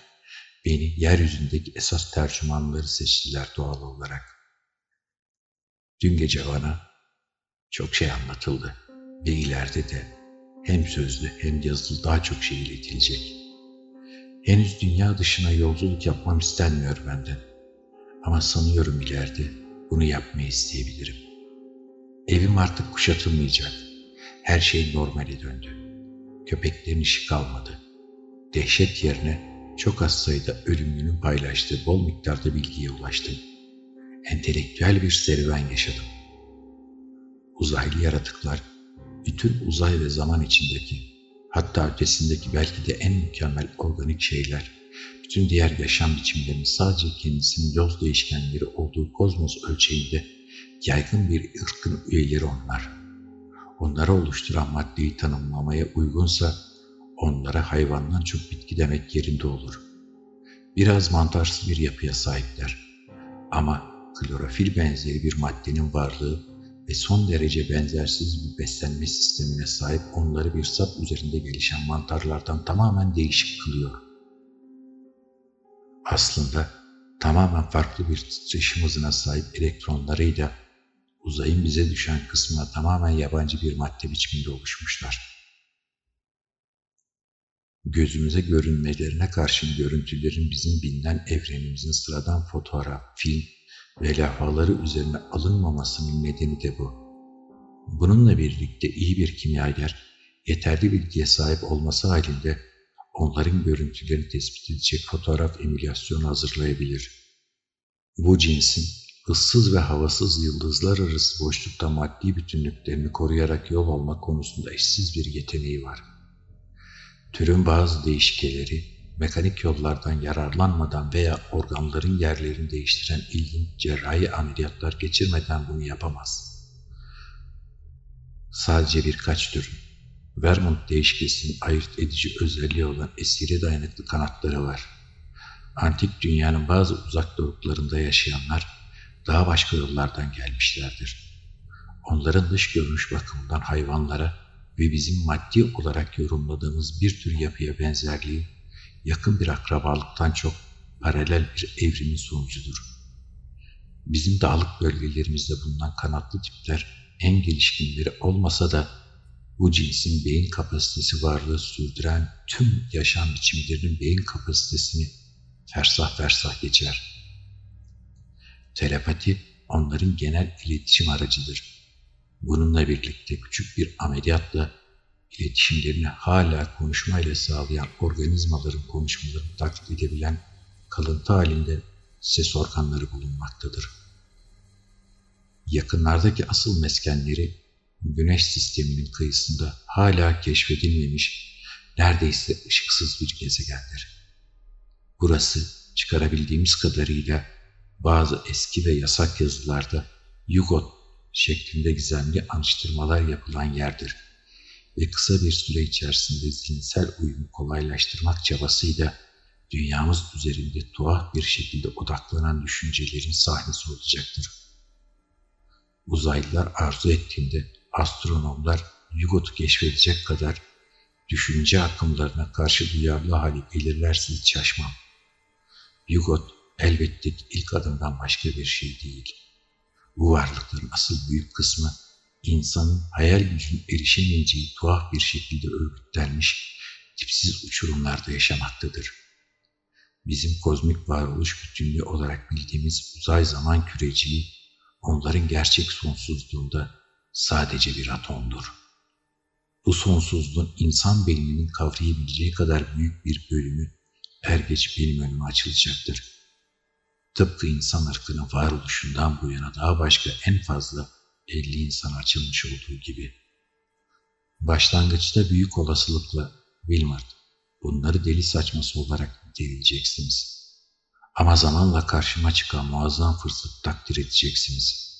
Beni yeryüzündeki esas tercümanları seçtiler doğal olarak. Dün gece bana Çok şey anlatıldı ve ileride de hem sözlü hem yazılı daha çok şey iletilecek. Henüz dünya dışına yolculuk yapmam istenmiyor benden. Ama sanıyorum ileride bunu yapmayı isteyebilirim. Evim artık kuşatılmayacak. Her şey normale döndü. Köpeklerin işi kalmadı. Dehşet yerine çok az sayıda ölümlünün paylaştığı bol miktarda bilgiye ulaştım. Entelektüel bir serüven yaşadım. Uzaylı yaratıklar, bütün uzay ve zaman içindeki, hatta ötesindeki belki de en mükemmel organik şeyler, bütün diğer yaşam biçimlerinin sadece kendisinin yoz değişkenleri olduğu kozmos ölçeğinde yaygın bir ırkın üyeleri onlar. Onları oluşturan maddeyi tanımlamaya uygunsa onlara hayvandan çok bitki demek yerinde olur. Biraz mantarsı bir yapıya sahipler. Ama klorofil benzeri bir maddenin varlığı ve son derece benzersiz bir beslenme sistemine sahip onları bir sap üzerinde gelişen mantarlardan tamamen değişik kılıyor. Aslında tamamen farklı bir titreşim hızına sahip elektronlarıyla uzayın bize düşen kısmına tamamen yabancı bir madde biçiminde oluşmuşlar. Gözümüze görünmelerine karşın görüntülerin bizim bilinen evrenimizin sıradan fotoğraf, film ve levhaları üzerine alınmamasının nedeni de bu. Bununla birlikte iyi bir kimyager, yeterli bilgiye sahip olması halinde onların görüntülerini tespit edecek fotoğraf emülasyonu hazırlayabilir. Bu cinsin ıssız ve havasız yıldızlar arası boşlukta maddi bütünlüklerini koruyarak yol alma konusunda eşsiz bir yeteneği var. Türün bazı değişkeleri mekanik yollardan yararlanmadan veya organların yerlerini değiştiren ilginç cerrahi ameliyatlar geçirmeden bunu yapamaz. Sadece birkaç türün, Vermont değişkesinin ayırt edici özelliği olan esire dayanıklı kanatları var. Antik dünyanın bazı uzak doruklarında yaşayanlar daha başka yollardan gelmişlerdir. Onların dış görünüş bakımından hayvanlara ve bizim maddi olarak yorumladığımız bir tür yapıya benzerliği yakın bir akrabalıktan çok paralel bir evrimin sonucudur. Bizim dağlık bölgelerimizde bulunan kanatlı tipler en gelişkinleri olmasa da bu cinsin beyin kapasitesi varlığı sürdüren tüm yaşam biçimlerinin beyin kapasitesini fersah fersah geçer. Telepati onların genel iletişim aracıdır. Bununla birlikte küçük bir ameliyatla iletişimlerini hala konuşmayla sağlayan organizmaların konuşmalarını taklit edebilen kalıntı halinde ses organları bulunmaktadır. Yakınlardaki asıl meskenleri Güneş sisteminin kıyısında hala keşfedilmemiş, neredeyse ışıksız bir gezegendir. Burası çıkarabildiğimiz kadarıyla bazı eski ve yasak yazılarda Yugot şeklinde gizemli anıştırmalar yapılan yerdir ve kısa bir süre içerisinde zihinsel uyumu kolaylaştırmak çabasıyla dünyamız üzerinde tuhaf bir şekilde odaklanan düşüncelerin sahnesi olacaktır. Uzaylılar arzu ettiğinde astronomlar Yugot'u keşfedecek kadar düşünce akımlarına karşı duyarlı hali belirlerse hiç şaşmam. Yugot elbette ilk adımdan başka bir şey değil. Bu varlıkların asıl büyük kısmı insanın hayal gücünün erişemeyeceği tuhaf bir şekilde örgütlenmiş, tipsiz uçurumlarda yaşamaktadır. Bizim kozmik varoluş bütünlüğü olarak bildiğimiz uzay zaman küreciği, onların gerçek sonsuzluğunda sadece bir atomdur. Bu sonsuzluğun insan beyninin kavrayabileceği kadar büyük bir bölümü er geç benim önüme açılacaktır. Tıpkı insan ırkının varoluşundan bu yana daha başka en fazla 50 insan açılmış olduğu gibi. Başlangıçta büyük olasılıkla Wilmert, bunları deli saçması olarak niteleyeceksiniz. Ama zamanla karşıma çıkan muazzam fırsat takdir edeceksiniz.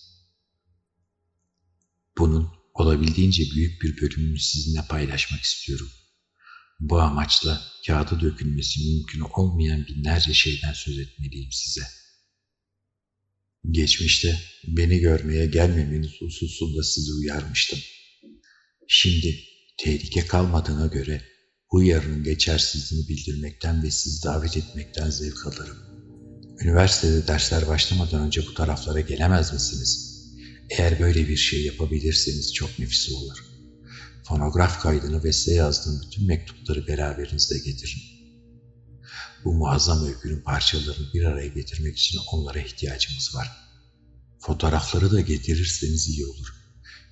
Bunun olabildiğince büyük bir bölümünü sizinle paylaşmak istiyorum. Bu amaçla kağıda dökülmesi mümkün olmayan binlerce şeyden söz etmeliyim size.'' Geçmişte beni görmeye gelmemeniz hususunda sizi uyarmıştım. Şimdi tehlike kalmadığına göre uyarının geçersizliğini bildirmekten ve sizi davet etmekten zevk alırım. Üniversitede dersler başlamadan önce bu taraflara gelemez misiniz? Eğer böyle bir şey yapabilirseniz çok nefis olur. Fonograf kaydını ve size yazdığım bütün mektupları beraberinizde getirin. Bu muazzam öykünün parçalarını bir araya getirmek için onlara ihtiyacımız var. Fotoğrafları da getirirseniz iyi olur.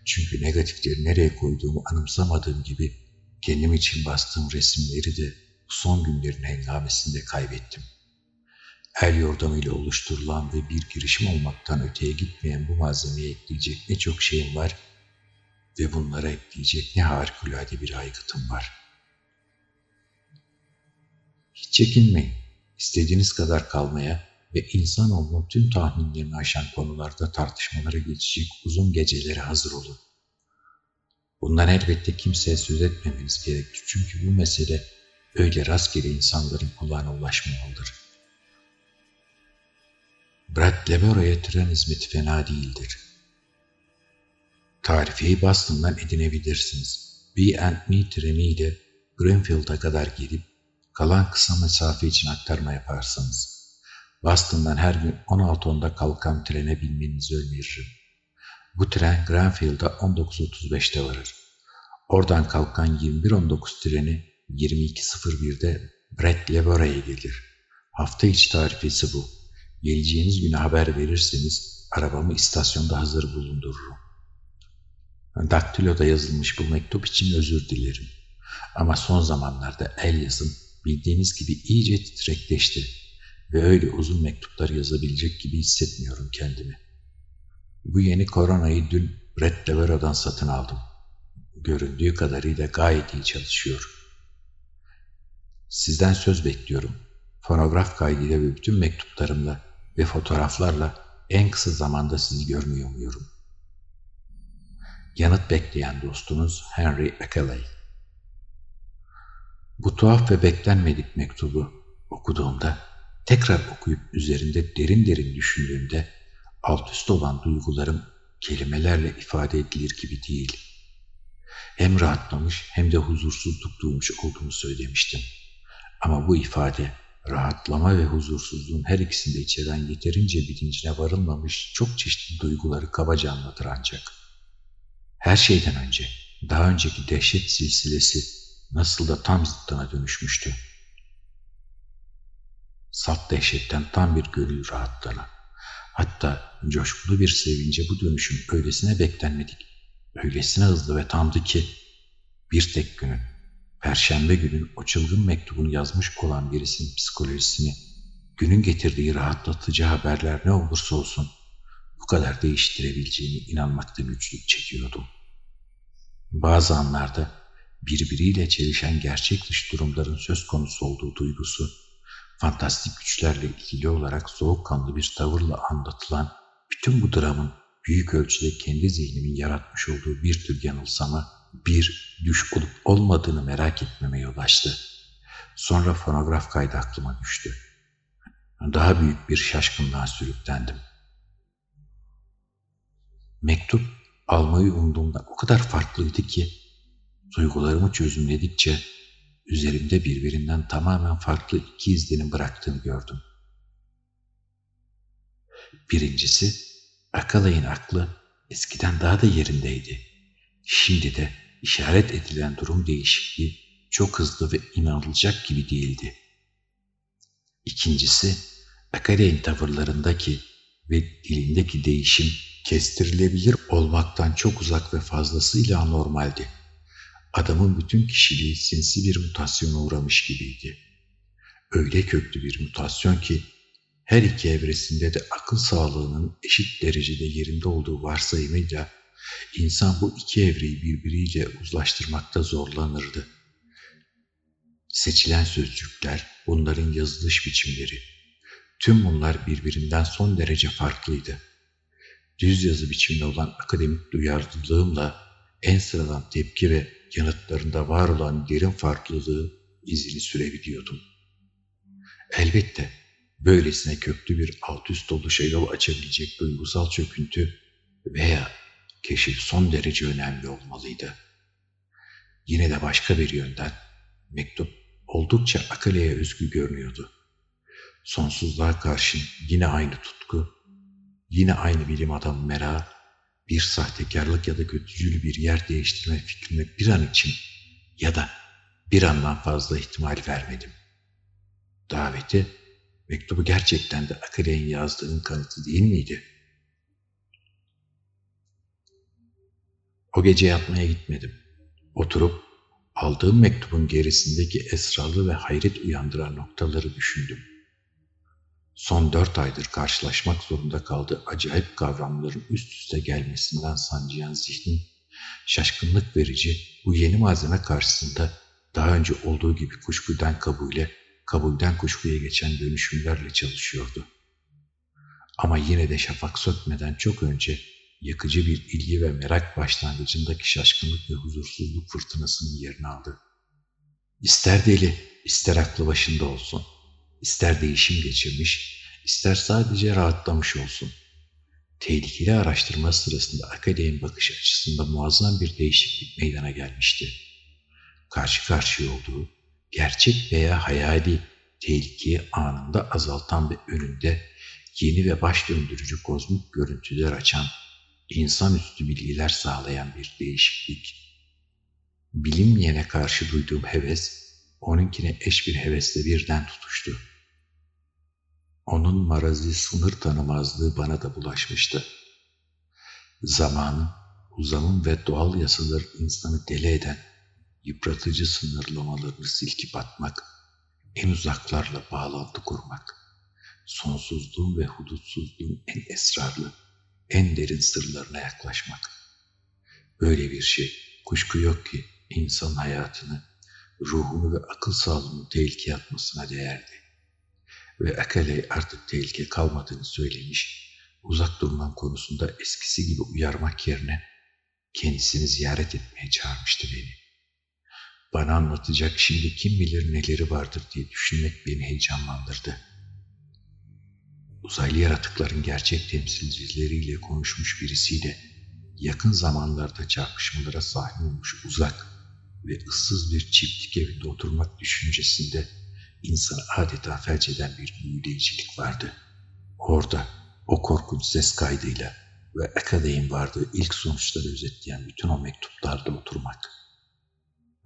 Çünkü negatifleri nereye koyduğumu anımsamadığım gibi kendim için bastığım resimleri de son günlerin hengamesinde kaybettim. El yordamıyla oluşturulan ve bir girişim olmaktan öteye gitmeyen bu malzemeye ekleyecek ne çok şeyim var ve bunlara ekleyecek ne harikulade bir aygıtım var. Hiç çekinmeyin. İstediğiniz kadar kalmaya ve insanoğlunun tüm tahminlerini aşan konularda tartışmalara geçecek uzun gecelere hazır olun. Bundan elbette kimseye söz etmemeniz gerekir çünkü bu mesele öyle rastgele insanların kulağına ulaşmamalıdır. Brad Levero'ya tren hizmeti fena değildir. Tarifeyi Boston'dan edinebilirsiniz. B&Me treniyle Greenfield'a kadar gelip kalan kısa mesafe için aktarma yaparsanız. Boston'dan her gün 16.10'da kalkan trene binmenizi öneririm. Bu tren Greenfield'a 19.35'te varır. Oradan kalkan 21.19 treni 22.01'de Brett Levero'ya gelir. Hafta içi tarifesi bu. Geleceğiniz güne haber verirseniz arabamı istasyonda hazır bulundururum. Daktiloda yazılmış bu mektup için özür dilerim. Ama son zamanlarda el yazım bildiğiniz gibi iyice titrekleşti ve öyle uzun mektuplar yazabilecek gibi hissetmiyorum kendimi. Bu yeni koronayı dün Brett Levero'dan satın aldım. Göründüğü kadarıyla gayet iyi çalışıyor. Sizden söz bekliyorum. Fonograf kaydıyla ve bütün mektuplarımla ve fotoğraflarla en kısa zamanda sizi görmeyi umuyorum. Yanıt bekleyen dostunuz Henry Ackley. Bu tuhaf ve beklenmedik mektubu okuduğumda, tekrar okuyup üzerinde derin derin düşündüğümde alt üst olan duygularım kelimelerle ifade edilir gibi değil. Hem rahatlamış hem de huzursuzluk duymuş olduğumu söylemiştim. Ama bu ifade rahatlama ve huzursuzluğun her ikisinde içeren yeterince bilincine varılmamış çok çeşitli duyguları kabaca anlatır ancak. Her şeyden önce daha önceki dehşet silsilesi nasıl da tam zıttına dönüşmüştü. Salt dehşetten tam bir gönül rahatlığına, hatta coşkulu bir sevince bu dönüşüm öylesine beklenmedik, öylesine hızlı ve tamdı ki bir tek günün Perşembe günün o çılgın mektubunu yazmış olan birisinin psikolojisini, günün getirdiği rahatlatıcı haberler ne olursa olsun bu kadar değiştirebileceğini inanmakta güçlük çekiyordum. Bazı anlarda birbiriyle çelişen gerçek dış durumların söz konusu olduğu duygusu, fantastik güçlerle ilgili olarak soğukkanlı bir tavırla anlatılan bütün bu dramın büyük ölçüde kendi zihnimin yaratmış olduğu bir tür yanılsama bir düş olup olmadığını merak etmeme yol açtı. Sonra fonograf kaydı aklıma düştü. Daha büyük bir şaşkınlığa sürüklendim. Mektup almayı umduğumdan o kadar farklıydı ki duygularımı çözümledikçe üzerimde birbirinden tamamen farklı iki izlenim bıraktığını gördüm. Birincisi, Akalay'ın aklı eskiden daha da yerindeydi. Şimdi de işaret edilen durum değişikliği çok hızlı ve inanılacak gibi değildi. İkincisi, Akare'nin tavırlarındaki ve dilindeki değişim kestirilebilir olmaktan çok uzak ve fazlasıyla anormaldi. Adamın bütün kişiliği sinsi bir mutasyona uğramış gibiydi. Öyle köklü bir mutasyon ki her iki evresinde de akıl sağlığının eşit derecede yerinde olduğu varsayımıyla İnsan bu iki evreyi birbiriyle uzlaştırmakta zorlanırdı. Seçilen sözcükler, bunların yazılış biçimleri, tüm bunlar birbirinden son derece farklıydı. Düz yazı biçimli olan akademik duyarlılığımla en sıradan tepki ve yanıtlarında var olan derin farklılığı izini sürebiliyordum. Elbette böylesine köklü bir alt üst oluşa yol açabilecek duygusal çöküntü veya keşif son derece önemli olmalıydı. Yine de başka bir yönden mektup oldukça Akale'ye özgü görünüyordu. Sonsuzluğa karşın yine aynı tutku, yine aynı bilim adamı merak, bir sahtekarlık ya da kötücül bir yer değiştirme fikrine bir an için ya da bir andan fazla ihtimal vermedim. Daveti, mektubu gerçekten de Akile'nin yazdığının kanıtı değil miydi? O gece yatmaya gitmedim. Oturup aldığım mektubun gerisindeki esrarlı ve hayret uyandıran noktaları düşündüm. Son dört aydır karşılaşmak zorunda kaldığı acayip kavramların üst üste gelmesinden sancıyan zihnin, şaşkınlık verici bu yeni malzeme karşısında daha önce olduğu gibi kuşkudan kabule, kabulden kuşkuya geçen dönüşümlerle çalışıyordu. Ama yine de şafak sökmeden çok önce yakıcı bir ilgi ve merak başlangıcındaki şaşkınlık ve huzursuzluk fırtınasının yerini aldı. İster deli, ister aklı başında olsun, ister değişim geçirmiş, ister sadece rahatlamış olsun. Tehlikeli araştırma sırasında akademinin bakış açısında muazzam bir değişiklik meydana gelmişti. Karşı karşıya olduğu, gerçek veya hayali tehlikeyi anında azaltan ve önünde yeni ve baş döndürücü kozmik görüntüler açan insanüstü bilgiler sağlayan bir değişiklik. Bilinmeyene karşı duyduğum heves, onunkine eş bir hevesle birden tutuştu. Onun marazi sınır tanımazlığı bana da bulaşmıştı. Zamanın, uzamın ve doğal yasaları insanı deli eden, yıpratıcı sınırlamalarını silkip atmak, en uzaklarla bağlantı kurmak, sonsuzluğun ve hudutsuzluğun en esrarlı, en derin sırlarına yaklaşmak. Böyle bir şey kuşku yok ki insan hayatını, ruhunu ve akıl sağlığını tehlikeye atmasına değerdi. Ve Akale artık tehlike kalmadığını söylemiş, uzak durman konusunda eskisi gibi uyarmak yerine kendisini ziyaret etmeye çağırmıştı beni. Bana anlatacak şimdi kim bilir neleri vardır diye düşünmek beni heyecanlandırdı uzaylı yaratıkların gerçek temsilcileriyle konuşmuş birisiyle yakın zamanlarda çarpışmalara sahip olmuş uzak ve ıssız bir çiftlik evinde oturmak düşüncesinde insanı adeta felç eden bir büyüleyicilik vardı. Orada o korkunç ses kaydıyla ve Akade'nin vardığı ilk sonuçları özetleyen bütün o mektuplarda oturmak.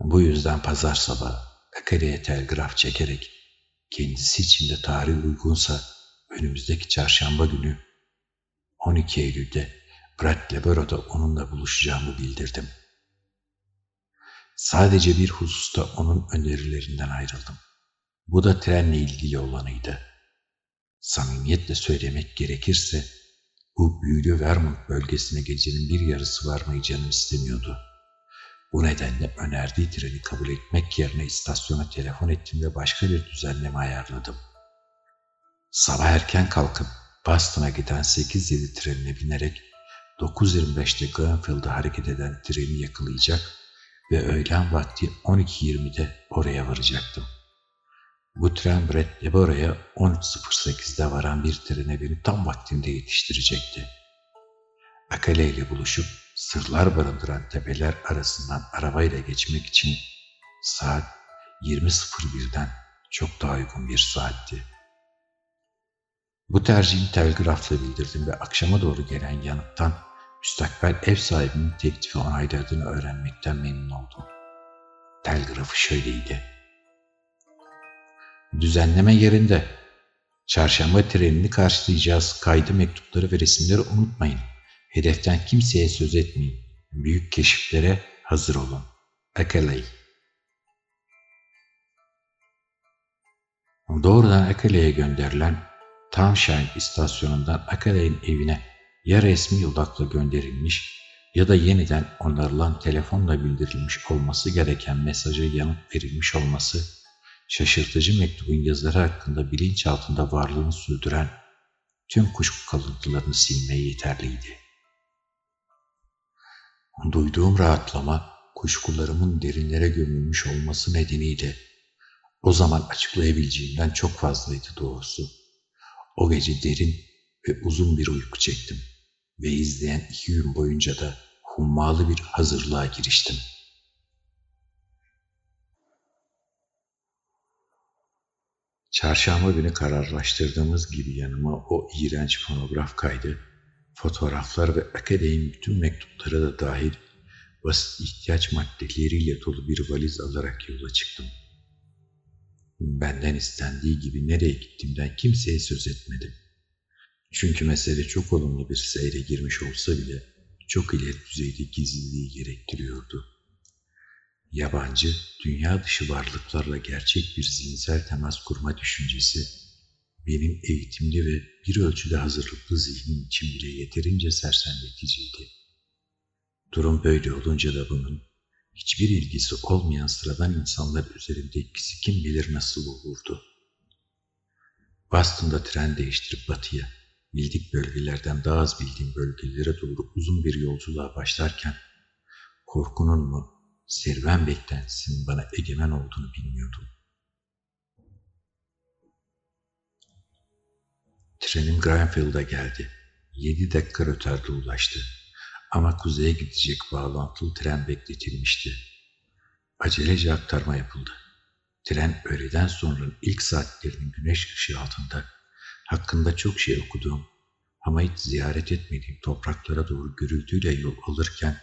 Bu yüzden pazar sabahı Akade'ye telgraf çekerek kendisi için de tarih uygunsa önümüzdeki çarşamba günü 12 Eylül'de Brattleboro'da onunla buluşacağımı bildirdim. Sadece bir hususta onun önerilerinden ayrıldım. Bu da trenle ilgili olanıydı. Samimiyetle söylemek gerekirse bu büyülü Vermont bölgesine gecenin bir yarısı varmayı canım istemiyordu. Bu nedenle önerdiği treni kabul etmek yerine istasyona telefon ettim ve başka bir düzenleme ayarladım.'' Sabah erken kalkıp Boston'a giden 8-7 trenine binerek 9.25'te Glenfield'a hareket eden treni yakalayacak ve öğlen vakti 12.20'de oraya varacaktım. Bu tren Brett oraya 13.08'de varan bir trene beni tam vaktinde yetiştirecekti. Akale ile buluşup sırlar barındıran tepeler arasından arabayla geçmek için saat 20.01'den çok daha uygun bir saatti. Bu tercihimi telgrafla bildirdim ve akşama doğru gelen yanıttan müstakbel ev sahibinin teklifi onayladığını öğrenmekten memnun oldum. Telgrafı şöyleydi. Düzenleme yerinde. Çarşamba trenini karşılayacağız. Kaydı mektupları ve resimleri unutmayın. Hedeften kimseye söz etmeyin. Büyük keşiflere hazır olun. Akeley. Doğrudan Akeley'e gönderilen Townshend istasyonundan Akale'nin evine ya resmi yolakla gönderilmiş ya da yeniden onarılan telefonla bildirilmiş olması gereken mesaja yanıt verilmiş olması, şaşırtıcı mektubun yazarı hakkında bilinçaltında varlığını sürdüren tüm kuşku kalıntılarını silmeye yeterliydi. Duyduğum rahatlama, kuşkularımın derinlere gömülmüş olması nedeniyle o zaman açıklayabileceğimden çok fazlaydı doğrusu. O gece derin ve uzun bir uyku çektim ve izleyen iki gün boyunca da hummalı bir hazırlığa giriştim. Çarşamba günü kararlaştırdığımız gibi yanıma o iğrenç fonograf kaydı Fotoğraflar ve akademinin bütün mektupları da dahil basit ihtiyaç maddeleriyle dolu bir valiz alarak yola çıktım. Benden istendiği gibi nereye gittiğimden kimseye söz etmedim. Çünkü mesele çok olumlu bir seyre girmiş olsa bile çok ileri düzeyde gizliliği gerektiriyordu. Yabancı, dünya dışı varlıklarla gerçek bir zihinsel temas kurma düşüncesi, benim eğitimli ve bir ölçüde hazırlıklı zihnim için bile yeterince sersemleticiydi. Durum böyle olunca da bunun hiçbir ilgisi olmayan sıradan insanlar üzerinde etkisi kim bilir nasıl olurdu. Boston'da tren değiştirip batıya, bildik bölgelerden daha az bildiğim bölgelere doğru uzun bir yolculuğa başlarken, korkunun mu, serüven beklentisinin bana egemen olduğunu bilmiyordum. Trenim Granfield'a geldi. Yedi dakika rötarda ulaştı. Ama kuzeye gidecek bağlantılı tren bekletilmişti. Acelece aktarma yapıldı. Tren öğleden sonra ilk saatlerinin güneş ışığı altında hakkında çok şey okuduğum ama hiç ziyaret etmediğim topraklara doğru gürültüyle yol alırken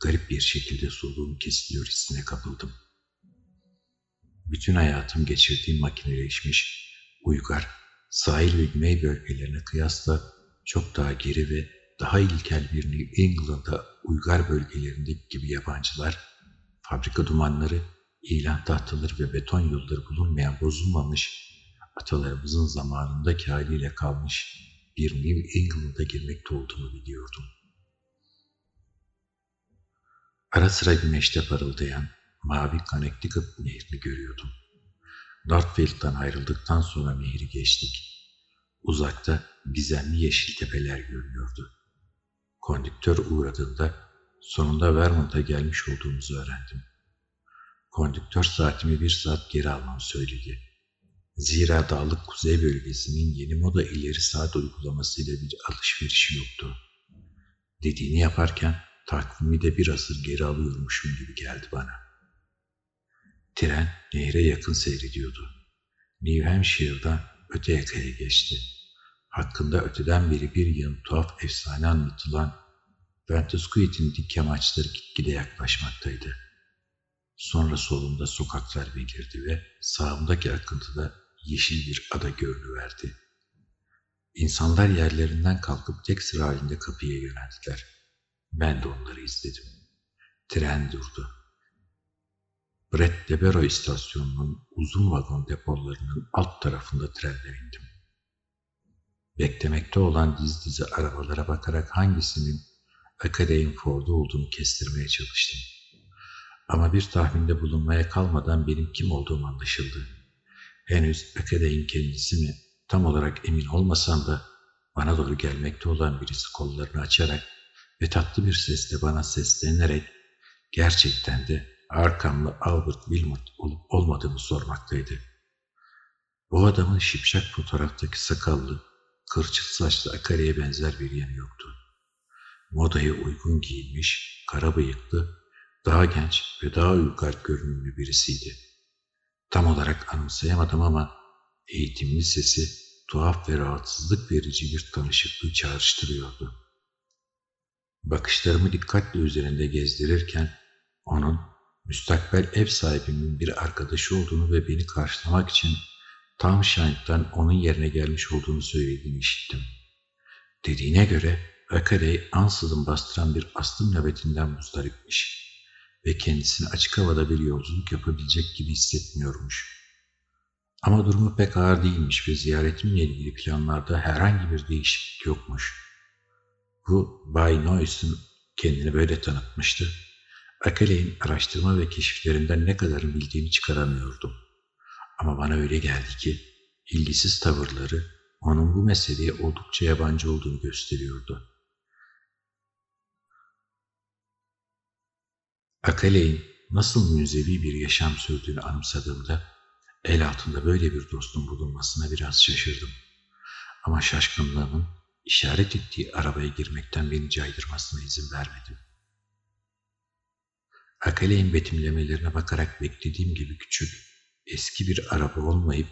garip bir şekilde soluğum kesiliyor hissine kapıldım. Bütün hayatım geçirdiğim makineleşmiş, uygar, sahil ve güney bölgelerine kıyasla çok daha geri ve daha ilkel bir New England'a uygar bölgelerindeki gibi yabancılar, fabrika dumanları, ilan tahtaları ve beton yolları bulunmayan bozulmamış, atalarımızın zamanındaki haliyle kalmış bir New England'a girmekte olduğunu biliyordum. Ara sıra güneşte parıldayan mavi Connecticut nehrini görüyordum. Northfield'dan ayrıldıktan sonra nehri geçtik. Uzakta gizemli yeşil tepeler görünüyordu. Kondüktör uğradığında sonunda Vermont'a gelmiş olduğumuzu öğrendim. Kondüktör saatimi bir saat geri almamı söyledi. Zira dağlık kuzey bölgesinin yeni moda ileri saat uygulamasıyla bir alışverişi yoktu. Dediğini yaparken takvimi de bir asır geri alıyormuşum gibi geldi bana. Tren nehre yakın seyrediyordu. New Hampshire'dan öte yakaya geçti. Hakkında öteden beri bir yığın tuhaf efsane anlatılan Ventusquite'in dik yamaçları gitgide yaklaşmaktaydı. Sonra solumda sokaklar belirdi ve sağımdaki akıntıda yeşil bir ada görünüverdi. İnsanlar yerlerinden kalkıp tek sıra halinde kapıya yöneldiler. Ben de onları izledim. Tren durdu. Brett Debero istasyonunun uzun vagon depolarının alt tarafında trenden indim. Beklemekte olan diz dize arabalara bakarak hangisinin Akadey'in Ford'u olduğunu kestirmeye çalıştım. Ama bir tahminde bulunmaya kalmadan benim kim olduğum anlaşıldı. Henüz Akadey'in kendisi mi tam olarak emin olmasam da bana doğru gelmekte olan birisi kollarını açarak ve tatlı bir sesle bana seslenerek gerçekten de arkamda Albert Wilmot olup olmadığını sormaktaydı. Bu adamın şipşak fotoğraftaki sakallı, kırçıl saçlı Akari'ye benzer bir yanı yoktu. Modaya uygun giyinmiş, kara bıyıklı, daha genç ve daha uygar görünümlü birisiydi. Tam olarak anımsayamadım ama eğitimli sesi tuhaf ve rahatsızlık verici bir tanışıklığı çağrıştırıyordu. Bakışlarımı dikkatle üzerinde gezdirirken onun müstakbel ev sahibimin bir arkadaşı olduğunu ve beni karşılamak için Townshind'den onun yerine gelmiş olduğunu söylediğini işittim. Dediğine göre Akadey ansızın bastıran bir astım nöbetinden muzdaripmiş ve kendisini açık havada bir yolculuk yapabilecek gibi hissetmiyormuş. Ama durumu pek ağır değilmiş ve ziyaretimle ilgili planlarda herhangi bir değişiklik yokmuş. Bu Bay Noyce'un kendini böyle tanıtmıştı. Akale'in araştırma ve keşiflerinden ne kadar bildiğini çıkaramıyordum. Ama bana öyle geldi ki ilgisiz tavırları onun bu meseleye oldukça yabancı olduğunu gösteriyordu. Akale'in nasıl müzevi bir yaşam sürdüğünü anımsadığımda el altında böyle bir dostun bulunmasına biraz şaşırdım. Ama şaşkınlığımın işaret ettiği arabaya girmekten beni caydırmasına izin vermedim. Akale'in betimlemelerine bakarak beklediğim gibi küçük, eski bir araba olmayıp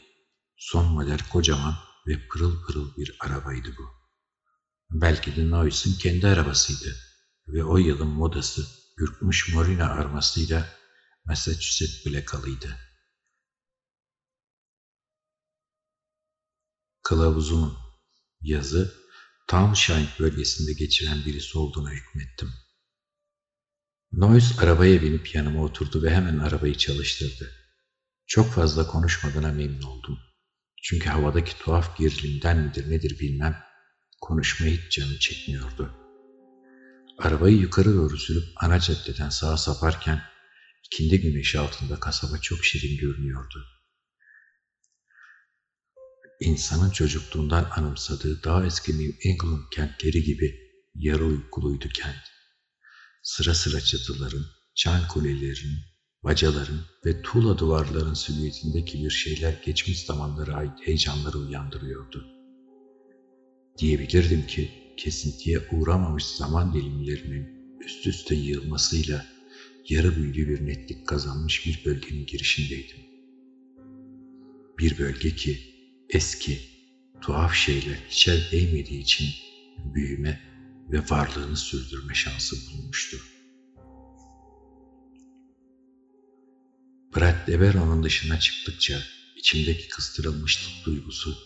son model kocaman ve pırıl pırıl bir arabaydı bu. Belki de Noyce'ın kendi arabasıydı ve o yılın modası ürkmüş morina armasıyla Massachusetts plakalıydı. Kılavuzumun yazı Townshine bölgesinde geçiren birisi olduğuna hükmettim. Noyce arabaya binip yanıma oturdu ve hemen arabayı çalıştırdı. Çok fazla konuşmadığına memnun oldum. Çünkü havadaki tuhaf gerilimden midir nedir bilmem, konuşmaya hiç canı çekmiyordu. Arabayı yukarı doğru sürüp ana caddeden sağa saparken ikindi güneşi altında kasaba çok şirin görünüyordu. İnsanın çocukluğundan anımsadığı daha eski New England kentleri gibi yarı uykuluydu kent. Sıra sıra çatıların, çan kulelerin, bacaların ve tuğla duvarların silüetindeki bir şeyler geçmiş zamanlara ait heyecanları uyandırıyordu. Diyebilirdim ki kesintiye uğramamış zaman dilimlerinin üst üste yığılmasıyla yarı büyülü bir netlik kazanmış bir bölgenin girişindeydim. Bir bölge ki eski, tuhaf şeyler hiç değmediği için büyüme ve varlığını sürdürme şansı bulmuştu. Brad Deveron'un dışına çıktıkça içimdeki kıstırılmışlık duygusu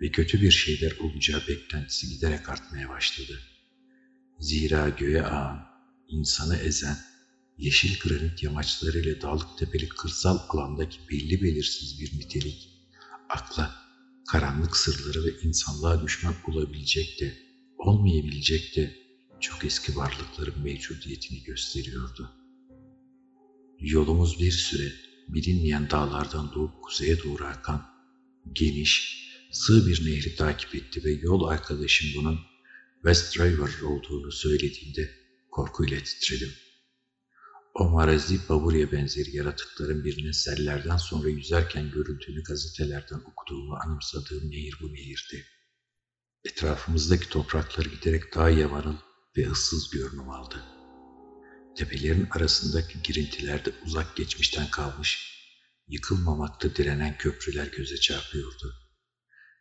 ve kötü bir şeyler olacağı beklentisi giderek artmaya başladı. Zira göğe ağan, insanı ezen, yeşil granit yamaçlarıyla dağlık tepelik kırsal alandaki belli belirsiz bir nitelik, akla, karanlık sırları ve insanlığa düşman olabilecek de, olmayabilecek de çok eski varlıkların mevcudiyetini gösteriyordu. Yolumuz bir süre bilinmeyen dağlardan doğup kuzeye doğru akan geniş, sığ bir nehri takip etti ve yol arkadaşım bunun West River olduğunu söylediğinde korkuyla titredim. O marazi baburya benzeri yaratıkların birinin sellerden sonra yüzerken görüntünü gazetelerden okuduğumu anımsadığım nehir bu nehirdi. Etrafımızdaki topraklar giderek daha yavarıl ve ıssız görünüm aldı. Tepelerin arasındaki girintilerde uzak geçmişten kalmış, yıkılmamakta direnen köprüler göze çarpıyordu.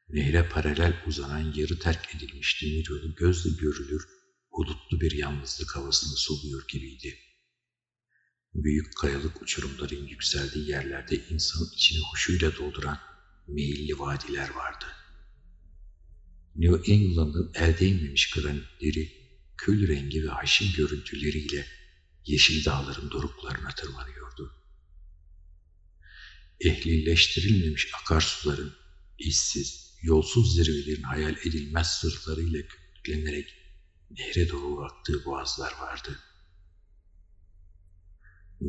Nehre paralel uzanan yarı terk edilmiş demir yolu gözle görülür, bulutlu bir yalnızlık havasını soluyor gibiydi. Büyük kayalık uçurumların yükseldiği yerlerde insanın içini huşuyla dolduran meyilli vadiler vardı. New England'ın el değmemiş granitleri, kül rengi ve haşin görüntüleriyle yeşil dağların doruklarına tırmanıyordu. Ehlileştirilmemiş akarsuların işsiz, yolsuz zirvelerin hayal edilmez sırtlarıyla köklenerek nehre doğru aktığı boğazlar vardı.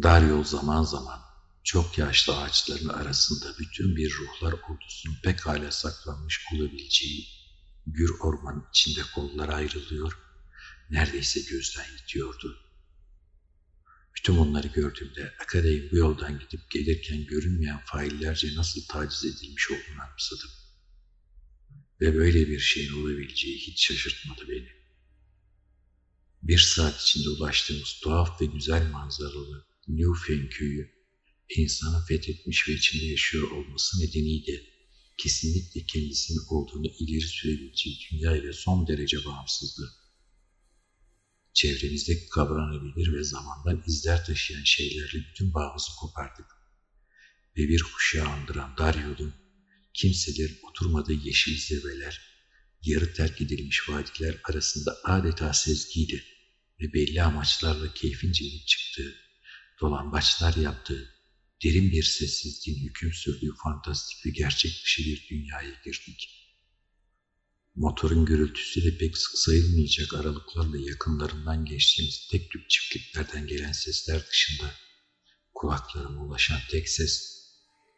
Dar yol zaman zaman çok yaşlı ağaçların arasında bütün bir ruhlar ordusunun pekala saklanmış olabileceği gür ormanın içinde kollara ayrılıyor, neredeyse gözden yitiyordu. Bütün bunları gördüğümde Akadeyim bu yoldan gidip gelirken görünmeyen faillerce nasıl taciz edilmiş olduğunu anımsadım. Ve böyle bir şeyin olabileceği hiç şaşırtmadı beni. Bir saat içinde ulaştığımız tuhaf ve güzel manzaralı Newfen köyü insanı fethetmiş ve içinde yaşıyor olması nedeniyle kesinlikle kendisinin olduğunu ileri sürebileceği dünya ile son derece bağımsızdı çevremizdeki kavranabilir ve zamandan izler taşıyan şeylerle bütün bağımızı kopardık. Ve bir kuşağı andıran dar yolun, kimselerin oturmadığı yeşil zirveler, yarı terk edilmiş vadiler arasında adeta sezgiydi ve belli amaçlarla keyfince inip çıktığı, dolambaçlar yaptığı, derin bir sessizliğin hüküm sürdüğü fantastik ve gerçek dışı bir dünyaya girdik.'' Motorun gürültüsüyle pek sık sayılmayacak aralıklarla yakınlarından geçtiğimiz tek tük çiftliklerden gelen sesler dışında kulaklarıma ulaşan tek ses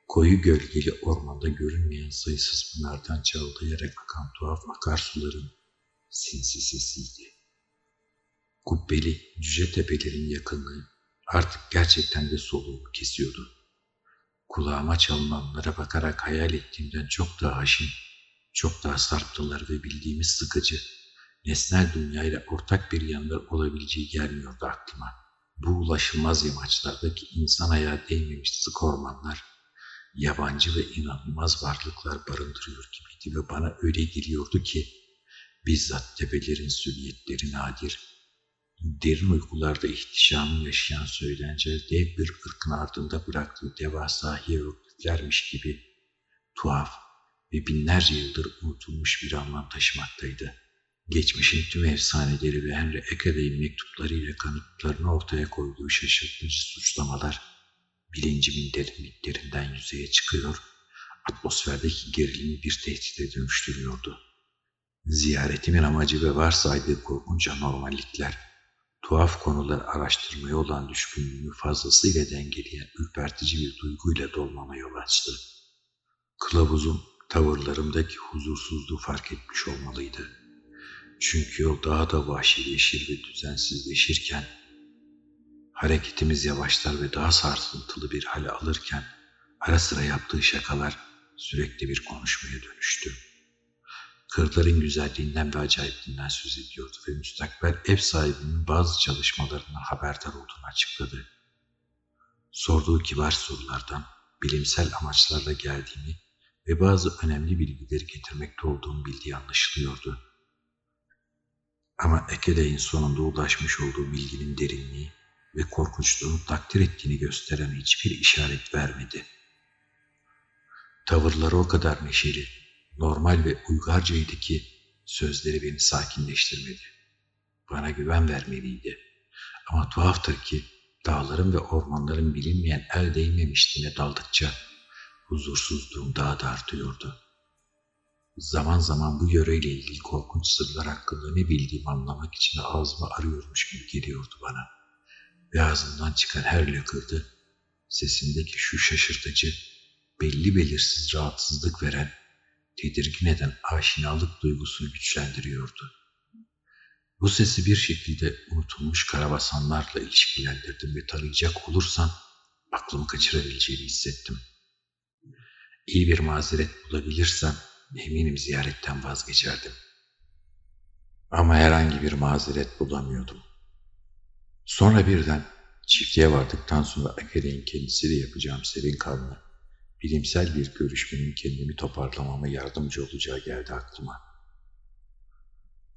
koyu gölgeli ormanda görünmeyen sayısız pınardan çağıldayarak akan tuhaf akarsuların sinsi sesiydi. Kubbeli cüce tepelerin yakınlığı artık gerçekten de soluğumu kesiyordu. Kulağıma çalınanlara bakarak hayal ettiğimden çok daha haşin çok daha sarptılar ve bildiğimiz sıkıcı, nesnel dünyayla ortak bir yanlar olabileceği gelmiyordu aklıma. Bu ulaşılmaz yamaçlardaki insan ayağı değmemiş sık ormanlar, yabancı ve inanılmaz varlıklar barındırıyor gibiydi ve bana öyle geliyordu ki, bizzat tepelerin süliyetleri nadir, derin uykularda ihtişamı yaşayan söylence dev bir ırkın ardında bıraktığı devasa hierogliflermiş gibi tuhaf ve binlerce yıldır unutulmuş bir anlam taşımaktaydı. Geçmişin tüm efsaneleri ve Henry Ecker'in mektuplarıyla kanıtlarını ortaya koyduğu şaşırtıcı suçlamalar bilincimin derinliklerinden yüzeye çıkıyor, atmosferdeki gerilimi bir tehdide dönüştürüyordu. Ziyaretimin amacı ve varsaydığı korkunç anormallikler, tuhaf konular araştırmaya olan düşkünlüğümü fazlasıyla dengeleyen ürpertici bir duyguyla dolmama yol açtı. Kılavuzum tavırlarımdaki huzursuzluğu fark etmiş olmalıydı. Çünkü o daha da vahşileşir ve düzensizleşirken, hareketimiz yavaşlar ve daha sarsıntılı bir hale alırken, ara sıra yaptığı şakalar sürekli bir konuşmaya dönüştü. Kırların güzelliğinden ve acayipliğinden söz ediyordu ve müstakbel ev sahibinin bazı çalışmalarından haberdar olduğunu açıkladı. Sorduğu kibar sorulardan bilimsel amaçlarla geldiğini ve bazı önemli bilgileri getirmekte olduğunu bildiği anlaşılıyordu. Ama Ekeley'in sonunda ulaşmış olduğu bilginin derinliği ve korkunçluğunu takdir ettiğini gösteren hiçbir işaret vermedi. Tavırları o kadar neşeli, normal ve uygarcaydı ki sözleri beni sakinleştirmedi. Bana güven vermeliydi. Ama tuhaftır ki dağların ve ormanların bilinmeyen el değmemişliğine daldıkça huzursuzluğum daha da artıyordu. Zaman zaman bu yöreyle ilgili korkunç sırlar hakkında ne bildiğimi anlamak için ağzımı arıyormuş gibi geliyordu bana. Ve ağzımdan çıkan her lakırdı, sesindeki şu şaşırtıcı, belli belirsiz rahatsızlık veren, tedirgin eden aşinalık duygusunu güçlendiriyordu. Bu sesi bir şekilde unutulmuş karabasanlarla ilişkilendirdim ve tanıyacak olursam aklımı kaçırabileceğini hissettim. İyi bir mazeret bulabilirsem eminim ziyaretten vazgeçerdim. Ama herhangi bir mazeret bulamıyordum. Sonra birden çiftliğe vardıktan sonra Akere'nin kendisiyle yapacağım serin kalma, bilimsel bir görüşmenin kendimi toparlamama yardımcı olacağı geldi aklıma.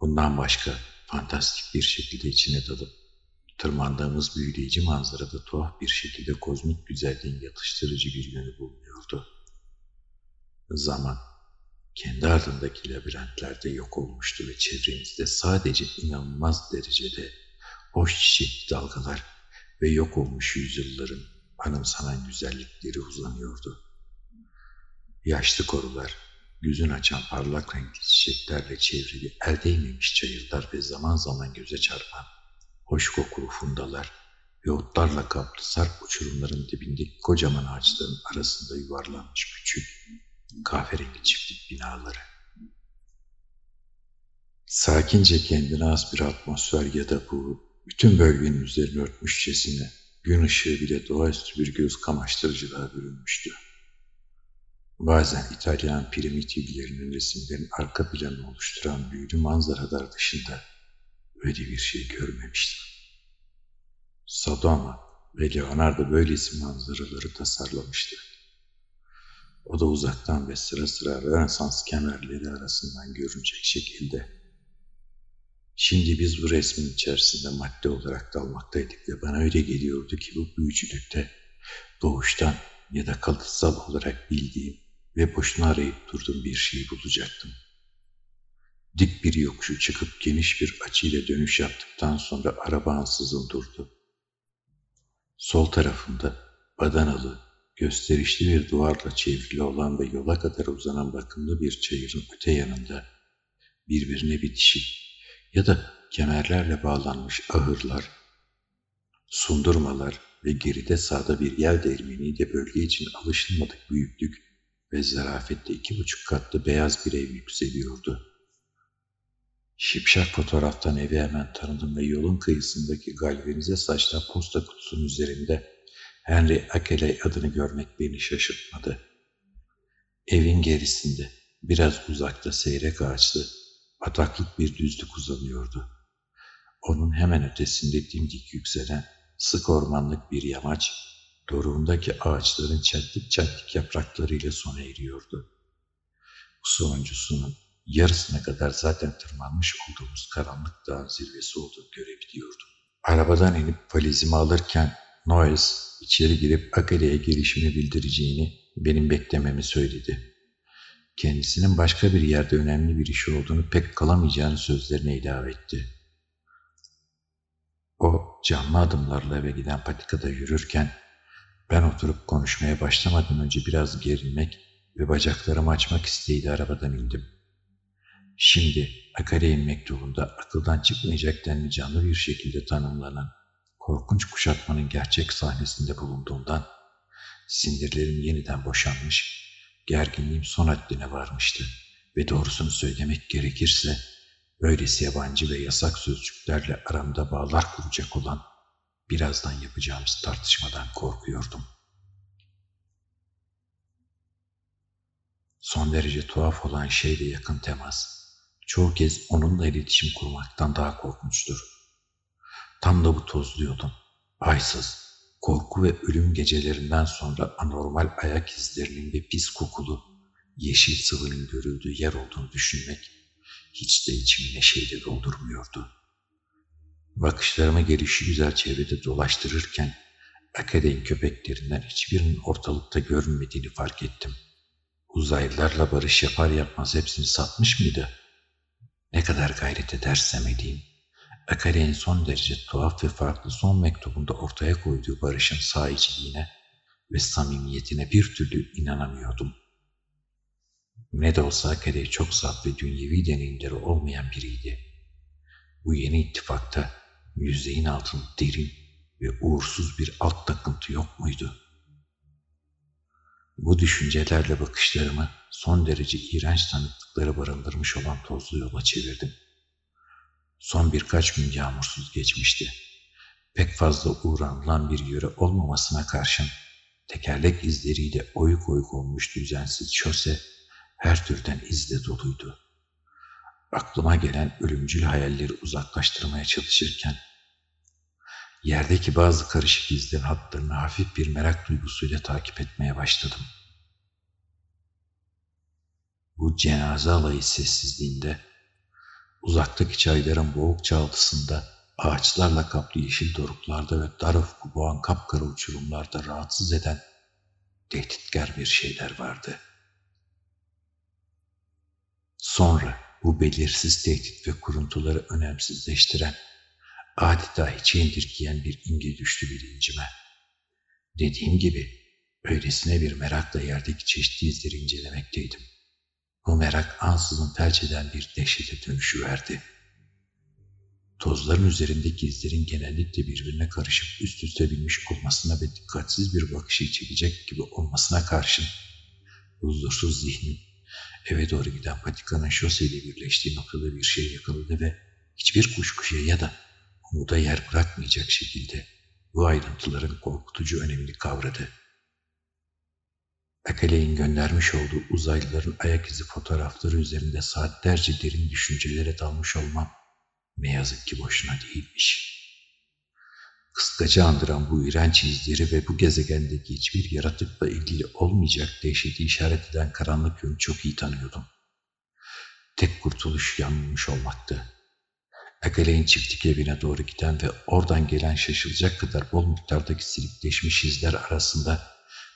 Bundan başka fantastik bir şekilde içine dalıp tırmandığımız büyüleyici manzarada tuhaf bir şekilde kozmik güzelliğin yatıştırıcı bir yönü bulunuyordu. Zaman kendi ardındaki labirentlerde yok olmuştu ve çevremizde sadece inanılmaz derecede hoş çiçekli dalgalar ve yok olmuş yüzyılların anımsanan güzellikleri uzanıyordu. Yaşlı korular, yüzün açan parlak renkli çiçeklerle çevrili el değmemiş çayırlar ve zaman zaman göze çarpan hoş kokulu fundalar ve otlarla kaplı sarp uçurumların dibindeki kocaman ağaçların arasında yuvarlanmış küçük, kahverengi çiftlik binaları. Sakince kendine az bir atmosfer ya da bu bütün bölgenin üzerini örtmüşçesine gün ışığı bile doğaüstü bir göz kamaştırıcılığa bürünmüştü. Bazen İtalyan primitivlerinin resimlerin arka planını oluşturan büyülü manzaralar dışında öyle bir şey görmemiştim. Sodoma ve Leonardo böylesi manzaraları tasarlamıştı. O da uzaktan ve sıra sıra Rönesans kemerleri arasından görünecek şekilde. Şimdi biz bu resmin içerisinde madde olarak dalmaktaydık ve bana öyle geliyordu ki bu büyücülükte doğuştan ya da kalıtsal olarak bildiğim ve boşuna arayıp durduğum bir şeyi bulacaktım. Dik bir yokuşu çıkıp geniş bir açıyla dönüş yaptıktan sonra araba ansızın durdu. Sol tarafında badanalı, gösterişli bir duvarla çevrili olan ve yola kadar uzanan bakımlı bir çayırın öte yanında birbirine bitişik ya da kemerlerle bağlanmış ahırlar, sundurmalar ve geride sağda bir yel değirmeniyle bölge için alışılmadık büyüklük ve zarafette iki buçuk katlı beyaz bir ev yükseliyordu. Şipşak fotoğraftan evi hemen tanıdım ve yolun kıyısındaki galvanize saçlı posta kutusunun üzerinde Henry Akeley adını görmek beni şaşırtmadı. Evin gerisinde, biraz uzakta seyrek ağaçlı, bataklık bir düzlük uzanıyordu. Onun hemen ötesinde dimdik yükselen, sık ormanlık bir yamaç, doruğundaki ağaçların çentik çentik yapraklarıyla sona eriyordu. Bu sonuncusunun yarısına kadar zaten tırmanmış olduğumuz karanlık dağın zirvesi olduğunu görebiliyordum. Arabadan inip valizimi alırken Noyes içeri girip Akele'ye gelişimi bildireceğini benim beklememi söyledi. Kendisinin başka bir yerde önemli bir işi olduğunu pek kalamayacağını sözlerine ilave etti. O canlı adımlarla eve giden patikada yürürken ben oturup konuşmaya başlamadan önce biraz gerilmek ve bacaklarımı açmak isteğiyle arabadan indim. Şimdi Akare'nin mektubunda akıldan çıkmayacak denli canlı bir şekilde tanımlanan korkunç kuşatmanın gerçek sahnesinde bulunduğundan sinirlerim yeniden boşanmış, gerginliğim son haddine varmıştı ve doğrusunu söylemek gerekirse böylesi yabancı ve yasak sözcüklerle aramda bağlar kuracak olan birazdan yapacağımız tartışmadan korkuyordum. Son derece tuhaf olan şeyle yakın temas, çoğu kez onunla iletişim kurmaktan daha korkunçtur. Tam da bu tozluyordum. Aysız, korku ve ölüm gecelerinden sonra anormal ayak izlerinin ve pis kokulu, yeşil sıvının görüldüğü yer olduğunu düşünmek hiç de içimi neşeyle doldurmuyordu. Bakışlarımı gelişi güzel çevrede dolaştırırken Akadeyn köpeklerinden hiçbirinin ortalıkta görünmediğini fark ettim. Uzaylılarla barış yapar yapmaz hepsini satmış mıydı? Ne kadar gayret edersem edeyim. Akadeyn son derece tuhaf ve farklı son mektubunda ortaya koyduğu barışın sahiciliğine ve samimiyetine bir türlü inanamıyordum. Ne de olsa Akadey çok saf ve dünyevi deneyimleri olmayan biriydi. Bu yeni ittifakta yüzeyin altında derin ve uğursuz bir alt takıntı yok muydu? Bu düşüncelerle bakışlarımı son derece iğrenç tanıklıkları barındırmış olan tozlu yola çevirdim. Son birkaç gün yağmursuz geçmişti. Pek fazla uğranılan bir yöre olmamasına karşın tekerlek izleriyle oyuk oyuk olmuş düzensiz şose her türden izle doluydu. Aklıma gelen ölümcül hayalleri uzaklaştırmaya çalışırken yerdeki bazı karışık izlerin hatlarını hafif bir merak duygusuyla takip etmeye başladım. Bu cenaze alayı sessizliğinde, uzaktaki çayların boğuk çaltısında, ağaçlarla kaplı yeşil doruklarda ve dar ufku boğan kapkara uçurumlarda rahatsız eden tehditkar bir şeyler vardı. Sonra bu belirsiz tehdit ve kuruntuları önemsizleştiren, adeta hiçe indirgeyen bir imge düştü bilincime. Dediğim gibi öylesine bir merakla yerdeki çeşitli izleri incelemekteydim. Bu merak ansızın felç eden bir dehşete dönüşüverdi. Tozların üzerindeki izlerin genellikle birbirine karışıp üst üste binmiş olmasına ve dikkatsiz bir bakışı çekecek gibi olmasına karşın huzursuz zihnim eve doğru giden patikanın şoseyle birleştiği noktada bir şey yakaladı ve hiçbir kuşkuya ya da umuda yer bırakmayacak şekilde bu ayrıntıların korkutucu önemini kavradı. Akale'in göndermiş olduğu uzaylıların ayak izi fotoğrafları üzerinde saatlerce derin düşüncelere dalmış olmam ne yazık ki boşuna değilmiş. Kıskaca andıran bu iğrenç izleri ve bu gezegendeki hiçbir yaratıkla ilgili olmayacak dehşeti işaret eden karanlık yönü çok iyi tanıyordum. Tek kurtuluş yanılmış olmaktı. Akale'in çiftlik evine doğru giden ve oradan gelen şaşılacak kadar bol miktardaki silikleşmiş izler arasında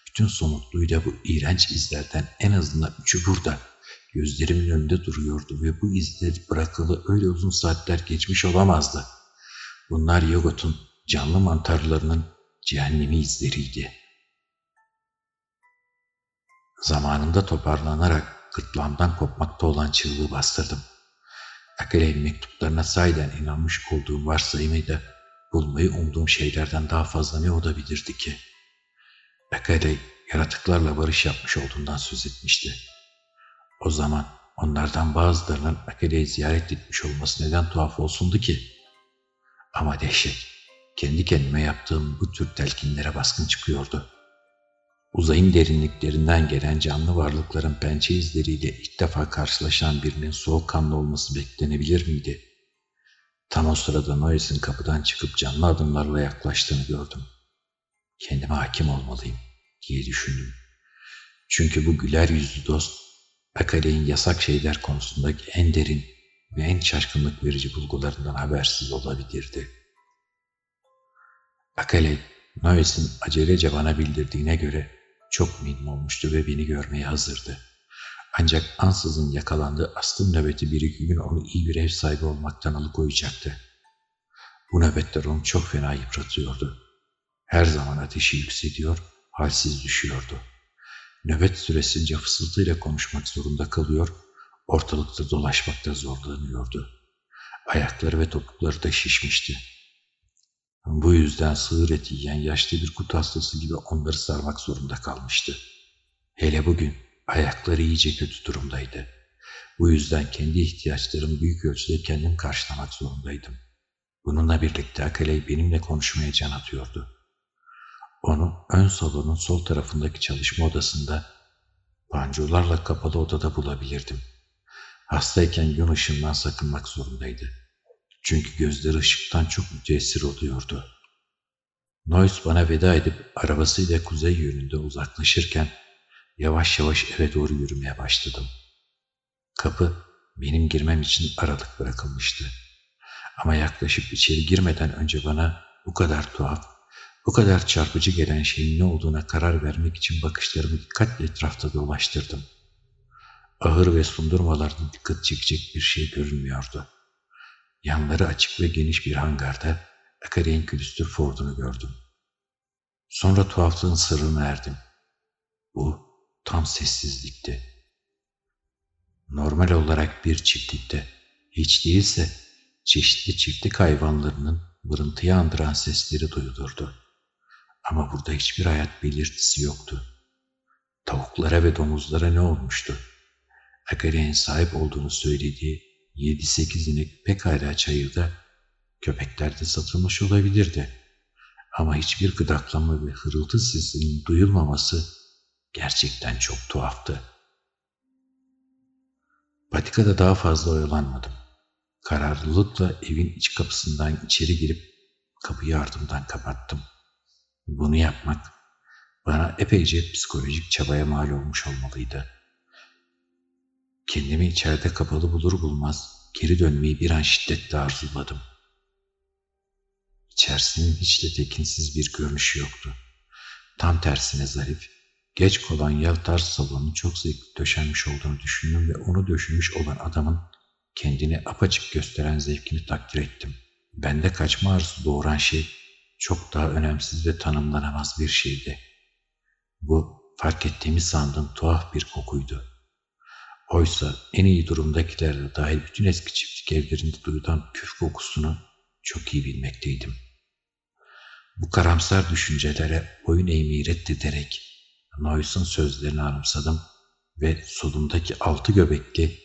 bütün somutluğuyla bu iğrenç izlerden en azından üçü burada, gözlerimin önünde duruyordu ve bu izler bırakalı öyle uzun saatler geçmiş olamazdı. Bunlar Yogot'un canlı mantarlarının cehennemi izleriydi. Zamanında toparlanarak gırtlağımdan kopmakta olan çığlığı bastırdım. Akele'nin mektuplarına sahiden inanmış olduğum varsayımı da bulmayı umduğum şeylerden daha fazla ne olabilirdi ki? Akele yaratıklarla barış yapmış olduğundan söz etmişti. O zaman onlardan bazılarının Akele'yi ziyaret etmiş olması neden tuhaf olsundu ki? Ama dehşet, kendi kendime yaptığım bu tür telkinlere baskın çıkıyordu. Uzayın derinliklerinden gelen canlı varlıkların pençe izleriyle ilk defa karşılaşan birinin soğukkanlı olması beklenebilir miydi? Tam o sırada Noyes'in kapıdan çıkıp canlı adımlarla yaklaştığını gördüm. Kendime hakim olmalıyım diye düşündüm. Çünkü bu güler yüzlü dost Akale'in yasak şeyler konusundaki en derin ve en şaşkınlık verici bulgularından habersiz olabilirdi. Akale, Noyes'in acelece bana bildirdiğine göre çok memnun olmuştu ve beni görmeye hazırdı. Ancak ansızın yakalandığı astım nöbeti bir iki gün onu iyi bir ev sahibi olmaktan alıkoyacaktı. Bu nöbetler onu çok fena yıpratıyordu. Her zaman ateşi yükseliyor, halsiz düşüyordu. Nöbet süresince fısıltıyla konuşmak zorunda kalıyor, ortalıkta dolaşmakta zorlanıyordu. Ayakları ve topukları da şişmişti. Bu yüzden sığır eti yiyen yaşlı bir kutu hastası gibi onları sarmak zorunda kalmıştı. Hele bugün ayakları iyice kötü durumdaydı. Bu yüzden kendi ihtiyaçlarımı büyük ölçüde kendim karşılamak zorundaydım. Bununla birlikte Akaley benimle konuşmaya can atıyordu. Onu ön salonun sol tarafındaki çalışma odasında pancurlarla kapalı odada bulabilirdim. Hastayken gün ışığından sakınmak zorundaydı. Çünkü gözleri ışıktan çok müteessir oluyordu. Noyce bana veda edip arabasıyla kuzey yönünde uzaklaşırken yavaş yavaş eve doğru yürümeye başladım. Kapı benim girmem için aralık bırakılmıştı. Ama yaklaşıp içeri girmeden önce bana bu kadar tuhaf, bu kadar çarpıcı gelen şeyin ne olduğuna karar vermek için bakışlarımı dikkatle etrafta dolaştırdım. Ahır ve sundurmalarda dikkat çekecek bir şey görünmüyordu. Yanları açık ve geniş bir hangarda Akare'nin külüstür Ford'unu gördüm. Sonra tuhaflığın sırrını erdim. Bu tam sessizlikti. Normal olarak bir çiftlikte, hiç değilse çeşitli çiftlik hayvanlarının vırıntıyı andıran sesleri duyulurdu. Ama burada hiçbir hayat belirtisi yoktu. Tavuklara ve domuzlara ne olmuştu? Akare'nin sahip olduğunu söylediği 7-8 inek pekala çayırda, köpeklerde satılmış olabilirdi. Ama hiçbir gıdaklama ve hırıltı sesinin duyulmaması gerçekten çok tuhaftı. Patikada daha fazla oyalanmadım. Kararlılıkla evin iç kapısından içeri girip kapıyı ardımdan kapattım. Bunu yapmak bana epeyce psikolojik çabaya mal olmuş olmalıydı. Kendimi içeride kapalı bulur bulmaz geri dönmeyi bir an şiddetle arzuladım. İçerisinin hiç de tekinsiz bir görünüşü yoktu. Tam tersine zarif, geç kolonyal tarz salonun çok zevkli döşenmiş olduğunu düşündüm ve onu döşümüş olan adamın kendini apaçık gösteren zevkini takdir ettim. Bende kaçma arzusu doğuran şey çok daha önemsiz ve tanımlanamaz bir şeydi. Bu fark ettiğimi sandığım tuhaf bir kokuydu. Oysa en iyi durumdakiler de dahil bütün eski çiftlik evlerinde duyulan küf kokusunu çok iyi bilmekteydim. Bu karamsar düşüncelere boyun eğmeyi reddederek Noyce'un sözlerini anımsadım ve solumdaki altı göbekli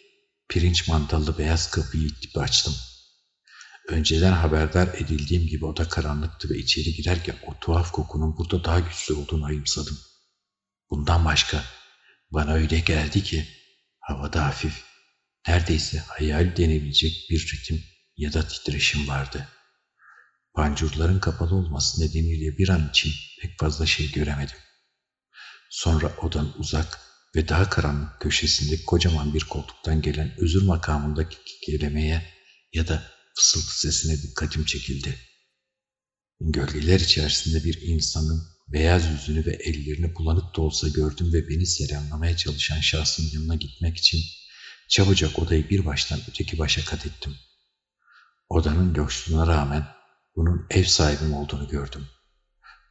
pirinç mantallı beyaz kapıyı itip açtım. Önceden haberdar edildiğim gibi oda karanlıktı ve içeri girerken o tuhaf kokunun burada daha güçlü olduğunu ayımsadım. Bundan başka bana öyle geldi ki havada hafif, neredeyse hayal denebilecek bir ritim ya da titreşim vardı. Pancurların kapalı olması nedeniyle bir an için pek fazla şey göremedim. Sonra odanın uzak ve daha karanlık köşesinde kocaman bir koltuktan gelen özür makamındaki kekelemeye ya da fısıltı sesine dikkatim çekildi. Gölgeler içerisinde bir insanın beyaz yüzünü ve ellerini bulanık da olsa gördüm ve beni selamlamaya çalışan şahsın yanına gitmek için çabucak odayı bir baştan öteki başa kat ettim. Odanın loşluğuna rağmen bunun ev sahibim olduğunu gördüm.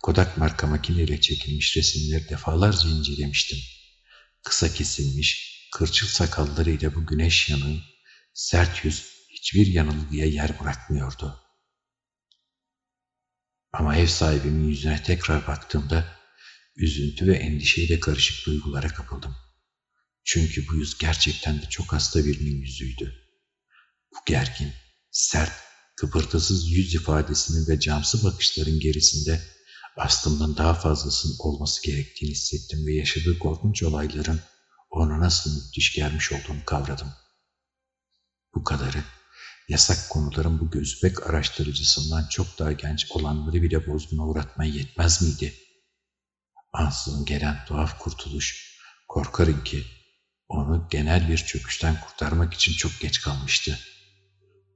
Kodak marka makineyle çekilmiş resimleri defalarca incelemiştim. Kısa kesilmiş, kırçıl sakallarıyla bu güneş yanığı, sert yüz hiçbir yanılgıya yer bırakmıyordu. Ama ev sahibimin yüzüne tekrar baktığımda üzüntü ve endişeyle karışık duygulara kapıldım. Çünkü bu yüz gerçekten de çok hasta birinin yüzüydü. Bu gergin, sert, kıpırtısız yüz ifadesinin ve camsı bakışların gerisinde aslımdan daha fazlasının olması gerektiğini hissettim ve yaşadığı korkunç olayların ona nasıl müthiş gelmiş olduğunu kavradım. Bu kadarı yasak konuların bu gözbek araştırıcısından çok daha genç olanları bile bozguna uğratmaya yetmez miydi? Ansızın gelen tuhaf kurtuluş, korkarım ki onu genel bir çöküşten kurtarmak için çok geç kalmıştı.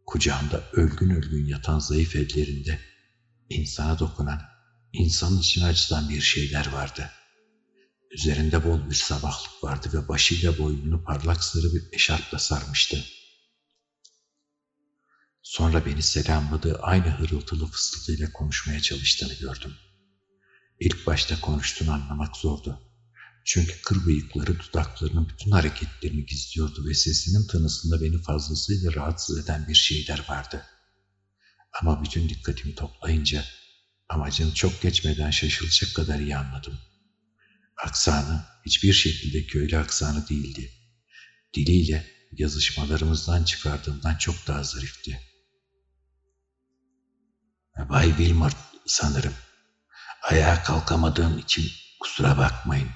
Kucağında ölgün ölgün yatan zayıf ellerinde insana dokunan, insanın içine acıtan bir şeyler vardı. Üzerinde bol bir sabahlık vardı ve başıyla boynunu parlak sarı bir eşarpla sarmıştı. Sonra beni selamladığı aynı hırıltılı fısıltıyla konuşmaya çalıştığını gördüm. İlk başta konuştuğunu anlamak zordu. Çünkü kır bıyıkları dudaklarının bütün hareketlerini gizliyordu ve sesinin tınısında beni fazlasıyla rahatsız eden bir şeyler vardı. Ama bütün dikkatimi toplayınca amacını çok geçmeden şaşılacak kadar iyi anladım. Aksanı hiçbir şekilde köylü aksanı değildi. Diliyle yazışmalarımızdan çıkardığımdan çok daha zarifti. Bay Wilmot sanırım. Ayağa kalkamadığım için kusura bakmayın.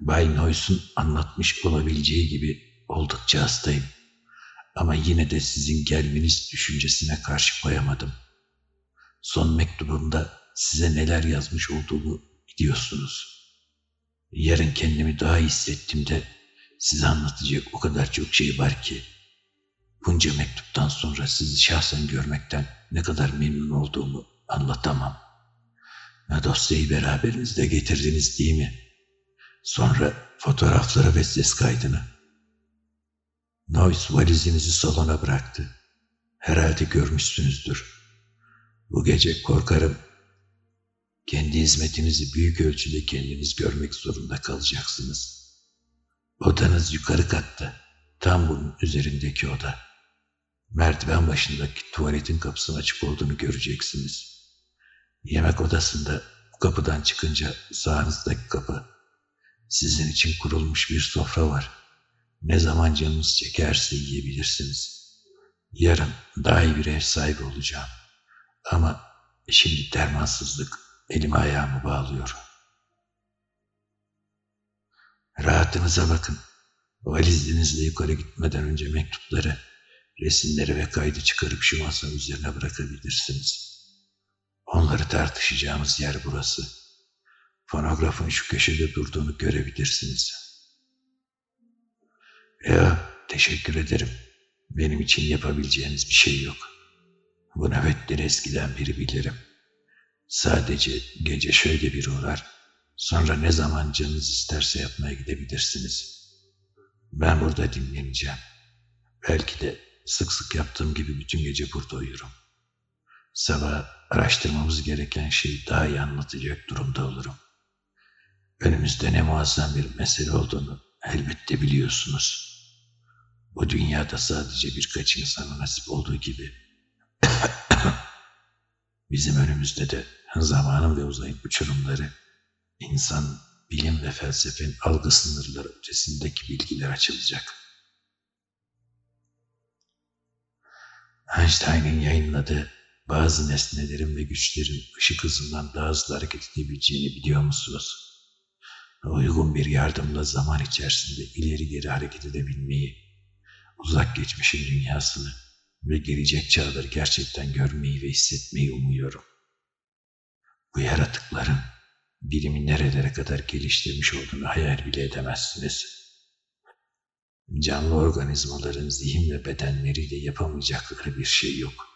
Bay Noyce'un anlatmış olabileceği gibi oldukça hastayım. Ama yine de sizin gelmeniz düşüncesine karşı koyamadım. Son mektubumda size neler yazmış olduğumu biliyorsunuz. Yarın kendimi daha iyi hissettiğimde size anlatacak o kadar çok şey var ki. Bunca mektuptan sonra sizi şahsen görmekten ne kadar memnun olduğumu anlatamam. Ne dosyayı beraberinizde getirdiniz değil mi? Sonra fotoğrafları ve ses kaydını. Noyce valizinizi salona bıraktı. Herhalde görmüşsünüzdür. Bu gece korkarım kendi hizmetinizi büyük ölçüde kendiniz görmek zorunda kalacaksınız. Odanız yukarı katta. Tam bunun üzerindeki oda. Merdiven başındaki tuvaletin kapısının açık olduğunu göreceksiniz. Yemek odasında bu kapıdan çıkınca sağınızdaki kapı. Sizin için kurulmuş bir sofra var. Ne zaman canınız çekerse yiyebilirsiniz. Yarın daha iyi bir ev sahibi olacağım. Ama şimdi dermansızlık elimi ayağımı bağlıyor. Rahatınıza bakın. Valizinizle yukarı gitmeden önce mektupları, resimleri ve kaydı çıkarıp şu masanın üzerine bırakabilirsiniz. Onları tartışacağımız yer burası. Fonografın şu köşede durduğunu görebilirsiniz. Ya teşekkür ederim. Benim için yapabileceğiniz bir şey yok. Bu nöbetleri eskiden beri bilirim. Sadece gece şöyle bir uğrar, sonra ne zaman canınız isterse yatmaya gidebilirsiniz. Ben burada dinleneceğim. Belki de sık sık yaptığım gibi bütün gece burada uyurum. Sabah araştırmamız gereken şeyi daha iyi anlatacak durumda olurum. Önümüzde ne muazzam bir mesele olduğunu elbette biliyorsunuz. Bu dünyada sadece birkaç insana nasip olduğu gibi bizim önümüzde de zamanın ve uzayın uçurumları, insan, bilim ve felsefenin algı sınırları ötesindeki bilgiler açılacak. Einstein'ın yayınladığı bazı nesnelerin ve güçlerin ışık hızından daha hızlı hareket edebileceğini biliyor musunuz? Uygun bir yardımla zaman içerisinde ileri geri hareket edebilmeyi, uzak geçmişin dünyasını ve gelecek çağları gerçekten görmeyi ve hissetmeyi umuyorum. Bu yaratıkların bilimi nerelere kadar geliştirmiş olduğunu hayal bile edemezsiniz. Canlı organizmaların zihin ve bedenleriyle yapamayacakları bir şey yok.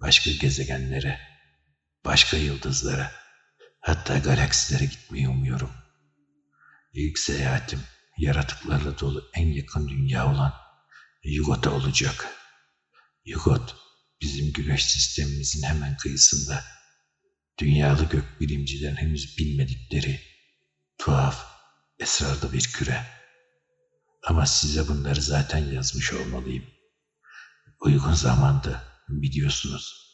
Başka gezegenlere, başka yıldızlara, hatta galaksilere gitmeyi umuyorum. İlk seyahatim yaratıklarla dolu en yakın dünya olan Yugot'a olacak. Yugot, bizim güneş sistemimizin hemen kıyısında dünyalı gök bilimcilerin henüz bilmedikleri tuhaf, esrarlı bir küre. Ama size bunları zaten yazmış olmalıyım. Uygun zamanda biliyorsunuz.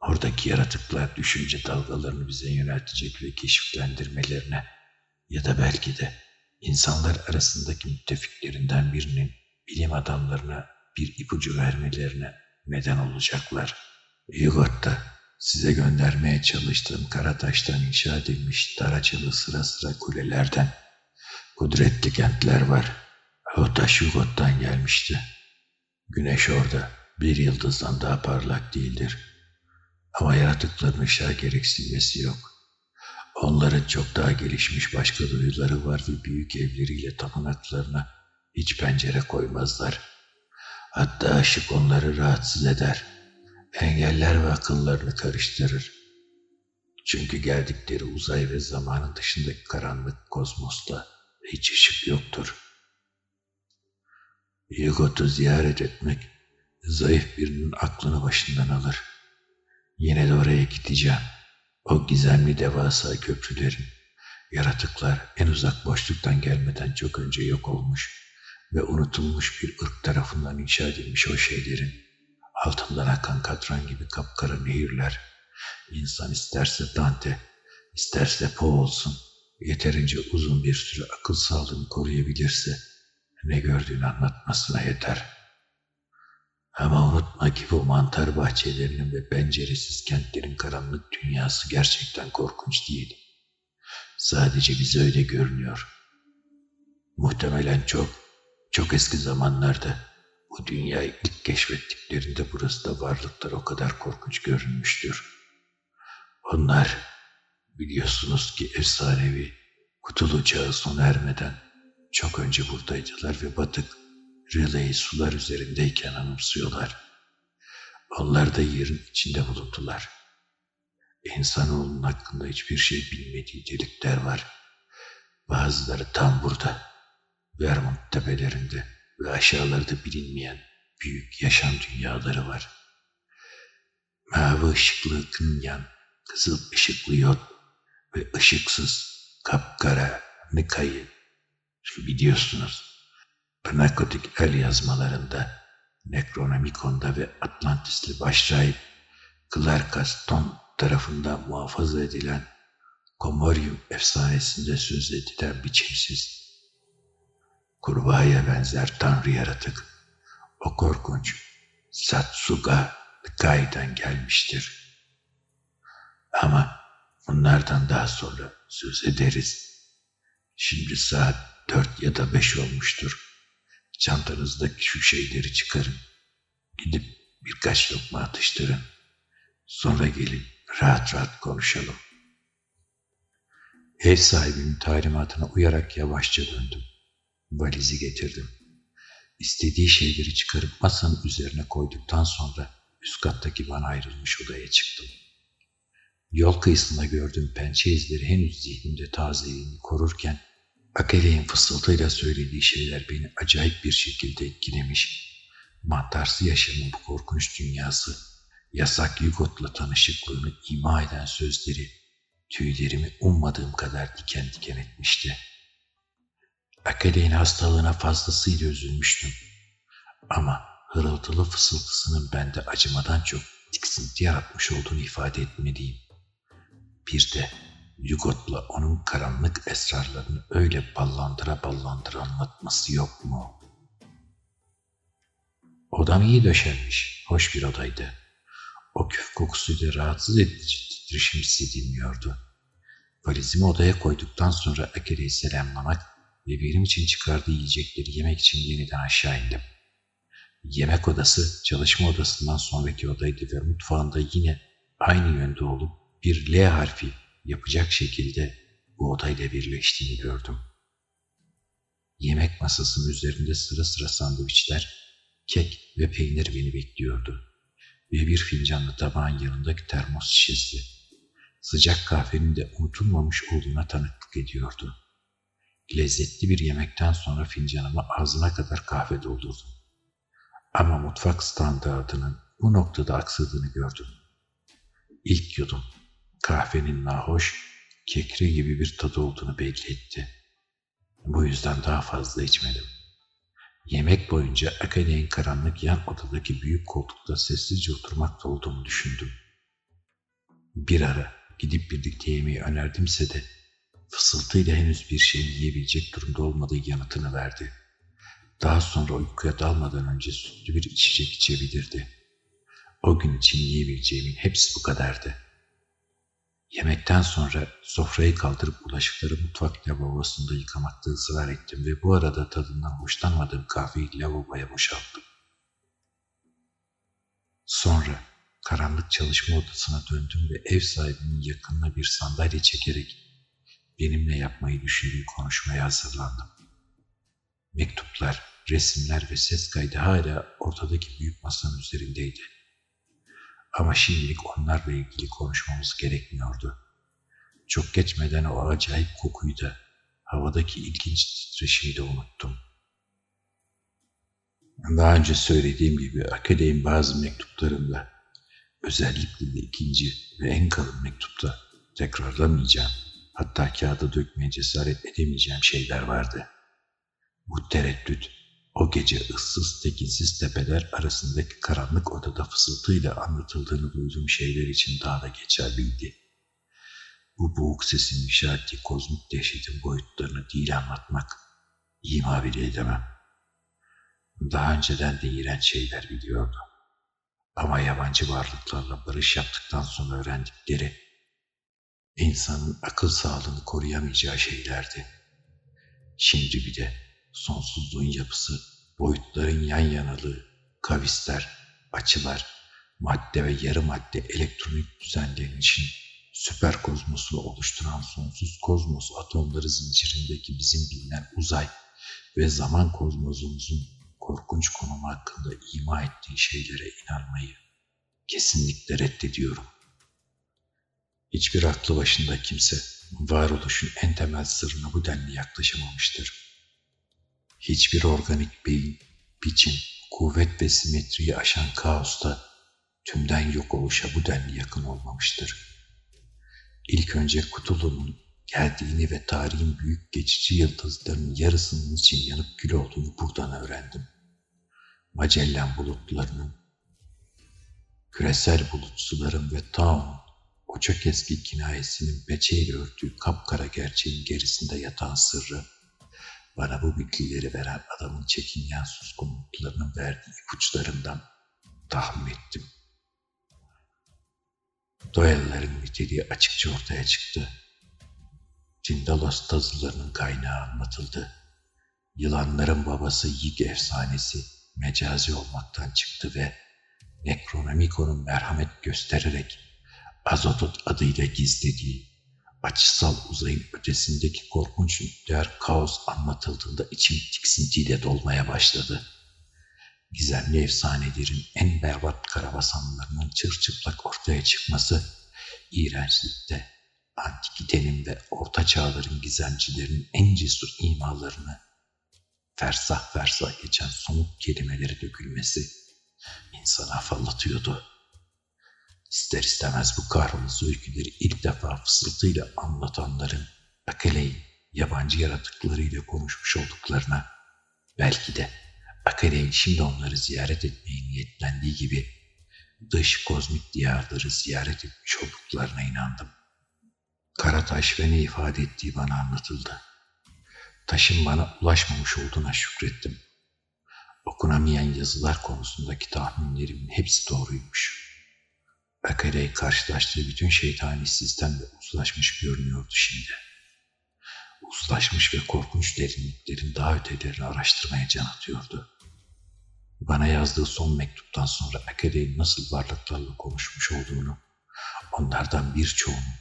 Oradaki yaratıklar düşünce dalgalarını bize yöneltecek ve keşiflendirmelerine ya da belki de insanlar arasındaki müttefiklerinden birinin bilim adamlarına bir ipucu vermelerine neden olacaklar. Yugot'ta size göndermeye çalıştığım kara taştan inşa edilmiş daraçalı sıra sıra kulelerden kudretli kentler var. O taş Yugot'tan gelmişti. Güneş orada bir yıldızdan daha parlak değildir. Ama yaratıkların ışığa gereksinmesi yok. Onların çok daha gelişmiş başka duyuları var ve büyük evleriyle tapınaklarına Hiç pencere koymazlar. Hatta ışık onları rahatsız eder. Engeller ve akıllarını karıştırır. Çünkü geldikleri uzay ve zamanın dışındaki karanlık kozmosta hiç ışık yoktur. Yugot'u ziyaret etmek zayıf birinin aklını başından alır. Yine de oraya gideceğim. O gizemli devasa köprülerin, yaratıklar en uzak boşluktan gelmeden çok önce yok olmuş ve unutulmuş bir ırk tarafından inşa edilmiş o şeylerin, altından akan katran gibi kapkara nehirler, insan isterse Dante, isterse Poe olsun, yeterince uzun bir süre akıl sağlığını koruyabilirse, ne gördüğünü anlatmasına yeter.'' Ama unutma ki bu mantar bahçelerinin ve penceresiz kentlerin karanlık dünyası gerçekten korkunç değil. Sadece bize öyle görünüyor. Muhtemelen çok, çok eski zamanlarda bu dünyayı ilk keşfettiklerinde burası da varlıklar o kadar korkunç görünmüştür. Onlar biliyorsunuz ki efsanevi kutulu çağı sona ermeden çok önce buradaydılar ve batık Riley'i sular üzerindeyken anımsıyorlar. Onlar da yerin içinde bulundular. İnsanoğlunun hakkında hiçbir şey bilmediği delikler var. Bazıları tam burada, Vermont tepelerinde ve aşağılarda bilinmeyen büyük yaşam dünyaları var. Mavi ışıklı kınyan, kızıl ışıklı yot ve ışıksız kapkara Nika'yı biliyorsunuz. Pnakotik el yazmalarında, Necronomicon'da ve Atlantisli başrahip Clarkaston tarafından muhafaza edilen Komorium efsanesinde söz edilen biçimsiz, kurbağaya benzer tanrı yaratık, o korkunç Satsuga Kai'den gelmiştir. Ama bunlardan daha sonra söz ederiz. Şimdi saat dört ya da beş olmuştur. Çantanızdaki şu şeyleri çıkarın. Gidip birkaç lokma atıştırın. Sonra gelin rahat rahat konuşalım. Ev sahibimin talimatına uyarak yavaşça döndüm. Valizi getirdim. İstediği şeyleri çıkarıp masanın üzerine koyduktan sonra üst kattaki bana ayrılmış odaya çıktım. Yol kıyısında gördüğüm pençe izleri henüz zihnimde tazeliğini korurken Akele'nin fısıltıyla söylediği şeyler beni acayip bir şekilde etkilemiş. Mantarsı yaşamın bu korkunç dünyası, yasak Yugot'la tanışıklığını ima eden sözleri tüylerimi ummadığım kadar diken diken etmişti. Akele'nin hastalığına fazlasıyla üzülmüştüm. Ama hırıltılı fısıltısının bende acımadan çok tiksinti yaratmış olduğunu ifade etmeliyim. Bir de Yugot'la onun karanlık esrarlarını öyle ballandıra ballandıra anlatması yok mu? Odam iyi döşenmiş, hoş bir odaydı. O küf kokusuyla rahatsız edici titreşim hissedilmiyordu. Valizimi odaya koyduktan akere Akere'yi selamlamak ve benim için çıkardığı yiyecekleri yemek için yeniden aşağı indim. Yemek odası çalışma odasından sonraki odaydı ve mutfağında yine aynı yönde olup bir L harfi yapacak şekilde bu odayla birleştiğini gördüm. Yemek masasının üzerinde sıra sıra sandviçler, kek ve peynir beni bekliyordu. Ve bir fincanlı tabağın yanındaki termos şişesi. Sıcak kahvenin de unutulmamış olduğuna tanıklık ediyordu. Lezzetli bir yemekten sonra fincanıma ağzına kadar kahve doldurdum. Ama mutfak standartının bu noktada aksadığını gördüm. İlk yudum kahvenin nahoş, kekri gibi bir tadı olduğunu belli etti. Bu yüzden daha fazla içmedim. Yemek boyunca Akade'nin karanlık yan odadaki büyük koltukta sessizce oturmakta olduğumu düşündüm. Bir ara gidip birlikte yemeği önerdim,se de fısıltıyla henüz bir şey yiyebilecek durumda olmadığı yanıtını verdi. Daha sonra uykuya dalmadan önce sütlü bir içecek içebilirdi. O gün için yiyebileceğimin hepsi bu kadardı.'' Yemekten sonra sofrayı kaldırıp bulaşıkları mutfak lavabosunda yıkamakta ısrar ettim ve bu arada tadından hoşlanmadığım kahveyi lavaboya boşalttım. Sonra karanlık çalışma odasına döndüm ve ev sahibinin yakınına bir sandalye çekerek benimle yapmayı düşündüğü konuşmaya hazırlandım. Mektuplar, resimler ve ses kaydı hala ortadaki büyük masanın üzerindeydi. Ama şimdilik onlarla ilgili konuşmamız gerekmiyordu. Çok geçmeden o acayip kokuyu da, havadaki ilginç titreşimi de unuttum. Daha önce söylediğim gibi Akademi bazı mektuplarında, özellikle de ikinci ve en kalın mektupta tekrarlamayacağım, hatta kağıda dökmeye cesaret edemeyeceğim şeyler vardı. Bu tereddüt, o gece ıssız tekinsiz tepeler arasındaki karanlık odada fısıltıyla anlatıldığını duyduğum şeyler için daha da geçerliydi. Bu boğuk sesin işareti kozmik dehşetin boyutlarını değil anlatmak, ima bile edemem. Daha önceden de iğrenç şeyler biliyordu. Ama yabancı varlıklarla barış yaptıktan sonra öğrendikleri, insanın akıl sağlığını koruyamayacağı şeylerdi. Şimdi bir de sonsuzluğun yapısı, boyutların yan yanalığı, kavisler, açılar, madde ve yarı madde elektronik düzenlerin için süper kozmosu oluşturan sonsuz kozmos atomları zincirindeki bizim bilinen uzay ve zaman kozmosumuzun korkunç konumu hakkında ima ettiği şeylere inanmayı kesinlikle reddediyorum. Hiçbir aklı başında kimse varoluşun en temel sırrına bu denli yaklaşamamıştır. Hiçbir organik beyin, biçim, kuvvet ve simetriyi aşan kaosta tümden yok oluşa bu denli yakın olmamıştır. İlk önce Kutulu'nun geldiğini ve tarihin büyük geçici yıldızlarının yarısının için yanıp kül olduğunu buradan öğrendim. Magellan bulutlarının, küresel bulutsuların ve Tao'nun o çok eski kinayesinin peçeyle örtüğü kapkara gerçeğin gerisinde yatan sırrı, bana bu bilgileri veren adamın çekingen suskunluklarının verdiği ipuçlarından tahmin ettim. Doyellerin niteliği açıkça ortaya çıktı. Tindalos tazılarının kaynağı anlatıldı. Yılanların babası Yig efsanesi mecazi olmaktan çıktı ve Necronomicon'un merhamet göstererek Azotot adıyla gizlediği açısal uzayın ötesindeki korkunç nükleer kaos anlatıldığında içim tiksintiyle dolmaya başladı. Gizemli efsanelerin en berbat karabasanlarının çırçıplak ortaya çıkması, iğrençlikte, antikitenin ve orta çağların gizemcilerinin en cesur imalarını, fersah fersah geçen somut kelimeleri dökülmesi insanı afallatıyordu. İster istemez bu kahrolası öyküleri ilk defa fısıltıyla anlatanların Akele'yi yabancı yaratıklarıyla konuşmuş olduklarına, belki de Akele'nin şimdi onları ziyaret etmeye niyetlendiği gibi dış kozmik diyarları ziyaret etmiş olduklarına inandım. Karataş ve ne ifade ettiği bana anlatıldı. Taşın bana ulaşmamış olduğuna şükrettim. Okunamayan yazılar konusundaki tahminlerimin hepsi doğruymuş. Akare karşılaştığı bütün şeytani sistemle uzlaşmış görünüyordu şimdi. Uzlaşmış ve korkunç derinliklerin daha ötelerini araştırmaya can atıyordu. Bana yazdığı son mektuptan sonra Akare'nin nasıl varlıklarla konuşmuş olduğunu, onlardan birçoğunun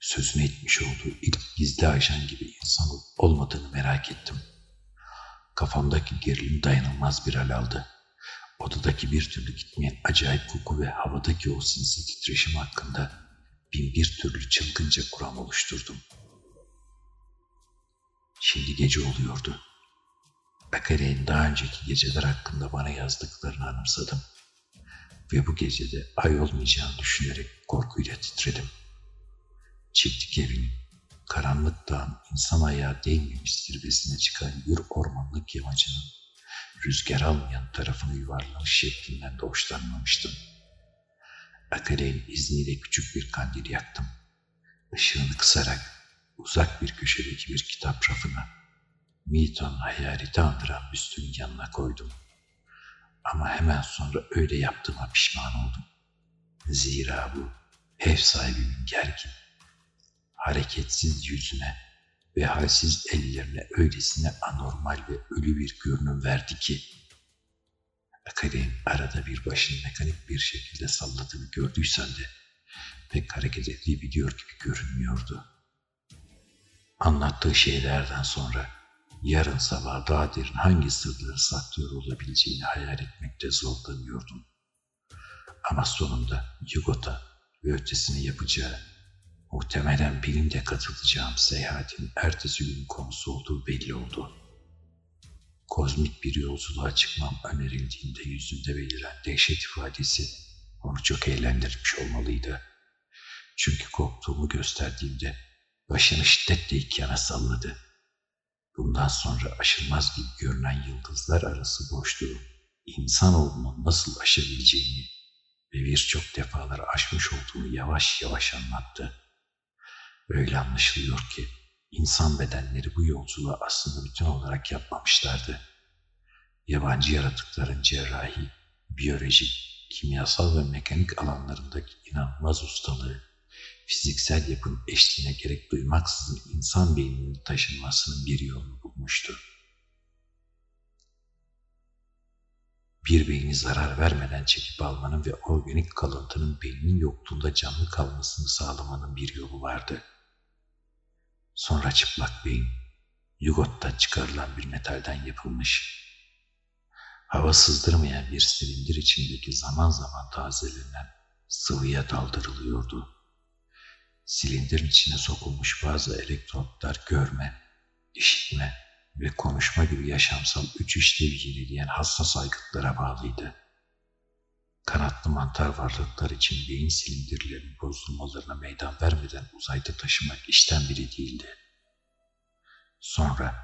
sözünü etmiş olduğu ilk gizli ajan gibi insan olmadığını merak ettim. Kafamdaki gerilim dayanılmaz bir hal aldı. Odadaki bir türlü gitmeyen acayip koku ve havadaki o sinsi titreşim hakkında bin bir türlü çılgınca kuram oluşturdum. Şimdi gece oluyordu. Akare'nin daha önceki geceler hakkında bana yazdıklarını anımsadım. Ve bu gecede ay olmayacağını düşünerek korkuyla titredim. Çiftlik evinin, karanlık dağın insan ayağı değmemiş zirvesine çıkan bir ormanlık yamacının rüzgar almayan tarafını yuvarlamış şeklinden de hoşlanmamıştım. Akale'nin izniyle küçük bir kandil yaktım. Işığını kısarak uzak bir köşedeki bir kitap rafına Milton hayaleti andıran büstünün yanına koydum. Ama hemen sonra öyle yaptığıma pişman oldum. Zira bu ev sahibimin gergin, hareketsiz yüzüne ve halsiz ellerine öylesine anormal ve ölü bir görünüm verdi ki, Akademi arada bir başını mekanik bir şekilde salladığını gördüysen de pek hareket ettiği biliyor gibi görünmüyordu. Anlattığı şeylerden sonra yarın sabah daha derin hangi sırları saklıyor olabileceğini hayal etmekte zorlanıyordum. Ama sonunda Yugot'a ve ötesini yapacağı, muhtemelen benim de katılacağım seyahatin ertesi gün konusu olduğu belli oldu. Kozmik bir yolculuğa çıkmam önerildiğinde yüzünde beliren dehşet ifadesi onu çok eğlendirmiş olmalıydı. Çünkü korktuğumu gösterdiğimde başını şiddetle iki yana salladı. Bundan sonra aşılmaz gibi görünen yıldızlar arası boşluğu insanoğlunun nasıl aşabileceğini ve birçok defalar aşmış olduğunu yavaş yavaş anlattı. Öyle anlaşılıyor ki insan bedenleri bu yolculuğu aslında bütün olarak yapmamışlardı. Yabancı yaratıkların cerrahi, biyoloji, kimyasal ve mekanik alanlarındaki inanılmaz ustalığı, fiziksel yapın eşliğine gerek duymaksızın insan beyninin taşınmasının bir yolunu bulmuştu. Bir beyni zarar vermeden çekip almanın ve organik kalıntının beynin yokluğunda canlı kalmasını sağlamanın bir yolu vardı. Sonra çıplak beyin, yugotta çıkarılan bir metalden yapılmış, hava sızdırmayan bir silindir içindeki zaman zaman tazelenen sıvıya daldırılıyordu. Silindirin içine sokulmuş bazı elektrotlar görme, işitme ve konuşma gibi yaşamsal üç işlevi yenileyen hassas aygıtlara bağlıydı. Kanatlı mantar varlıklar için beyin silindirlerinin bozulmalarına meydan vermeden uzayda taşımak işten biri değildi. Sonra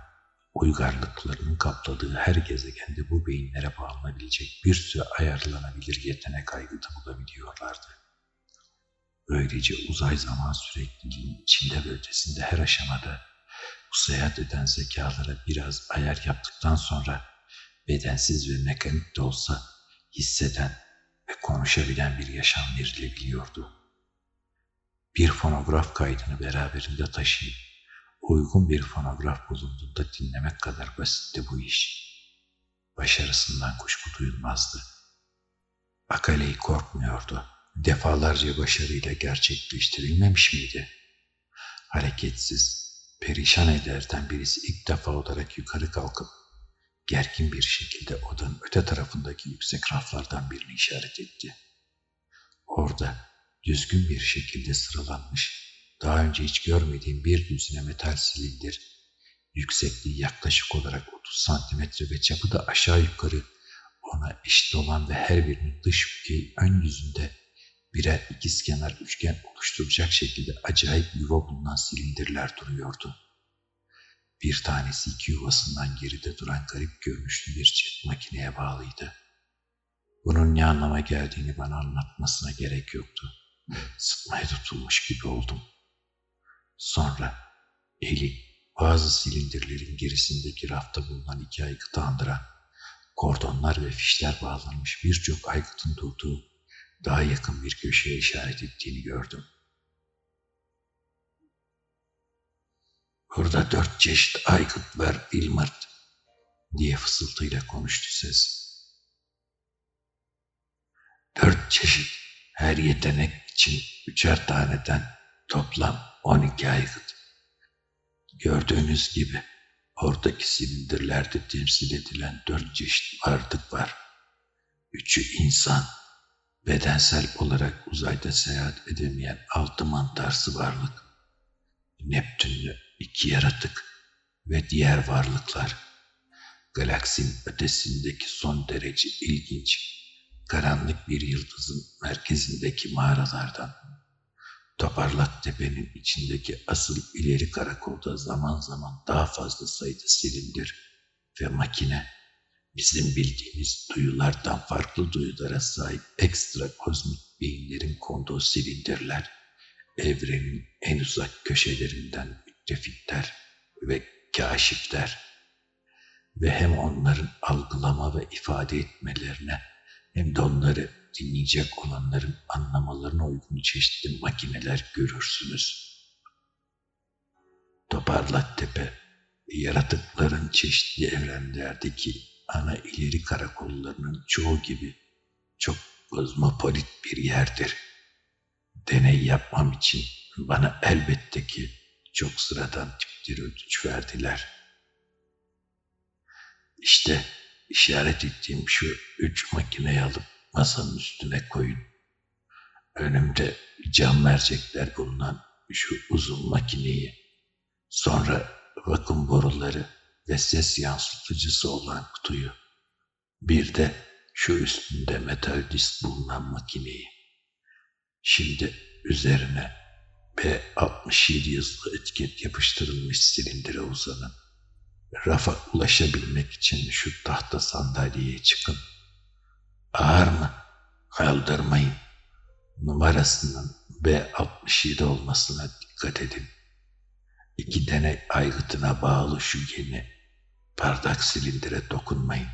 uygarlıklarının kapladığı her gezegende bu beyinlere bağlanabilecek bir sürü ayarlanabilir yetenek aygıtı bulabiliyorlardı. Böylece uzay zaman sürekliliğinin içinde ve ötesinde her aşamada bu seyahat eden zekalara biraz ayar yaptıktan sonra bedensiz ve mekanik de olsa hisseden ve konuşabilen bir yaşam verilebiliyordu. Bir fonograf kaydını beraberinde taşıyıp uygun bir fonograf bulunduğunda dinlemek kadar basitti bu iş. Başarısından kuşku duyulmazdı. Akale'yi korkmuyordu. Defalarca başarıyla gerçekleştirilmemiş miydi? Hareketsiz, perişan ellerden birisi ilk defa olarak yukarı kalkıp gergin bir şekilde odanın öte tarafındaki yüksek raflardan birini işaret etti. Orada düzgün bir şekilde sıralanmış, daha önce hiç görmediğim bir düzine metal silindir, yüksekliği yaklaşık olarak 30 santimetre ve çapı da aşağı yukarı ona eşit olan ve her birinin dış yükeyi ön yüzünde birer ikizkenar üçgen oluşturacak şekilde acayip yuva bulunan silindirler duruyordu. Bir tanesi iki yuvasından geride duran garip görünüşlü bir çift makineye bağlıydı. Bunun ne anlama geldiğini bana anlatmasına gerek yoktu. Sıtmaya tutulmuş gibi oldum. Sonra eli bazı silindirlerin gerisindeki rafta bulunan iki aygıtı andıran kordonlar ve fişler bağlanmış birçok aygıtın durduğu daha yakın bir köşeye işaret ettiğini gördüm. Burada dört çeşit aygıt var Wilmert diye fısıltıyla konuştu ses. Dört çeşit her yetenek için üçer taneden toplam on iki aygıt. Gördüğünüz gibi oradaki silindirlerde temsil edilen dört çeşit varlık var. Üçü insan, bedensel olarak uzayda seyahat edemeyen altı mantarsı varlık, Neptünlü iki yaratık ve diğer varlıklar, galaksin ötesindeki son derece ilginç, karanlık bir yıldızın merkezindeki mağaralardan, Toparlak tepenin içindeki asıl ileri karakolda zaman zaman daha fazla sayıda silindir ve makine, bizim bildiğimiz duyulardan farklı duyulara sahip ekstra kozmik beyinlerin konduğu silindirler, evrenin en uzak köşelerinden müttefikler ve kaşifler ve hem onların algılama ve ifade etmelerine hem de onları dinleyecek olanların anlamalarına uygun çeşitli makineler görürsünüz. Toparlak tepe, yaratıkların çeşitli evrenlerdeki ana ileri karakollarının çoğu gibi çok kozmopolit bir yerdir. Deney yapmam için bana elbette ki çok sıradan tipleri ödünç verdiler. İşte işaret ettiğim şu üç makineyi alıp masanın üstüne koyun. Önümde cam mercekler bulunan şu uzun makineyi, sonra vakum boruları ve ses yansıtıcısı olan kutuyu, bir de şu üstünde metal disk bulunan makineyi. Şimdi üzerine P67 yazılı etiket yapıştırılmış silindire uzanın. Rafa ulaşabilmek için şu tahta sandalyeye çıkın. Ağır mı? Kaldırmayın. Numarasının B67 olmasına dikkat edin. İki tane aygıtına bağlı şu yeni bardak silindire dokunmayın.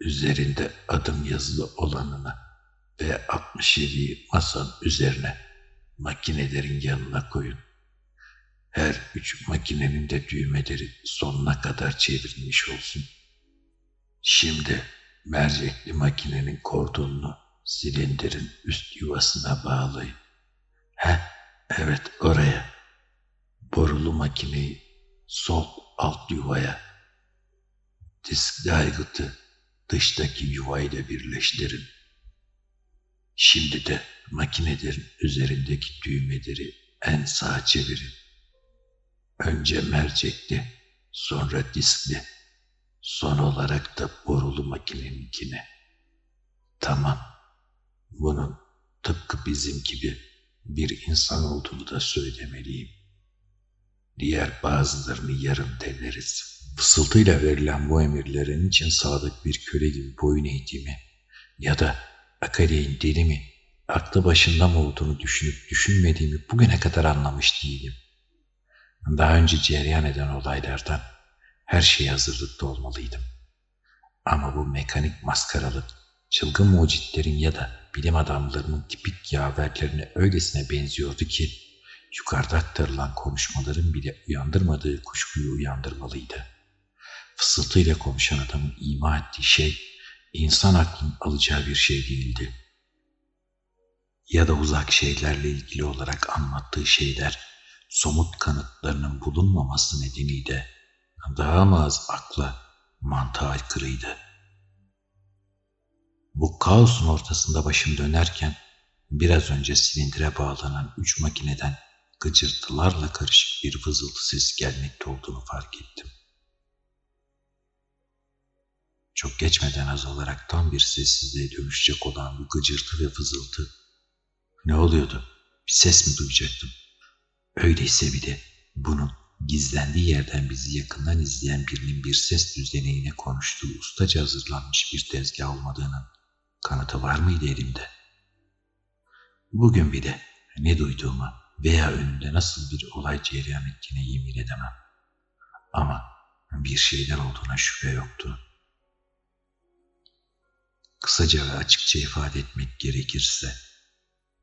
Üzerinde adım yazılı olanını ve 67'yi masanın üzerine makinelerin yanına koyun. Her üç makinenin de düğmeleri sonuna kadar çevrilmiş olsun. Şimdi mercekli makinenin kordonunu silindirin üst yuvasına bağlayın. He, evet oraya. Borulu makineyi sol alt yuvaya. Disk aygıtı dıştaki yuvayla birleştirin. Şimdi de makinelerin üzerindeki düğmeleri en sağa çevirin. Önce mercekli, sonra diskli, son olarak da borulu makineninkine. Tamam, bunun tıpkı bizim gibi bir insan olduğunu da söylemeliyim. Diğer bazılarını yarın deneriz. Fısıltıyla verilen bu emirlerin için sadık bir köle gibi boyun eğdiğimi ya da Akale'nin deli mi, aklı başında mı olduğunu düşünüp düşünmediğimi bugüne kadar anlamış değilim. Daha önce cereyan eden olaylardan her şeye hazırlıklı olmalıydım. Ama bu mekanik maskaralık, çılgın mucitlerin ya da bilim adamlarının tipik yaverlerine öylesine benziyordu ki, yukarıda aktarılan konuşmaların bile uyandırmadığı kuşkuyu uyandırmalıydı. Fısıltıyla konuşan adamın ima ettiği şey, insan aklının alacağı bir şey değildi. Ya da uzak şeylerle ilgili olarak anlattığı şeyler, somut kanıtlarının bulunmaması nedeniyle daha mı az akla, mantığa aykırıydı. Bu kaosun ortasında başım dönerken biraz önce silindire bağlanan üç makineden gıcırtılarla karışık bir vızıltı sesi gelmekte olduğunu fark ettim. Çok geçmeden az olarak tam bir sessizliğe dönüşecek olan bu gıcırtı ve vızıltı. Ne oluyordu? Bir ses mi duyacaktım? Öyleyse bir de bunun gizlendiği yerden bizi yakından izleyen birinin bir ses düzeneğine konuştuğu ustaca hazırlanmış bir tezgah olmadığının kanıtı var mıydı elimde? Bugün bir de ne duyduğuma veya önünde nasıl bir olay cereyan ettiğine yemin edemem. Ama bir şeyler olduğuna şüphe yoktu. Kısaca ve açıkça ifade etmek gerekirse,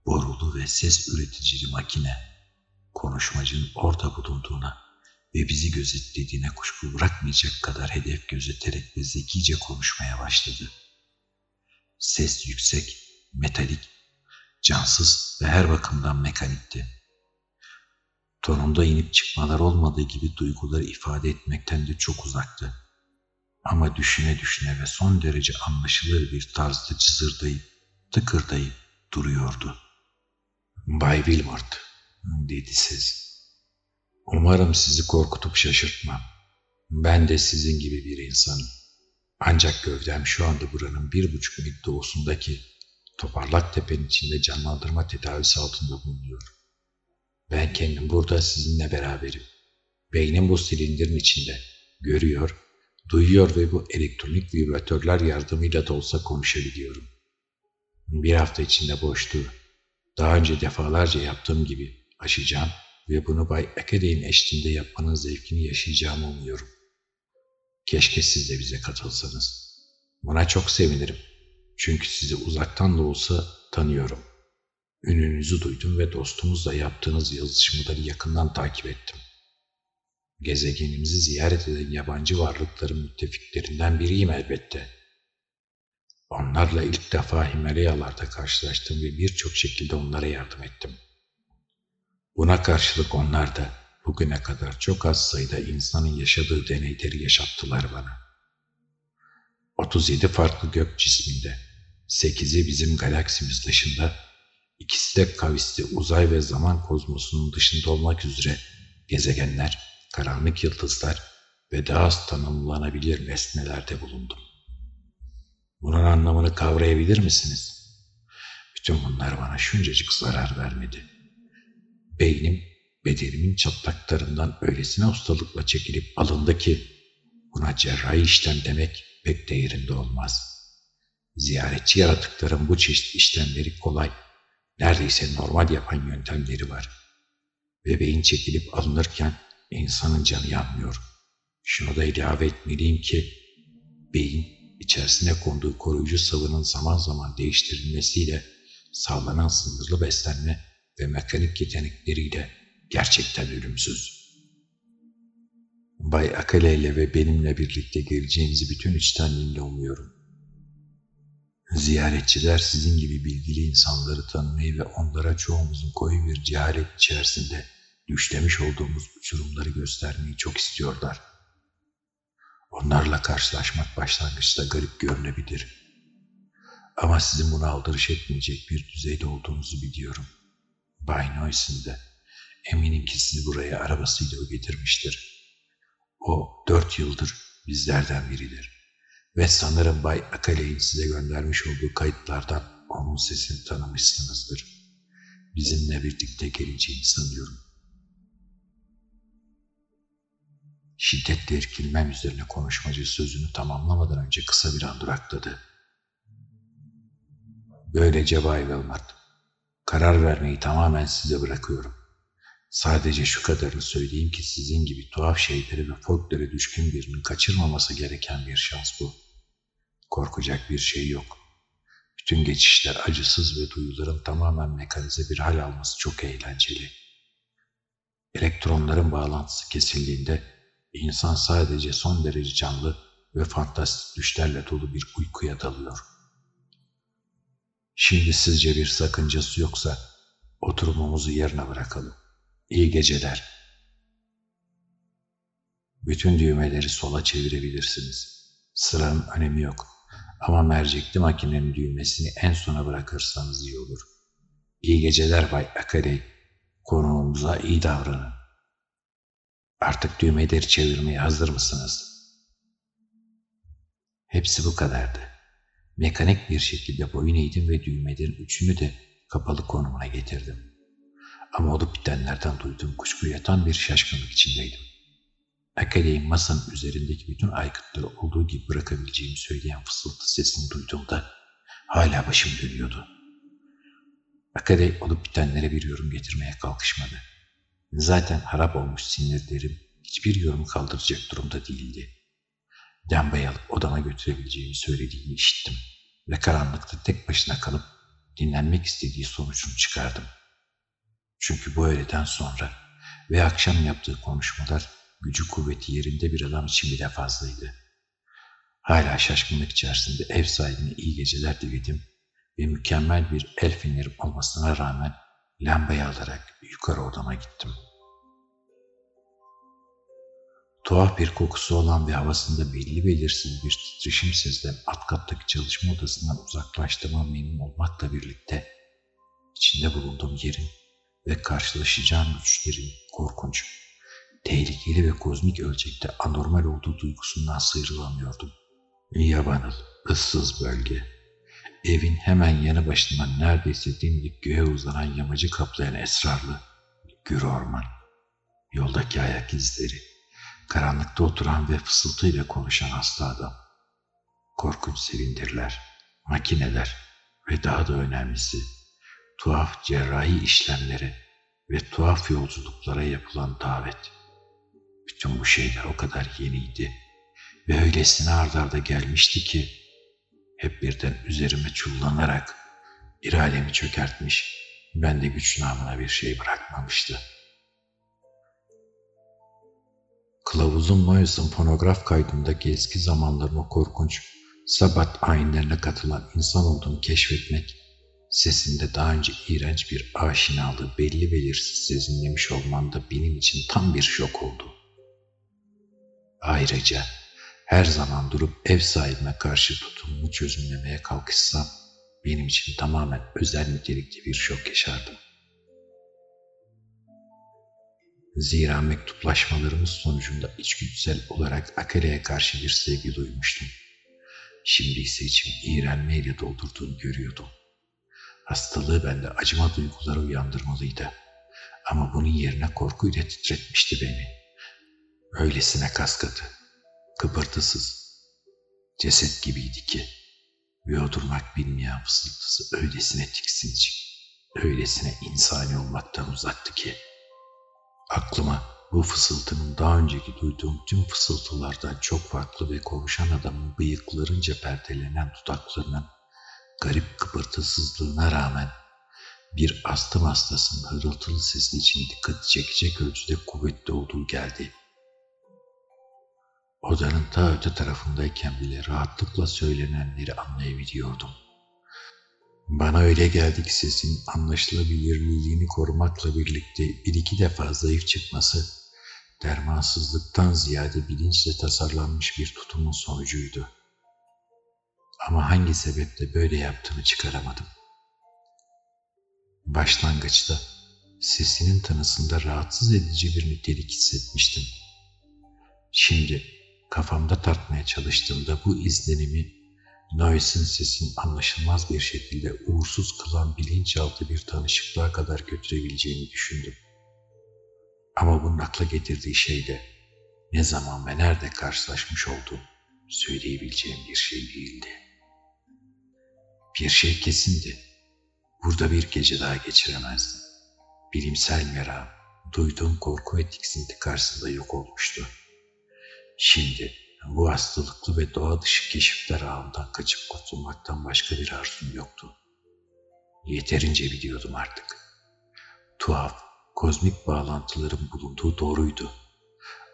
borulu ve ses üreticili makine, konuşmacının orada bulunduğuna ve bizi gözetlediğine kuşku bırakmayacak kadar hedef gözeterek ve zekice konuşmaya başladı. Ses yüksek, metalik, cansız ve her bakımdan mekanikti. Tonunda inip çıkmalar olmadığı gibi duyguları ifade etmekten de çok uzaktı. Ama düşüne düşüne ve son derece anlaşılır bir tarzda çızırdayıp, tıkırdayıp duruyordu. Bay Wilmort, dedi ses. Umarım sizi korkutup şaşırtmam. Ben de sizin gibi bir insanım. Ancak gövdem şu anda buranın bir buçuk mil doğusundaki toparlak tepenin içinde canlandırma tedavisi altında bulunuyor. Ben kendim burada sizinle beraberim. Beynim bu silindirin içinde. Görüyor, duyuyor ve bu elektronik vibratörler yardımıyla da olsa konuşabiliyorum. Bir hafta içinde boşluğu, daha önce defalarca yaptığım gibi aşacağım ve bunu Bay Ekedey'in eşliğinde yapmanın zevkini yaşayacağımı umuyorum. Keşke siz de bize katılsanız. Buna çok sevinirim. Çünkü sizi uzaktan da olsa tanıyorum. Ününüzü duydum ve dostumuzla yaptığınız yazışmaları yakından takip ettim. Gezegenimizi ziyaret eden yabancı varlıkların müttefiklerinden biriyim elbette. Onlarla ilk defa Himalayalarda karşılaştım ve birçok şekilde onlara yardım ettim. Buna karşılık onlar da bugüne kadar çok az sayıda insanın yaşadığı deneyleri yaşattılar bana. 37 farklı gök cisminde, 8'i bizim galaksimiz dışında, ikisi de kavisli uzay ve zaman kozmosunun dışında olmak üzere gezegenler, karanlık yıldızlar ve daha az tanımlanabilir nesnelerde bulundum. Bunun anlamını kavrayabilir misiniz? Bütün bunlar bana şuncacık zarar vermedi. Beynim bedenimin çatlaklarından öylesine ustalıkla çekilip alındı ki buna cerrahi işlem demek pek de yerinde olmaz. Ziyaretçi yaratıkların bu çeşit işlemleri kolay, neredeyse normal yapan yöntemleri var. Ve beyin çekilip alınırken insanın canı yanmıyor. Şunu da ilave etmeliyim ki beyin içerisine konduğu koruyucu sıvının zaman zaman değiştirilmesiyle sağlanan sınırlı beslenme ve mekanik yetenekleriyle gerçekten ölümsüz. Bay Akale ile ve benimle birlikte geleceğinizi bütün içtenliğimle umuyorum. Ziyaretçiler sizin gibi bilgili insanları tanımayı ve onlara çoğumuzun koyu bir cehalet içerisinde düşlemiş olduğumuz uçurumları göstermeyi çok istiyorlar. Onlarla karşılaşmak başlangıçta garip görünebilir. Ama sizin buna aldırış etmeyecek bir düzeyde olduğunuzu biliyorum. Bay Noyce'ın de. Eminim ki sizi buraya arabasıyla getirmiştir. O dört yıldır bizlerden biridir. Ve sanırım Bay Akale'in size göndermiş olduğu kayıtlardan onun sesini tanımışsınızdır. Bizimle birlikte geleceğini sanıyorum. Şiddetle irkilmem üzerine konuşmacı sözünü tamamlamadan önce kısa bir an durakladı. Böylece Bay Wilmot, karar vermeyi tamamen size bırakıyorum. Sadece şu kadarını söyleyeyim ki sizin gibi tuhaf şeyleri ve folklore düşkün birinin kaçırmaması gereken bir şans bu. Korkacak bir şey yok. Bütün geçişler acısız ve duyuların tamamen mekanize bir hal alması çok eğlenceli. Elektronların bağlantısı kesildiğinde insan sadece son derece canlı ve fantastik düşlerle dolu bir uykuya dalıyor. Şimdi sizce bir sakıncası yoksa oturumumuzu yerine bırakalım. İyi geceler. Bütün düğmeleri sola çevirebilirsiniz. Sıranın önemi yok. Ama mercekli makinenin düğmesini en sona bırakırsanız iyi olur. İyi geceler Bay Akari. Konuğumuza iyi davranın. Artık düğmeleri çevirmeye hazır mısınız? Hepsi bu kadardı. Mekanik bir şekilde boyun eğdim ve düğmelerin üçünü de kapalı konumuna getirdim. Ama olup bitenlerden duyduğum kuşkuya tam bir şaşkınlık içindeydim. Akale'in masanın üzerindeki bütün aygıtları olduğu gibi bırakabileceğimi söyleyen fısıltı sesini duyduğumda hala başım dönüyordu. Akale olup bitenlere bir yorum getirmeye kalkışmadı. Zaten harap olmuş sinirlerim hiçbir yorum kaldıracak durumda değildi. Alıp odama götürebileceğimi söylediğini işittim ve karanlıkta tek başına kalıp dinlenmek istediği sonucunu çıkardım. Çünkü bu öğleden sonra ve akşam yaptığı konuşmalar gücü kuvveti yerinde bir adam için bile fazlaydı. Hala şaşkınlık içerisinde ev sahibine iyi geceler diledim ve mükemmel bir el fenerim olmasına rağmen lambayı alarak yukarı odama gittim. Tuhaf bir kokusu olan ve havasında belli belirsiz bir titreşim sezilen alt kattaki çalışma odasından uzaklaştığıma memnun olmakla birlikte içinde bulunduğum yerin ve karşılaşacağım güçlerin korkunç, tehlikeli ve kozmik ölçekte anormal olduğu duygusundan sıyrılamıyordum. Yabanıl, ıssız bölge. Evin hemen yanı başından neredeyse dimdik göğe uzanan yamacı kaplayan esrarlı, gür orman. Yoldaki ayak izleri, karanlıkta oturan ve fısıltıyla konuşan hasta adam. Korkunç silindirler, makineler ve daha da önemlisi tuhaf cerrahi işlemlere ve tuhaf yolculuklara yapılan davet. Bütün bu şeyler o kadar yeniydi ve öylesine ardarda gelmişti ki hep birden üzerime çullanarak irademi çökertmiş, ben de güç namına bir şey bırakmamıştı. Kılavuzun Moyes'ın fonograf kaydındaki eski zamanların o korkunç, sabat ayinlerine katılan insan olduğunu keşfetmek Sesinde daha önce iğrenç bir aşinalığı belli belirsiz sezinlemiş olman da benim için tam bir şok oldu. Ayrıca her zaman durup ev sahibine karşı tutumumu çözümlemeye kalkışsam benim için tamamen özel nitelikli bir şok yaşardım. Zira mektuplaşmalarımız sonucunda içgüdüsel olarak Akele'ye karşı bir sevgi duymuştum. Şimdi ise içim iğrenmeyle doldurduğunu görüyordum. Hastalığı bende acıma duyguları uyandırmalıydı. Ama bunun yerine korkuyla titretmişti beni. Öylesine kaskatı, kıpırtısız, ceset gibiydi ki. Ve o durmak bilmeyen fısıltısı öylesine tiksinci, öylesine insani olmaktan uzaktı ki. Aklıma bu fısıltının daha önceki duyduğum tüm fısıltılardan çok farklı ve konuşan adamın bıyıklarınca perdelenen dudaklarının garip kıpırtısızlığına rağmen bir astım hastasının hırıltılı sesi için dikkat çekecek ölçüde kuvvetli olduğu geldi. Odanın ta öte tarafındayken bile rahatlıkla söylenenleri anlayabiliyordum. Bana öyle geldi ki sesin anlaşılabilirliğini korumakla birlikte bir iki defa zayıf çıkması, dermansızlıktan ziyade bilinçle tasarlanmış bir tutumun sonucuydu. Ama hangi sebeple böyle yaptığını çıkaramadım. Başlangıçta sesinin tanısında rahatsız edici bir nitelik hissetmiştim. Şimdi kafamda tartmaya çalıştığımda bu izlenimi Noyes'in sesini anlaşılmaz bir şekilde uğursuz kılan bilinçaltı bir tanışıklığa kadar götürebileceğini düşündüm. Ama bunun akla getirdiği şey de ne zaman ve nerede karşılaşmış olduğum söyleyebileceğim bir şey değildi. Bir şey kesindi. Burada bir gece daha geçiremezdim. Bilimsel merak, duyduğum korku ve tiksinti karşısında yok olmuştu. Şimdi bu hastalıklı ve doğa dışı keşifler ağından kaçıp kurtulmaktan başka bir arzum yoktu. Yeterince biliyordum artık. Tuhaf, kozmik bağlantıların bulunduğu doğruydu.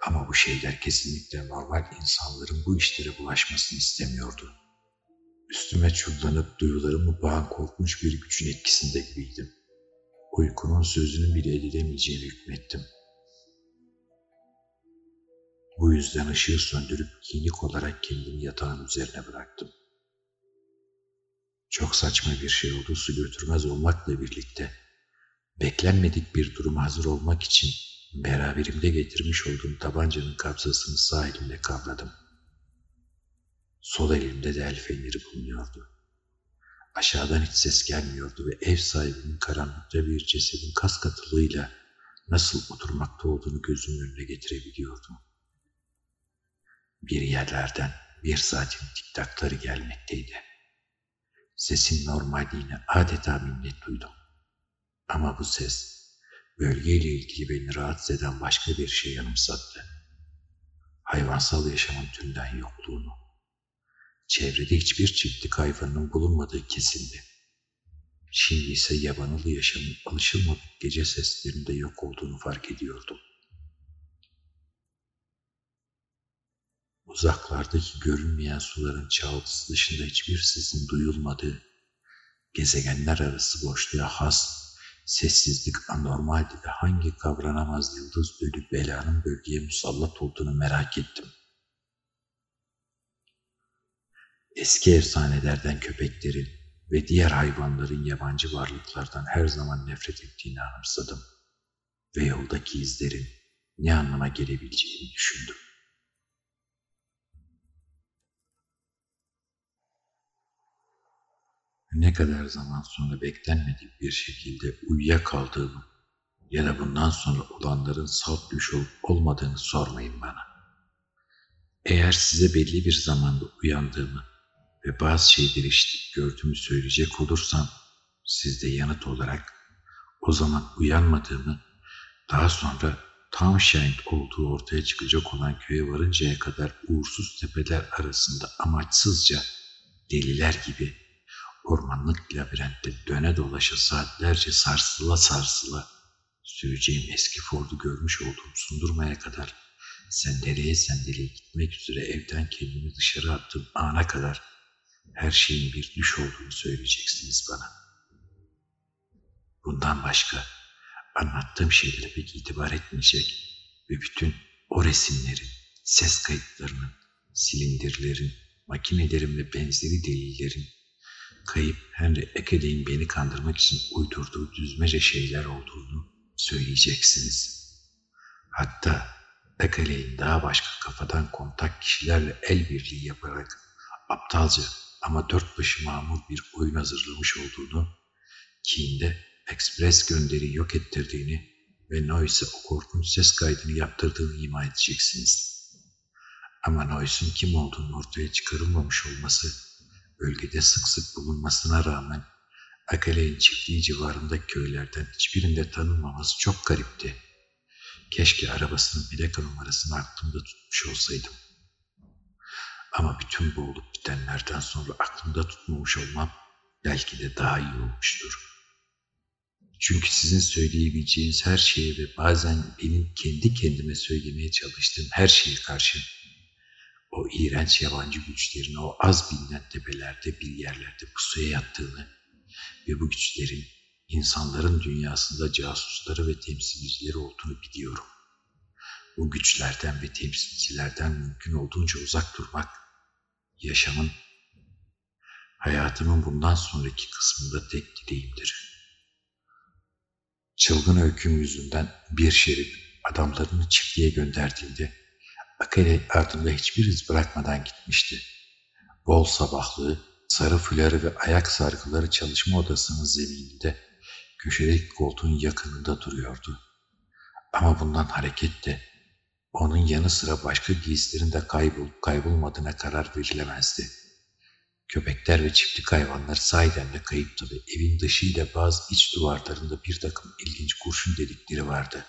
Ama bu şeyler kesinlikle normal insanların bu işlere bulaşmasını istemiyordu. Üstüme çullanıp duyularımı bağın korkunç bir gücün etkisinde gibiydim. Uykunun sözünü bile edilemeyeceğini hükmettim. Bu yüzden ışığı söndürüp giyinik olarak kendimi yatağın üzerine bıraktım. Çok saçma bir şey oldu su götürmez olmakla birlikte beklenmedik bir duruma hazır olmak için beraberimde getirmiş olduğum tabancanın kabzasını sağ elimle kavradım. Sol elimde de el feneri bulunuyordu. Aşağıdan hiç ses gelmiyordu ve ev sahibinin karanlıkta bir cesedin kas katılığıyla nasıl oturmakta olduğunu gözümün önüne getirebiliyordum. Bir yerlerden bir saatin tiktakları gelmekteydi. Sesin normalliğine adeta minnet duydum. Ama bu ses bölgeyle ilgili beni rahatsız eden başka bir şey yanımsattı. Hayvansal yaşamın tümden yokluğunu. Çevrede hiçbir çiftlik hayvanının bulunmadığı kesindi. Şimdi ise yabanılı yaşamın alışılmadık gece seslerinde yok olduğunu fark ediyordum. Uzaklardaki görünmeyen suların çaltısı dışında hiçbir sesin duyulmadığı, gezegenler arası boşluğa has, sessizlik anormaldi ve hangi kavranamaz yıldız bölü belanın bölgeye musallat olduğunu merak ettim. Eski efsanelerden köpeklerin ve diğer hayvanların yabancı varlıklardan her zaman nefret ettiğini anımsadım ve yoldaki izlerin ne anlama gelebileceğini düşündüm. Ne kadar zaman sonra beklenmedik bir şekilde uyuyakaldığımı ya da bundan sonra olanların salt düş olup olmadığını sormayın bana. Eğer size belli bir zamanda uyandığımı ve bazı şeyleri işitip gördüğümü söyleyecek olursam, siz de yanıt olarak o zaman uyanmadığımı, daha sonra tam şahit olduğu ortaya çıkacak olan köye varıncaya kadar uğursuz tepeler arasında amaçsızca deliler gibi ormanlık labirentte döne dolaşa saatlerce sarsıla sarsıla süreceğim eski Ford'u görmüş olduğum sundurmaya kadar sendeleye sendeleye gitmek üzere evden kendimi dışarı attığım ana kadar her şeyin bir düş olduğunu söyleyeceksiniz bana. Bundan başka anlattığım şeylere pek itibar etmeyecek ve bütün o resimlerin, ses kayıtlarının, silindirlerin, makinelerin ve benzeri delillerin kayıp Henry Ecker'in beni kandırmak için uydurduğu düzmece şeyler olduğunu söyleyeceksiniz. Hatta Ecker'in daha başka kafadan kontak kişilerle el birliği yaparak aptalca ama dört başı mamur bir oyun hazırlamış olduğunu, Keen'de ekspres gönderi yok ettirdiğini ve Noyce'e o korkunç ses kaydını yaptırdığını ima edeceksiniz. Ama Noyce'un kim olduğunu ortaya çıkarılmamış olması, bölgede sık sık bulunmasına rağmen Akale'nin çiftliği civarındaki köylerden hiçbirinde tanınmaması çok garipti. Keşke arabasının plaka numarasını aklımda tutmuş olsaydım. Ama bütün bu olup bitenlerden sonra aklımda tutmamış olmam belki de daha iyi olmuştur. Çünkü sizin söyleyebileceğiniz her şeye ve bazen benim kendi kendime söylemeye çalıştığım her şeye karşı o iğrenç yabancı güçlerin o az bilinen tepelerde bir yerlerde pusuya yattığını ve bu güçlerin insanların dünyasında casusları ve temsilcileri olduğunu biliyorum. Bu güçlerden ve temsilcilerden mümkün olduğunca uzak durmak, yaşamın, hayatımın bundan sonraki kısmında tek dileğimdir. Çılgın öyküm yüzünden bir şerif adamlarını çiftliğe gönderdiğinde Akele ardında hiçbir iz bırakmadan gitmişti. Bol sabahlığı, sarı fuları ve ayak sargıları çalışma odasının zemininde köşedeki koltuğun yakınında duruyordu. Ama bundan hareketle onun yanı sıra başka giysilerin de kaybolup kaybolmadığına karar verilemezdi. Köpekler ve çiftlik hayvanlar sahiden de kayıptı ve evin dışıyla bazı iç duvarlarında bir takım ilginç kurşun delikleri vardı.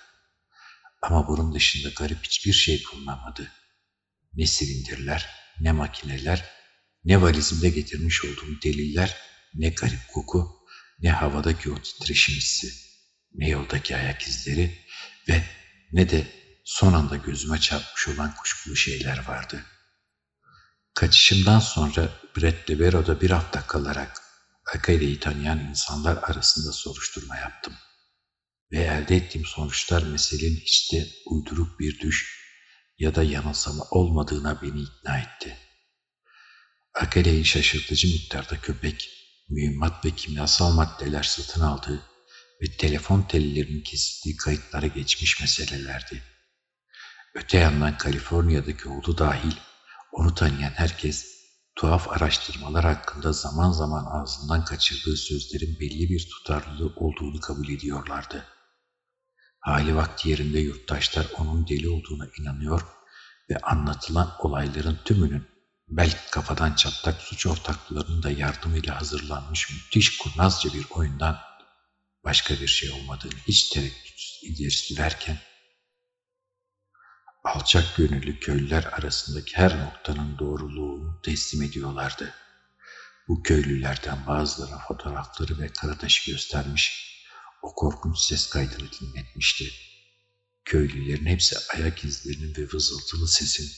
Ama bunun dışında garip hiçbir şey bulunamadı. Ne silindirler, ne makineler, ne valizimde getirmiş olduğum deliller, ne garip koku, ne havadaki o titreşim hissi, ne yoldaki ayak izleri ve ne de son anda gözüme çarpmış olan kuşkulu şeyler vardı. Kaçışımdan sonra Brett Libero'da bir hafta kalarak Akaide'yi tanıyan insanlar arasında soruşturma yaptım ve elde ettiğim sonuçlar meselenin hiç de uyduruk bir düş ya da yanılsama olmadığına beni ikna etti. Akele'nin şaşırtıcı miktarda köpek, mühimmat ve kimyasal maddeler satın aldığı ve telefon tellerinin kesildiği kayıtlara geçmiş meselelerdi. Öte yandan Kaliforniya'daki oğlu dahil onu tanıyan herkes tuhaf araştırmalar hakkında zaman zaman ağzından kaçırdığı sözlerin belli bir tutarlılığı olduğunu kabul ediyorlardı. Hali vakti yerinde yurttaşlar onun deli olduğuna inanıyor ve anlatılan olayların tümünün belki kafadan çatlak suç ortaklarının da yardımıyla hazırlanmış müthiş kurnazca bir oyundan başka bir şey olmadığını hiç tereddütsüz ileri sürerken alçak gönüllü köylüler arasındaki her noktanın doğruluğunu teslim ediyorlardı. Bu köylülerden bazıları fotoğrafları ve karataşı göstermiş, o korkunç ses kaydını dinletmişti. Köylülerin hepsi ayak izlerinin ve vızıltılı sesin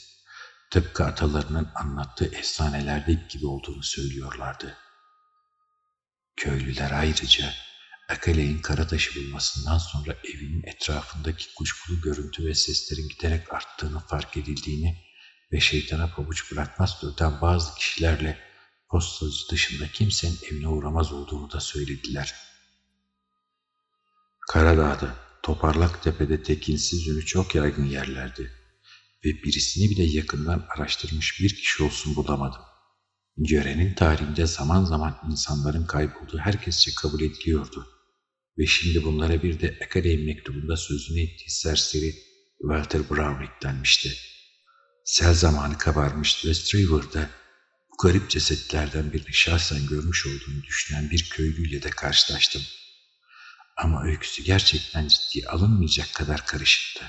tıpkı atalarının anlattığı efsanelerdeki gibi olduğunu söylüyorlardı. Köylüler ayrıca Akale'nin Karataş'ı bulmasından sonra evinin etrafındaki kuşkulu görüntü ve seslerin giderek arttığını fark edildiğini ve şeytana pabuç bırakmaz türden bazı kişilerle postacı dışında kimsenin evine uğramaz olduğunu da söylediler. Karadağ'da, Toparlak Tepe'de tekinsiz yönü çok yaygın yerlerdi ve birisini bile yakından araştırmış bir kişi olsun bulamadım. Yörenin tarihinde zaman zaman insanların kaybolduğu herkesçe kabul ediliyordu. Ve şimdi bunlara bir de Akademi mektubunda sözünü ettiği serseri Walter Brown eklenmişti. Sel zamanı kabarmıştı ve Striver'da bu garip cesetlerden birini şahsen görmüş olduğunu düşünen bir köylüyle de karşılaştım. Ama öyküsü gerçekten ciddi alınmayacak kadar karışıktı.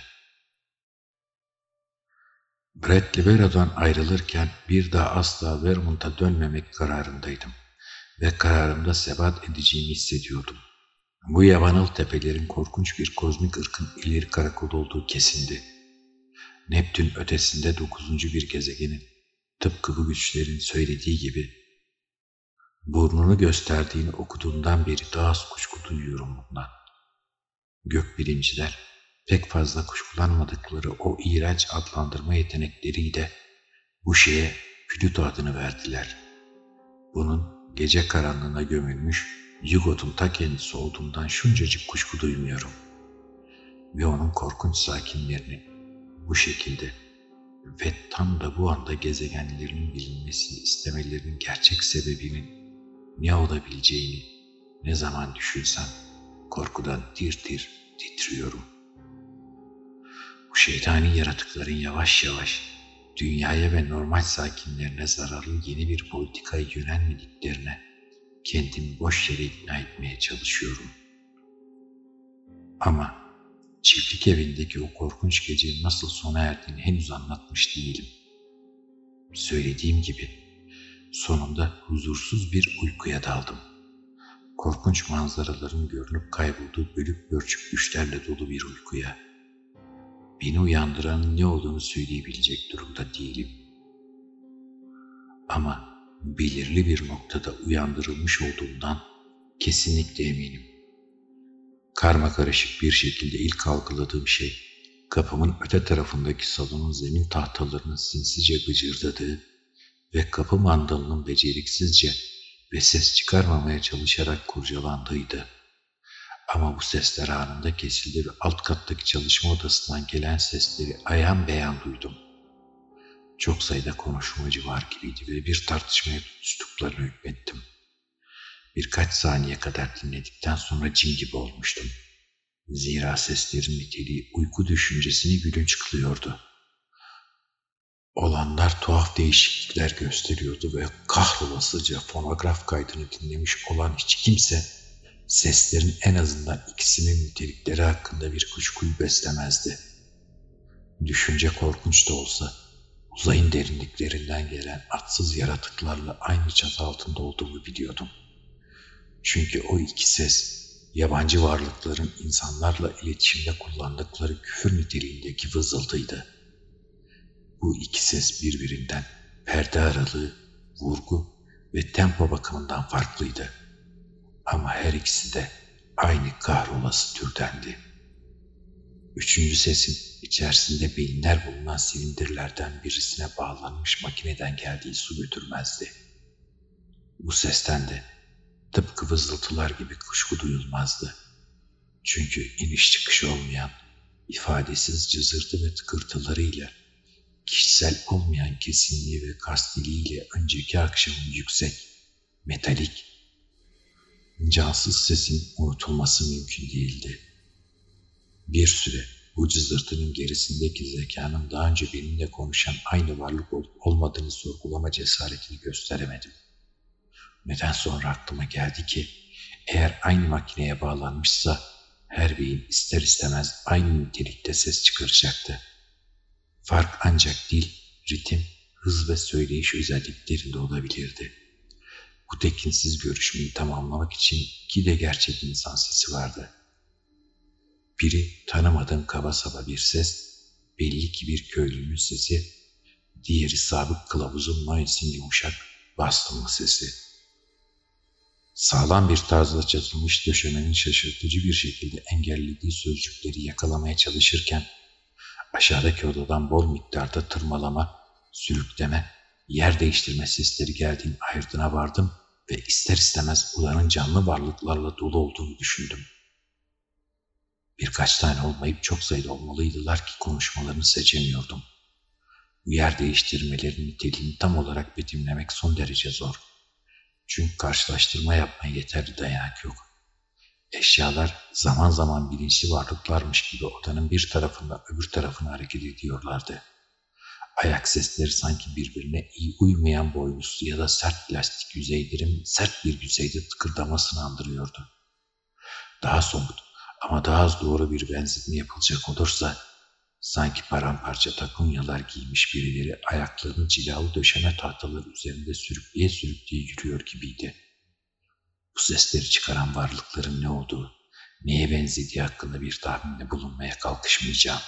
Brett Libero'dan ayrılırken bir daha asla Vermont'a dönmemek kararındaydım ve kararımda sebat edeceğimi hissediyordum. Bu yabanıl tepelerin korkunç bir kozmik ırkın ileri karakol olduğu kesindi. Neptün ötesinde dokuzuncu bir gezegenin, tıpkı bu güçlerin söylediği gibi, Burnunu gösterdiğini okuduğundan beri daha az kuşku duyuyorum bundan. Gökbilimciler pek fazla kuşkulanmadıkları o iğrenç adlandırma yetenekleriyle bu şeye Plüto adını verdiler. Bunun gece karanlığına gömülmüş Yugot'un ta kendisi olduğundan şuncacık kuşku duymuyorum. Ve onun korkunç sakinlerini bu şekilde ve tam da bu anda gezegenlerin bilinmesini istemelerinin gerçek sebebinin ne olabileceğini ne zaman düşünsem korkudan tir tir titriyorum. Bu şeytani yaratıkların yavaş yavaş dünyaya ve normal sakinlerine zararlı yeni bir politikaya yönelmediklerine kendimi boş yere ikna etmeye çalışıyorum. Ama çiftlik evindeki o korkunç gecenin nasıl sona erdiğini henüz anlatmış değilim. Söylediğim gibi sonunda huzursuz bir uykuya daldım. Korkunç manzaraların görünüp kaybolduğu bölük pörçük düşlerle dolu bir uykuya. Beni uyandıran ne olduğunu söyleyebilecek durumda değilim. Ama belirli bir noktada uyandırılmış olduğumdan kesinlikle eminim. Karma karışık bir şekilde ilk algıladığım şey, kapımın öte tarafındaki salonun zemin tahtalarının sinsice gıcırdadığı ve kapı mandalının beceriksizce ve ses çıkarmamaya çalışarak kurcalandığıydı. Ama bu sesler anında kesildi ve alt kattaki çalışma odasından gelen sesleri ayan beyan duydum. Çok sayıda konuşmacı var gibiydi ve bir tartışmaya tutuştuklarını hükmettim. Birkaç saniye kadar dinledikten sonra cin gibi olmuştum. Zira seslerin niteliği uyku düşüncesini gülünç kılıyordu. Olanlar tuhaf değişiklikler gösteriyordu ve kahrolasıca fonograf kaydını dinlemiş olan hiç kimse seslerin en azından ikisinin nitelikleri hakkında bir kuşkuyu beslemezdi. Düşünce korkunç da olsa uzayın derinliklerinden gelen atsız yaratıklarla aynı çatı altında olduğumu biliyordum. Çünkü o iki ses yabancı varlıkların insanlarla iletişimde kullandıkları küfür niteliğindeki vızıltıydı. Bu iki ses birbirinden perde aralığı, vurgu ve tempo bakımından farklıydı. Ama her ikisi de aynı kahrolası türdendi. Üçüncü sesin içerisinde beyinler bulunan silindirlerden birisine bağlanmış makineden geldiği su götürmezdi. Bu sesten de tıpkı vızıltılar gibi kuşku duyulmazdı. Çünkü iniş çıkış olmayan, ifadesiz cızırtı ve tıkırtılarıyla, kişisel olmayan kesinliği ve kastiliğiyle önceki akşamın yüksek, metalik, cansız sesin unutulması mümkün değildi. Bir süre bu cızırtının gerisindeki zekanın daha önce benimle konuşan aynı varlık olup olmadığını sorgulama cesaretini gösteremedim. Neden sonra aklıma geldi ki eğer aynı makineye bağlanmışsa her beyin ister istemez aynı nitelikte ses çıkaracaktı. Fark ancak dil, ritim, hız ve söyleyiş özelliklerinde olabilirdi. Bu tekinsiz görüşmeyi tamamlamak için iki de gerçek insan sesi vardı. Biri tanımadığım kaba saba bir ses, belli ki bir köylünün sesi, diğeri sabık kılavuzun Noyes'in yumuşak, bastımlı sesi. Sağlam bir tarzda çatılmış döşemenin şaşırtıcı bir şekilde engellediği sözcükleri yakalamaya çalışırken, aşağıdaki odadan bol miktarda tırmalama, sürükleme, yer değiştirme sesleri geldiğin ayırdına vardım ve ister istemez odanın canlı varlıklarla dolu olduğunu düşündüm. Birkaç tane olmayıp çok sayıda olmalıydılar ki konuşmalarını seçemiyordum. Bu yer değiştirmelerin niteliğini tam olarak betimlemek son derece zor. Çünkü karşılaştırma yapmaya yeterli dayanak yok. Eşyalar zaman zaman bilinçli varlıklarmış gibi odanın bir tarafında öbür tarafına hareket ediyorlardı. Ayak sesleri sanki birbirine iyi uymayan boynuzlu ya da sert plastik yüzeylerin sert bir yüzeyde tıkırdamasını andırıyordu. Daha somut ama daha az doğru bir benzetme yapılacak olursa sanki paramparça takunyalar giymiş birileri ayaklarını cilalı döşeme tahtaları üzerinde sürükleye sürükleye yürüyor gibiydi. Bu sesleri çıkaran varlıkların ne olduğu, neye benzediği hakkında bir tahminde bulunmaya kalkışmayacağım.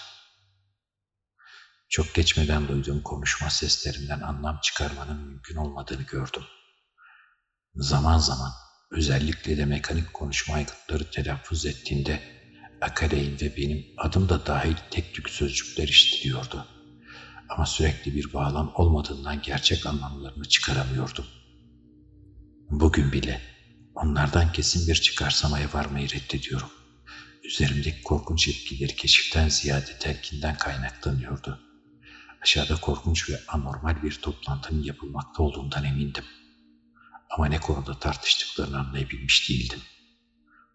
Çok geçmeden duyduğum konuşma seslerinden anlam çıkarmanın mümkün olmadığını gördüm. Zaman zaman özellikle de mekanik konuşma aygıtları telaffuz ettiğinde Akareyn ve benim adım da dahil tek tük sözcükler işitiliyordu. Ama sürekli bir bağlam olmadığından gerçek anlamlarını çıkaramıyordum. Bugün bile onlardan kesin bir çıkarsamaya varmayı reddediyorum. Üzerimdeki korkunç etkileri keşiften ziyade telkinden kaynaklanıyordu. Aşağıda korkunç ve anormal bir toplantının yapılmakta olduğundan emindim. Ama ne konuda tartıştıklarını anlayabilmiş değildim.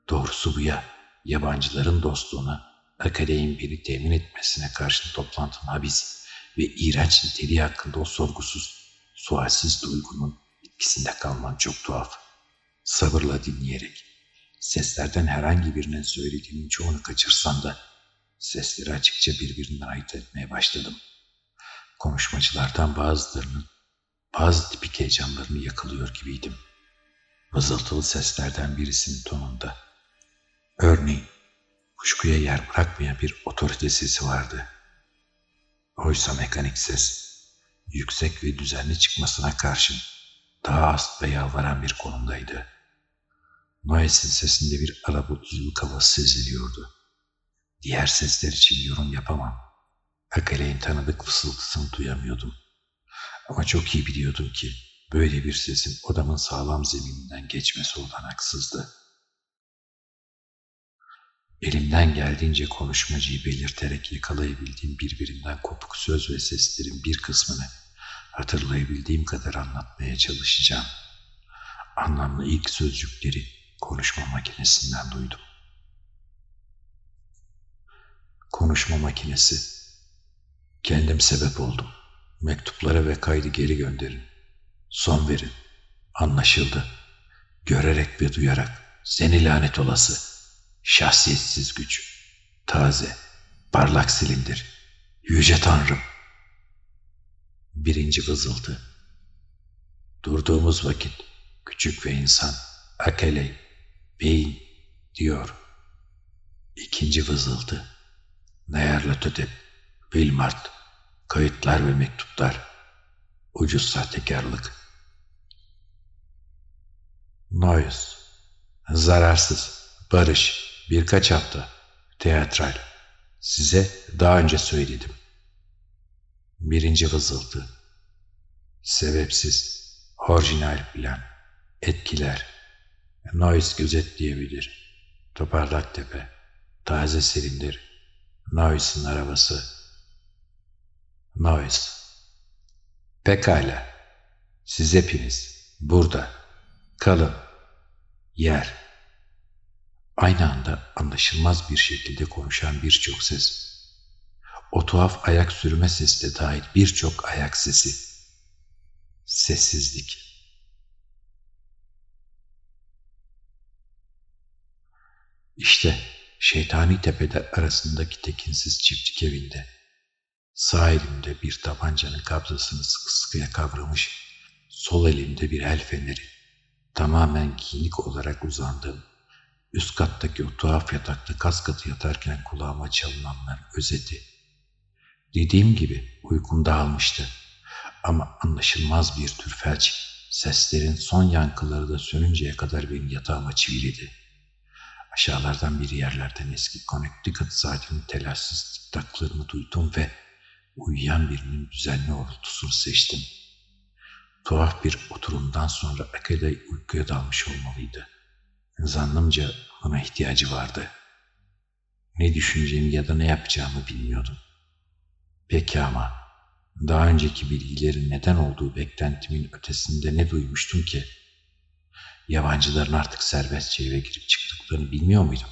Doğrusu bu ya, yabancıların dostluğuna, akademin beni temin etmesine karşın toplantının habis ve iğrenç niteliği hakkında o sorgusuz, sualsiz duygunun etkisinde kalman çok tuhaf. Sabırla dinleyerek, seslerden herhangi birinin söylediğinin çoğunu kaçırsam da, sesleri açıkça birbirinden ayırt etmeye başladım. Konuşmacılardan bazılarının bazı tipik heyecanlarını yakalıyor gibiydim. Vızıltılı seslerden birisinin tonunda. Örneğin kuşkuya yer bırakmayan bir otorite sesi vardı. Oysa mekanik ses yüksek ve düzenli çıkmasına karşın daha az ve yalvaran bir konumdaydı. Noyes'in sesinde bir arabuluculuk havası seziliyordu. Diğer sesler için yorum yapamam. Akale'nin tanıdık fısıltısını duyamıyordum. Ama çok iyi biliyordum ki böyle bir sesin odamın sağlam zemininden geçmesi olanaksızdı. Elimden geldiğince konuşmacıyı belirterek yakalayabildiğim birbirinden kopuk söz ve seslerin bir kısmını hatırlayabildiğim kadar anlatmaya çalışacağım. Anlamlı ilk sözcükleri konuşma makinesinden duydum. Konuşma makinesi. Kendim sebep oldum. Mektuplara ve kaydı geri gönderin. Son verin. Anlaşıldı. Görerek ve duyarak. Seni lanet olası. Şahsiyetsiz güç. Taze. Parlak silindir. Yüce Tanrım. Birinci vızıltı. Durduğumuz vakit küçük ve insan Akeley, beyin diyor. İkinci vızıltı. Nayarla Tötep, Wilmart, Kayıtlar ve mektuplar. Ucuz sahtekarlık. Noyes. Zararsız. Barış. Birkaç hafta. Teatral. Size daha önce söyledim. Birinci vızıltı. Sebepsiz. Orijinal plan. Etkiler. Noise gözetleyebilir. Toparlak tepe. Taze silindir. Noise'ın arabası. Noise. Pekala. Siz hepiniz burada. Kalın. Yer. Aynı anda anlaşılmaz bir şekilde konuşan birçok ses. O tuhaf ayak sürme sesi de dahil birçok ayak sesi. Sessizlik. İşte şeytani tepede arasındaki tekinsiz çiftlik evinde Sağ elimde bir tabancanın kabzasını sıkı sıkıya kavramış, sol elimde bir el feneri. Tamamen giyinik olarak uzandım. Üst kattaki o tuhaf yatakta kas katı yatarken kulağıma çalınanların özeti. Dediğim gibi uykum dağılmıştı. Ama anlaşılmaz bir tür felç, seslerin son yankıları da sönünceye kadar beni yatağıma çiviledi. Aşağılardan bir yerlerden eski Connecticut saatinin telaşsız tiktaklarını duydum ve uyuyan birinin düzenli horultusunu seçtim. Tuhaf bir oturumdan sonra Akeday uykuya dalmış olmalıydı. Zannımca buna ihtiyacı vardı. Ne düşüneceğimi ya da ne yapacağımı bilmiyordum. Peki ama daha önceki bilgilerin neden olduğu beklentimin ötesinde ne duymuştum ki? Yabancıların artık serbestçe eve girip çıktıklarını bilmiyor muydum?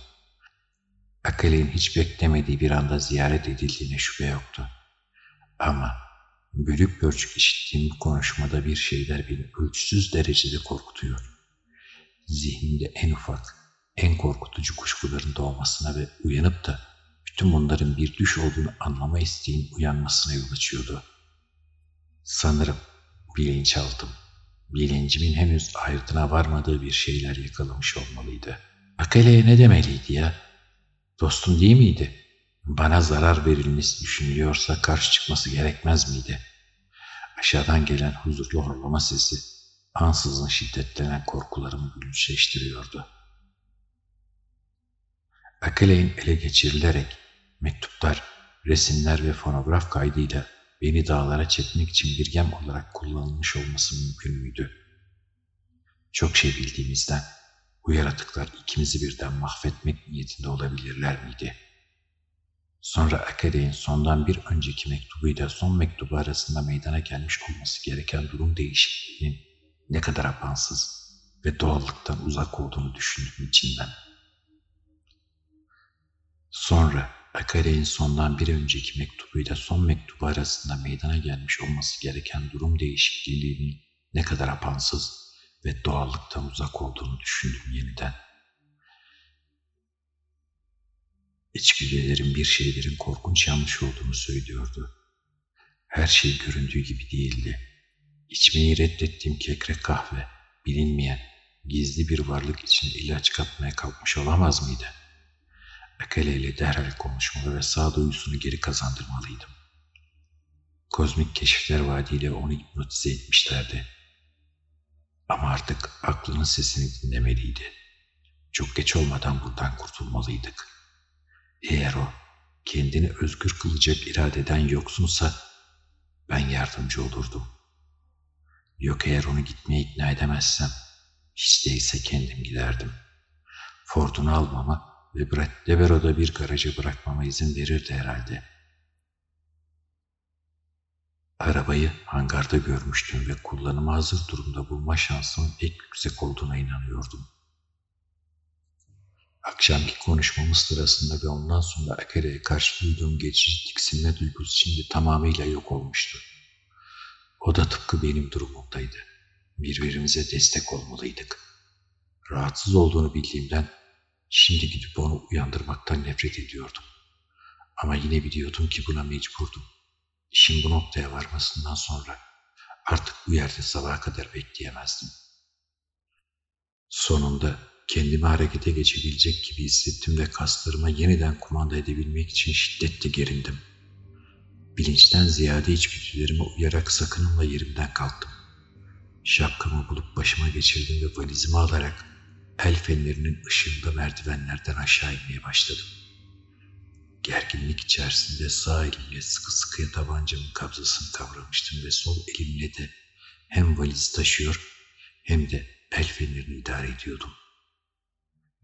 Akale'nin hiç beklemediği bir anda ziyaret edildiğine şüphe yoktu. Ama bölük pörçük işittiğim bu konuşmada bir şeyler beni ölçüsüz derecede korkutuyor. Zihnimde en ufak, en korkutucu kuşkuların doğmasına ve uyanıp da bütün bunların bir düş olduğunu anlama isteğin uyanmasına yol açıyordu. Sanırım bilinçaltım, bilincimin henüz ayrıtına varmadığı bir şeyler yakalamış olmalıydı. Akele'ye ne demeliydi ya? Dostum değil miydi? Bana zarar verilmesi düşünülüyorsa karşı çıkması gerekmez miydi? Aşağıdan gelen huzurlu horlama sesi ansızın şiddetlenen korkularımı gülünçleştiriyordu. Akeleyn ele geçirilerek mektuplar, resimler ve fonograf kaydıyla beni dağlara çekmek için bir gem olarak kullanılmış olması mümkün müydü? Çok şey bildiğimizden bu yaratıklar ikimizi birden mahvetmek niyetinde olabilirler miydi? Sonra Akade'nin sondan bir önceki mektubuyla son mektubu arasında meydana gelmiş olması gereken durum değişikliğinin ne kadar apansız ve doğallıktan uzak olduğunu düşündüm içinden. Sonra Akare'nin sondan bir önceki mektubuyla son mektubu arasında meydana gelmiş olması gereken durum değişikliğinin ne kadar apansız ve doğallıktan uzak olduğunu düşündüm yeniden. İçgüdülerim bir şeylerin korkunç yanlış olduğunu söylüyordu. Her şey göründüğü gibi değildi. İçmeyi reddettiğim kekrek kahve, bilinmeyen, gizli bir varlık için ilaç katmaya kalkmış olamaz mıydı? Akele ile derhal konuşmalı ve sağduyusunu geri kazandırmalıydım. Kozmik keşifler vaadiyle onu hipnotize etmişlerdi. Ama artık aklının sesini dinlemeliydi. Çok geç olmadan buradan kurtulmalıydık. Eğer o kendini özgür kılacak iradeden yoksunsa ben yardımcı olurdum. Yok eğer onu gitmeye ikna edemezsem hiç değilse kendim giderdim. Ford'unu almama ve Devereaux'da bir garaja bırakmama izin verirdi herhalde. Arabayı hangarda görmüştüm ve kullanıma hazır durumda bulma şansımın pek yüksek olduğuna inanıyordum. Akşamki konuşmamız sırasında ve ondan sonra Akere'ye karşı duyduğum geçici tiksinme duygusu şimdi tamamıyla yok olmuştu. O da tıpkı benim durumumdaydı. Birbirimize destek olmalıydık. Rahatsız olduğunu bildiğimden şimdi gidip onu uyandırmaktan nefret ediyordum. Ama yine biliyordum ki buna mecburdum. İşin bu noktaya varmasından sonra artık bu yerde sabaha kadar bekleyemezdim. Sonunda kendimi harekete geçebilecek gibi hissettim ve kaslarıma yeniden kumanda edebilmek için şiddetle gerindim. Bilinçten ziyade içgüdülerime uyarak sakınımla yerimden kalktım. Şapkamı bulup başıma geçirdim ve valizimi alarak el fenerinin ışığında merdivenlerden aşağı inmeye başladım. Gerginlik içerisinde sağ elimle sıkı sıkıya tabancamın kabzasını kavramıştım ve sol elimle de hem valizi taşıyor hem de el fenerini idare ediyordum.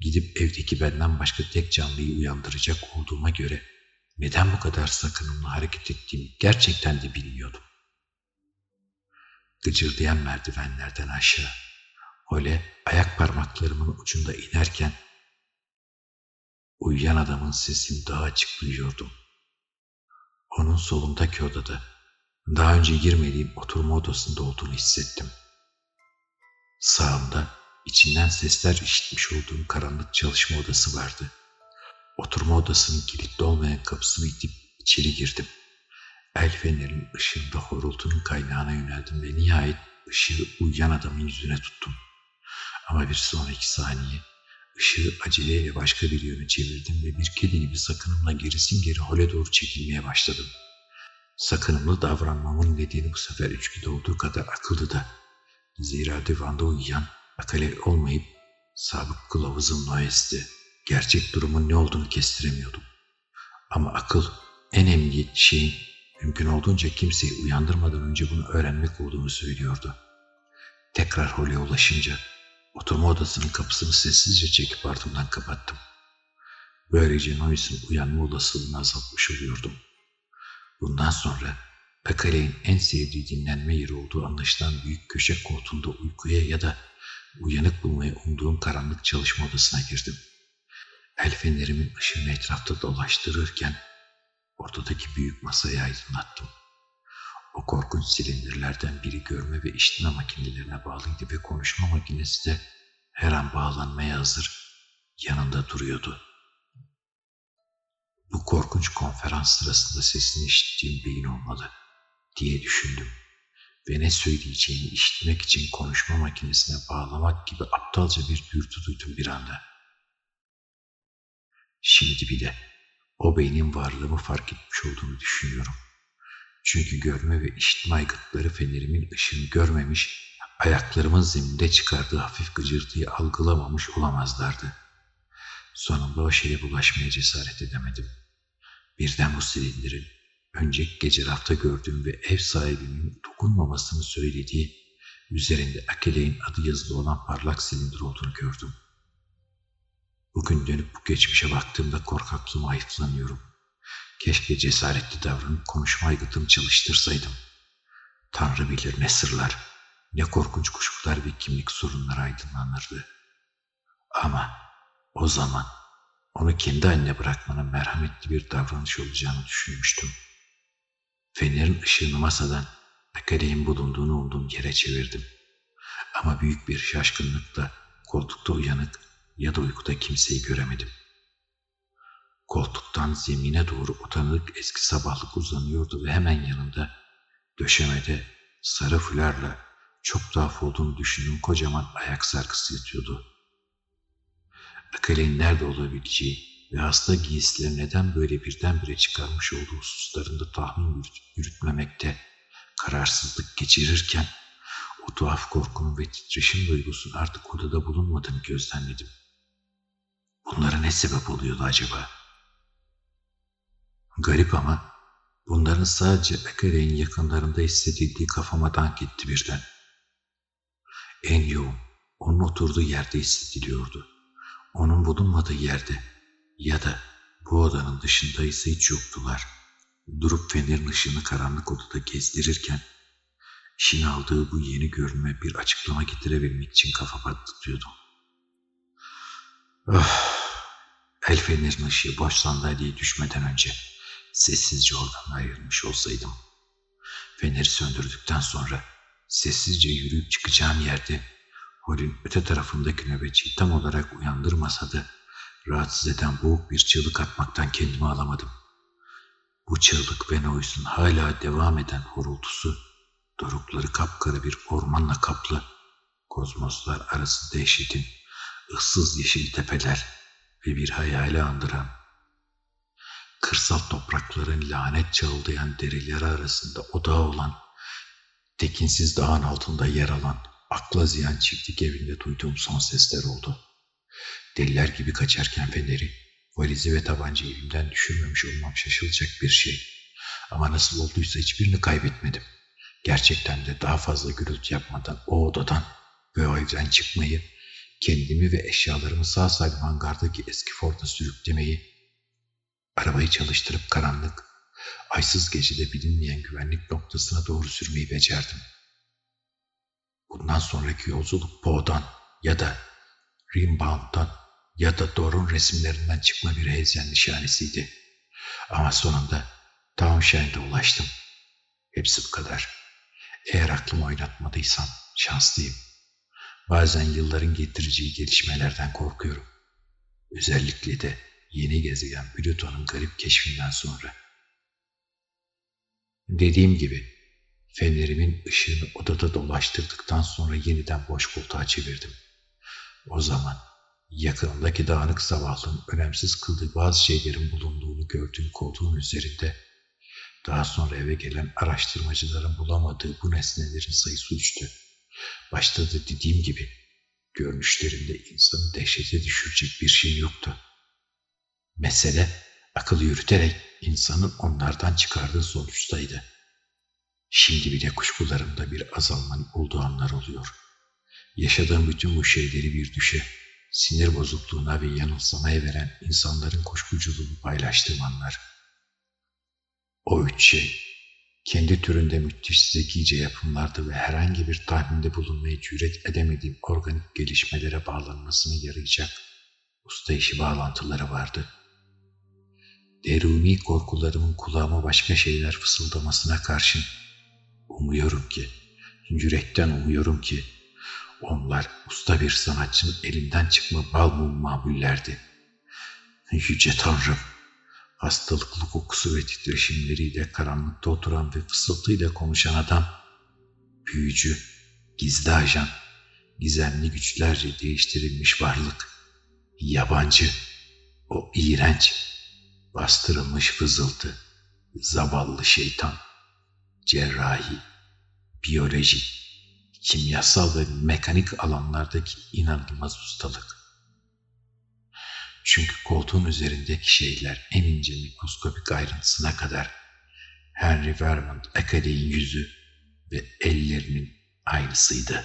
Gidip evdeki benden başka tek canlıyı uyandıracak olduğuma göre neden bu kadar sakınımlı hareket ettiğimi gerçekten de bilmiyordum. Gıcırdayan merdivenlerden aşağı, Hole ayak parmaklarımın ucunda inerken uyuyan adamın sesini daha açık duyuyordum. Onun solundaki odada daha önce girmediğim oturma odasında olduğunu hissettim. Sağımda içinden sesler işitmiş olduğum karanlık çalışma odası vardı. Oturma odasının kilitli olmayan kapısını itip içeri girdim. El fenerin ışığında horultunun kaynağına yöneldim ve nihayet ışığı uyuyan adamın yüzüne tuttum. Ama bir sonraki saniye ışığı aceleyle başka bir yöne çevirdim ve bir kedi gibi sakınımla gerisin geri hole doğru çekilmeye başladım. Sakınımlı davranmamın nedeni bu sefer içgüdü olduğu kadar akıldı da. Zira divanda uyuyan akale olmayıp sabık kılavuzum Noes'ti. Gerçek durumun ne olduğunu kestiremiyordum. Ama akıl en emniyetli şeyin mümkün olduğunca kimseyi uyandırmadan önce bunu öğrenmek olduğunu söylüyordu. Tekrar Holly'e ulaşınca oturma odasının kapısını sessizce çekip ardımdan kapattım. Böylece Nois'in uyanma olasılığını azaltmış oluyordum. Bundan sonra Pekale'nin en sevdiği dinlenme yeri olduğu anlaşılan büyük köşe koltuğunda uykuya ya da uyanık bulmayı umduğum karanlık çalışma odasına girdim. El fenerimin ışığını etrafta dolaştırırken ortadaki büyük masayı aydınlattım. O korkunç silindirlerden biri görme ve işitme makinelerine bağlıydı ve konuşma makinesi de her an bağlanmaya hazır yanında duruyordu. Bu korkunç konferans sırasında sesini işittiğim beyin olmalı diye düşündüm ve ne söyleyeceğini işitmek için konuşma makinesine bağlamak gibi aptalca bir dürtü duydum bir anda. Şimdi bile o beynin varlığımı fark etmiş olduğunu düşünüyorum. Çünkü görme ve işitme aygıtları fenerimin ışığını görmemiş ayaklarımın zeminde çıkardığı hafif gıcırtıyı algılamamış olamazlardı. Sonunda o şeye bulaşmaya cesaret edemedim. Birden bu silindirin, önceki gece rafta gördüğüm ve ev sahibimin dokunmamasını söylediği, üzerinde Akele'in adı yazılı olan parlak silindir olduğunu gördüm. Bugün dönüp bu geçmişe baktığımda korkaklığıma ayıplanıyorum. Keşke cesaretli davranıp konuşma aygıtımı çalıştırsaydım. Tanrı bilir ne sırlar, ne korkunç kuşkular ve kimlik sorunları aydınlanırdı. Ama o zaman onu kendi haline bırakmanın merhametli bir davranış olacağını düşünmüştüm. Fenerin ışığını masadan Akale'nin bulunduğunu umduğum yere çevirdim. Ama büyük bir şaşkınlıkla koltukta uyanık ya da uykuda kimseyi göremedim. Koltuktan zemine doğru utanık eski sabahlık uzanıyordu ve hemen yanında döşemede sarı fularla çok tuhaf olduğunu düşündüğüm kocaman ayak sarkısı yatıyordu. Akale'nin nerede olabileceği ve hasta giysileri neden böyle birdenbire çıkarmış olduğu hususlarında tahmin yürütmemekte kararsızlık geçirirken o tuhaf korkunun ve titreşim duygusunun artık odada bulunmadığını gözlemledim. Bunlara ne sebep oluyordu acaba? Garip ama bunların sadece Akare'nin yakınlarında hissedildiği kafama dank etti birden. En yoğun, onun oturduğu yerde hissediliyordu. Onun bulunmadığı yerde ya da bu odanın dışında ise hiç yoktular. Durup fenerin ışığını karanlık odada gezdirirken işin aldığı bu yeni görünme bir açıklama getirebilmek için kafa patlatıyordum. Oh, el fenerin ışığı boş sandalyeye düşmeden önce sessizce oradan ayrılmış olsaydım. Feneri söndürdükten sonra sessizce yürüyüp çıkacağım yerde holün öte tarafındaki nöbetçiyi tam olarak uyandırmasa da rahatsız eden boğuk bir çığlık atmaktan kendimi alamadım. Bu çığlık ve Noyce'un hala devam eden horultusu, dorukları kapkara bir ormanla kaplı, kozmoslar arası dehşetin, ıssız yeşil tepeler ve bir hayali andıran, kırsal toprakların lanet çağıldayan derileri arasında odağı olan, tekinsiz dağın altında yer alan, akla ziyan çiftlik evinde duyduğum son sesler oldu. Deliler gibi kaçarken feneri, valizi ve tabancayı elimden düşürmemiş olmam şaşılacak bir şey. Ama nasıl olduysa hiçbirini kaybetmedim. Gerçekten de daha fazla gürültü yapmadan o odadan ve o evden çıkmayı, kendimi ve eşyalarımı sağ salim hangardaki eski Ford'a sürüklemeyi, arabayı çalıştırıp karanlık, aysız gecede bilinmeyen güvenlik noktasına doğru sürmeyi becerdim. Bundan sonraki yolculuk Poe'dan ya da Rimbaud'dan ya da Dor'un resimlerinden çıkma bir heyecan nişanesiydi. Ama sonunda Townshend'e ulaştım. Hepsi bu kadar. Eğer aklımı oynatmadıysam şanslıyım. Bazen yılların getireceği gelişmelerden korkuyorum. Özellikle de yeni gezegen Plüton'un garip keşfinden sonra. Dediğim gibi fenerimin ışığını odada dolaştırdıktan sonra yeniden boş koltuğa çevirdim. O zaman yakınındaki dağınık sabahlığın önemsiz kıldığı bazı şeylerin bulunduğunu gördüğüm koltuğun üzerinde daha sonra eve gelen araştırmacıların bulamadığı bu nesnelerin sayısı üçtü. Başta da dediğim gibi görünüşlerinde insanı dehşete düşürecek bir şey yoktu. Mesele akıl yürüterek insanın onlardan çıkardığı sonuçtaydı. Şimdi bile kuşkularımda bir azalmanın olduğu anlar oluyor. Yaşadığım bütün bu şeyleri bir düşe, sinir bozukluğuna ve yanılsamaya veren insanların kuşkuculuğunu paylaştığım anlar. O üç şey, kendi türünde müthiş zekice yapımlardı ve herhangi bir tahminde bulunmaya cüret edemediğim organik gelişmelere bağlanmasını yarayacak usta işi bağlantıları vardı. Deruni korkularımın kulağıma başka şeyler fısıldamasına karşın umuyorum ki, yürekten umuyorum ki onlar usta bir sanatçının elinden çıkma bal mum mamullerdi. Yüce Tanrım! Hastalıklı kokusu ve titreşimleriyle karanlıkta oturan ve fısıltıyla konuşan adam, büyücü, gizli ajan, gizemli güçlerce değiştirilmiş varlık, yabancı, o iğrenç, bastırılmış fızıltı, zavallı şeytan, cerrahi, biyoloji, kimyasal ve mekanik alanlardaki inanılmaz ustalık. Çünkü koltuğun üzerindeki şeyler en ince mikroskopik ayrıntısına kadar Henry Vermont Academy'in yüzü ve ellerinin aynısıydı.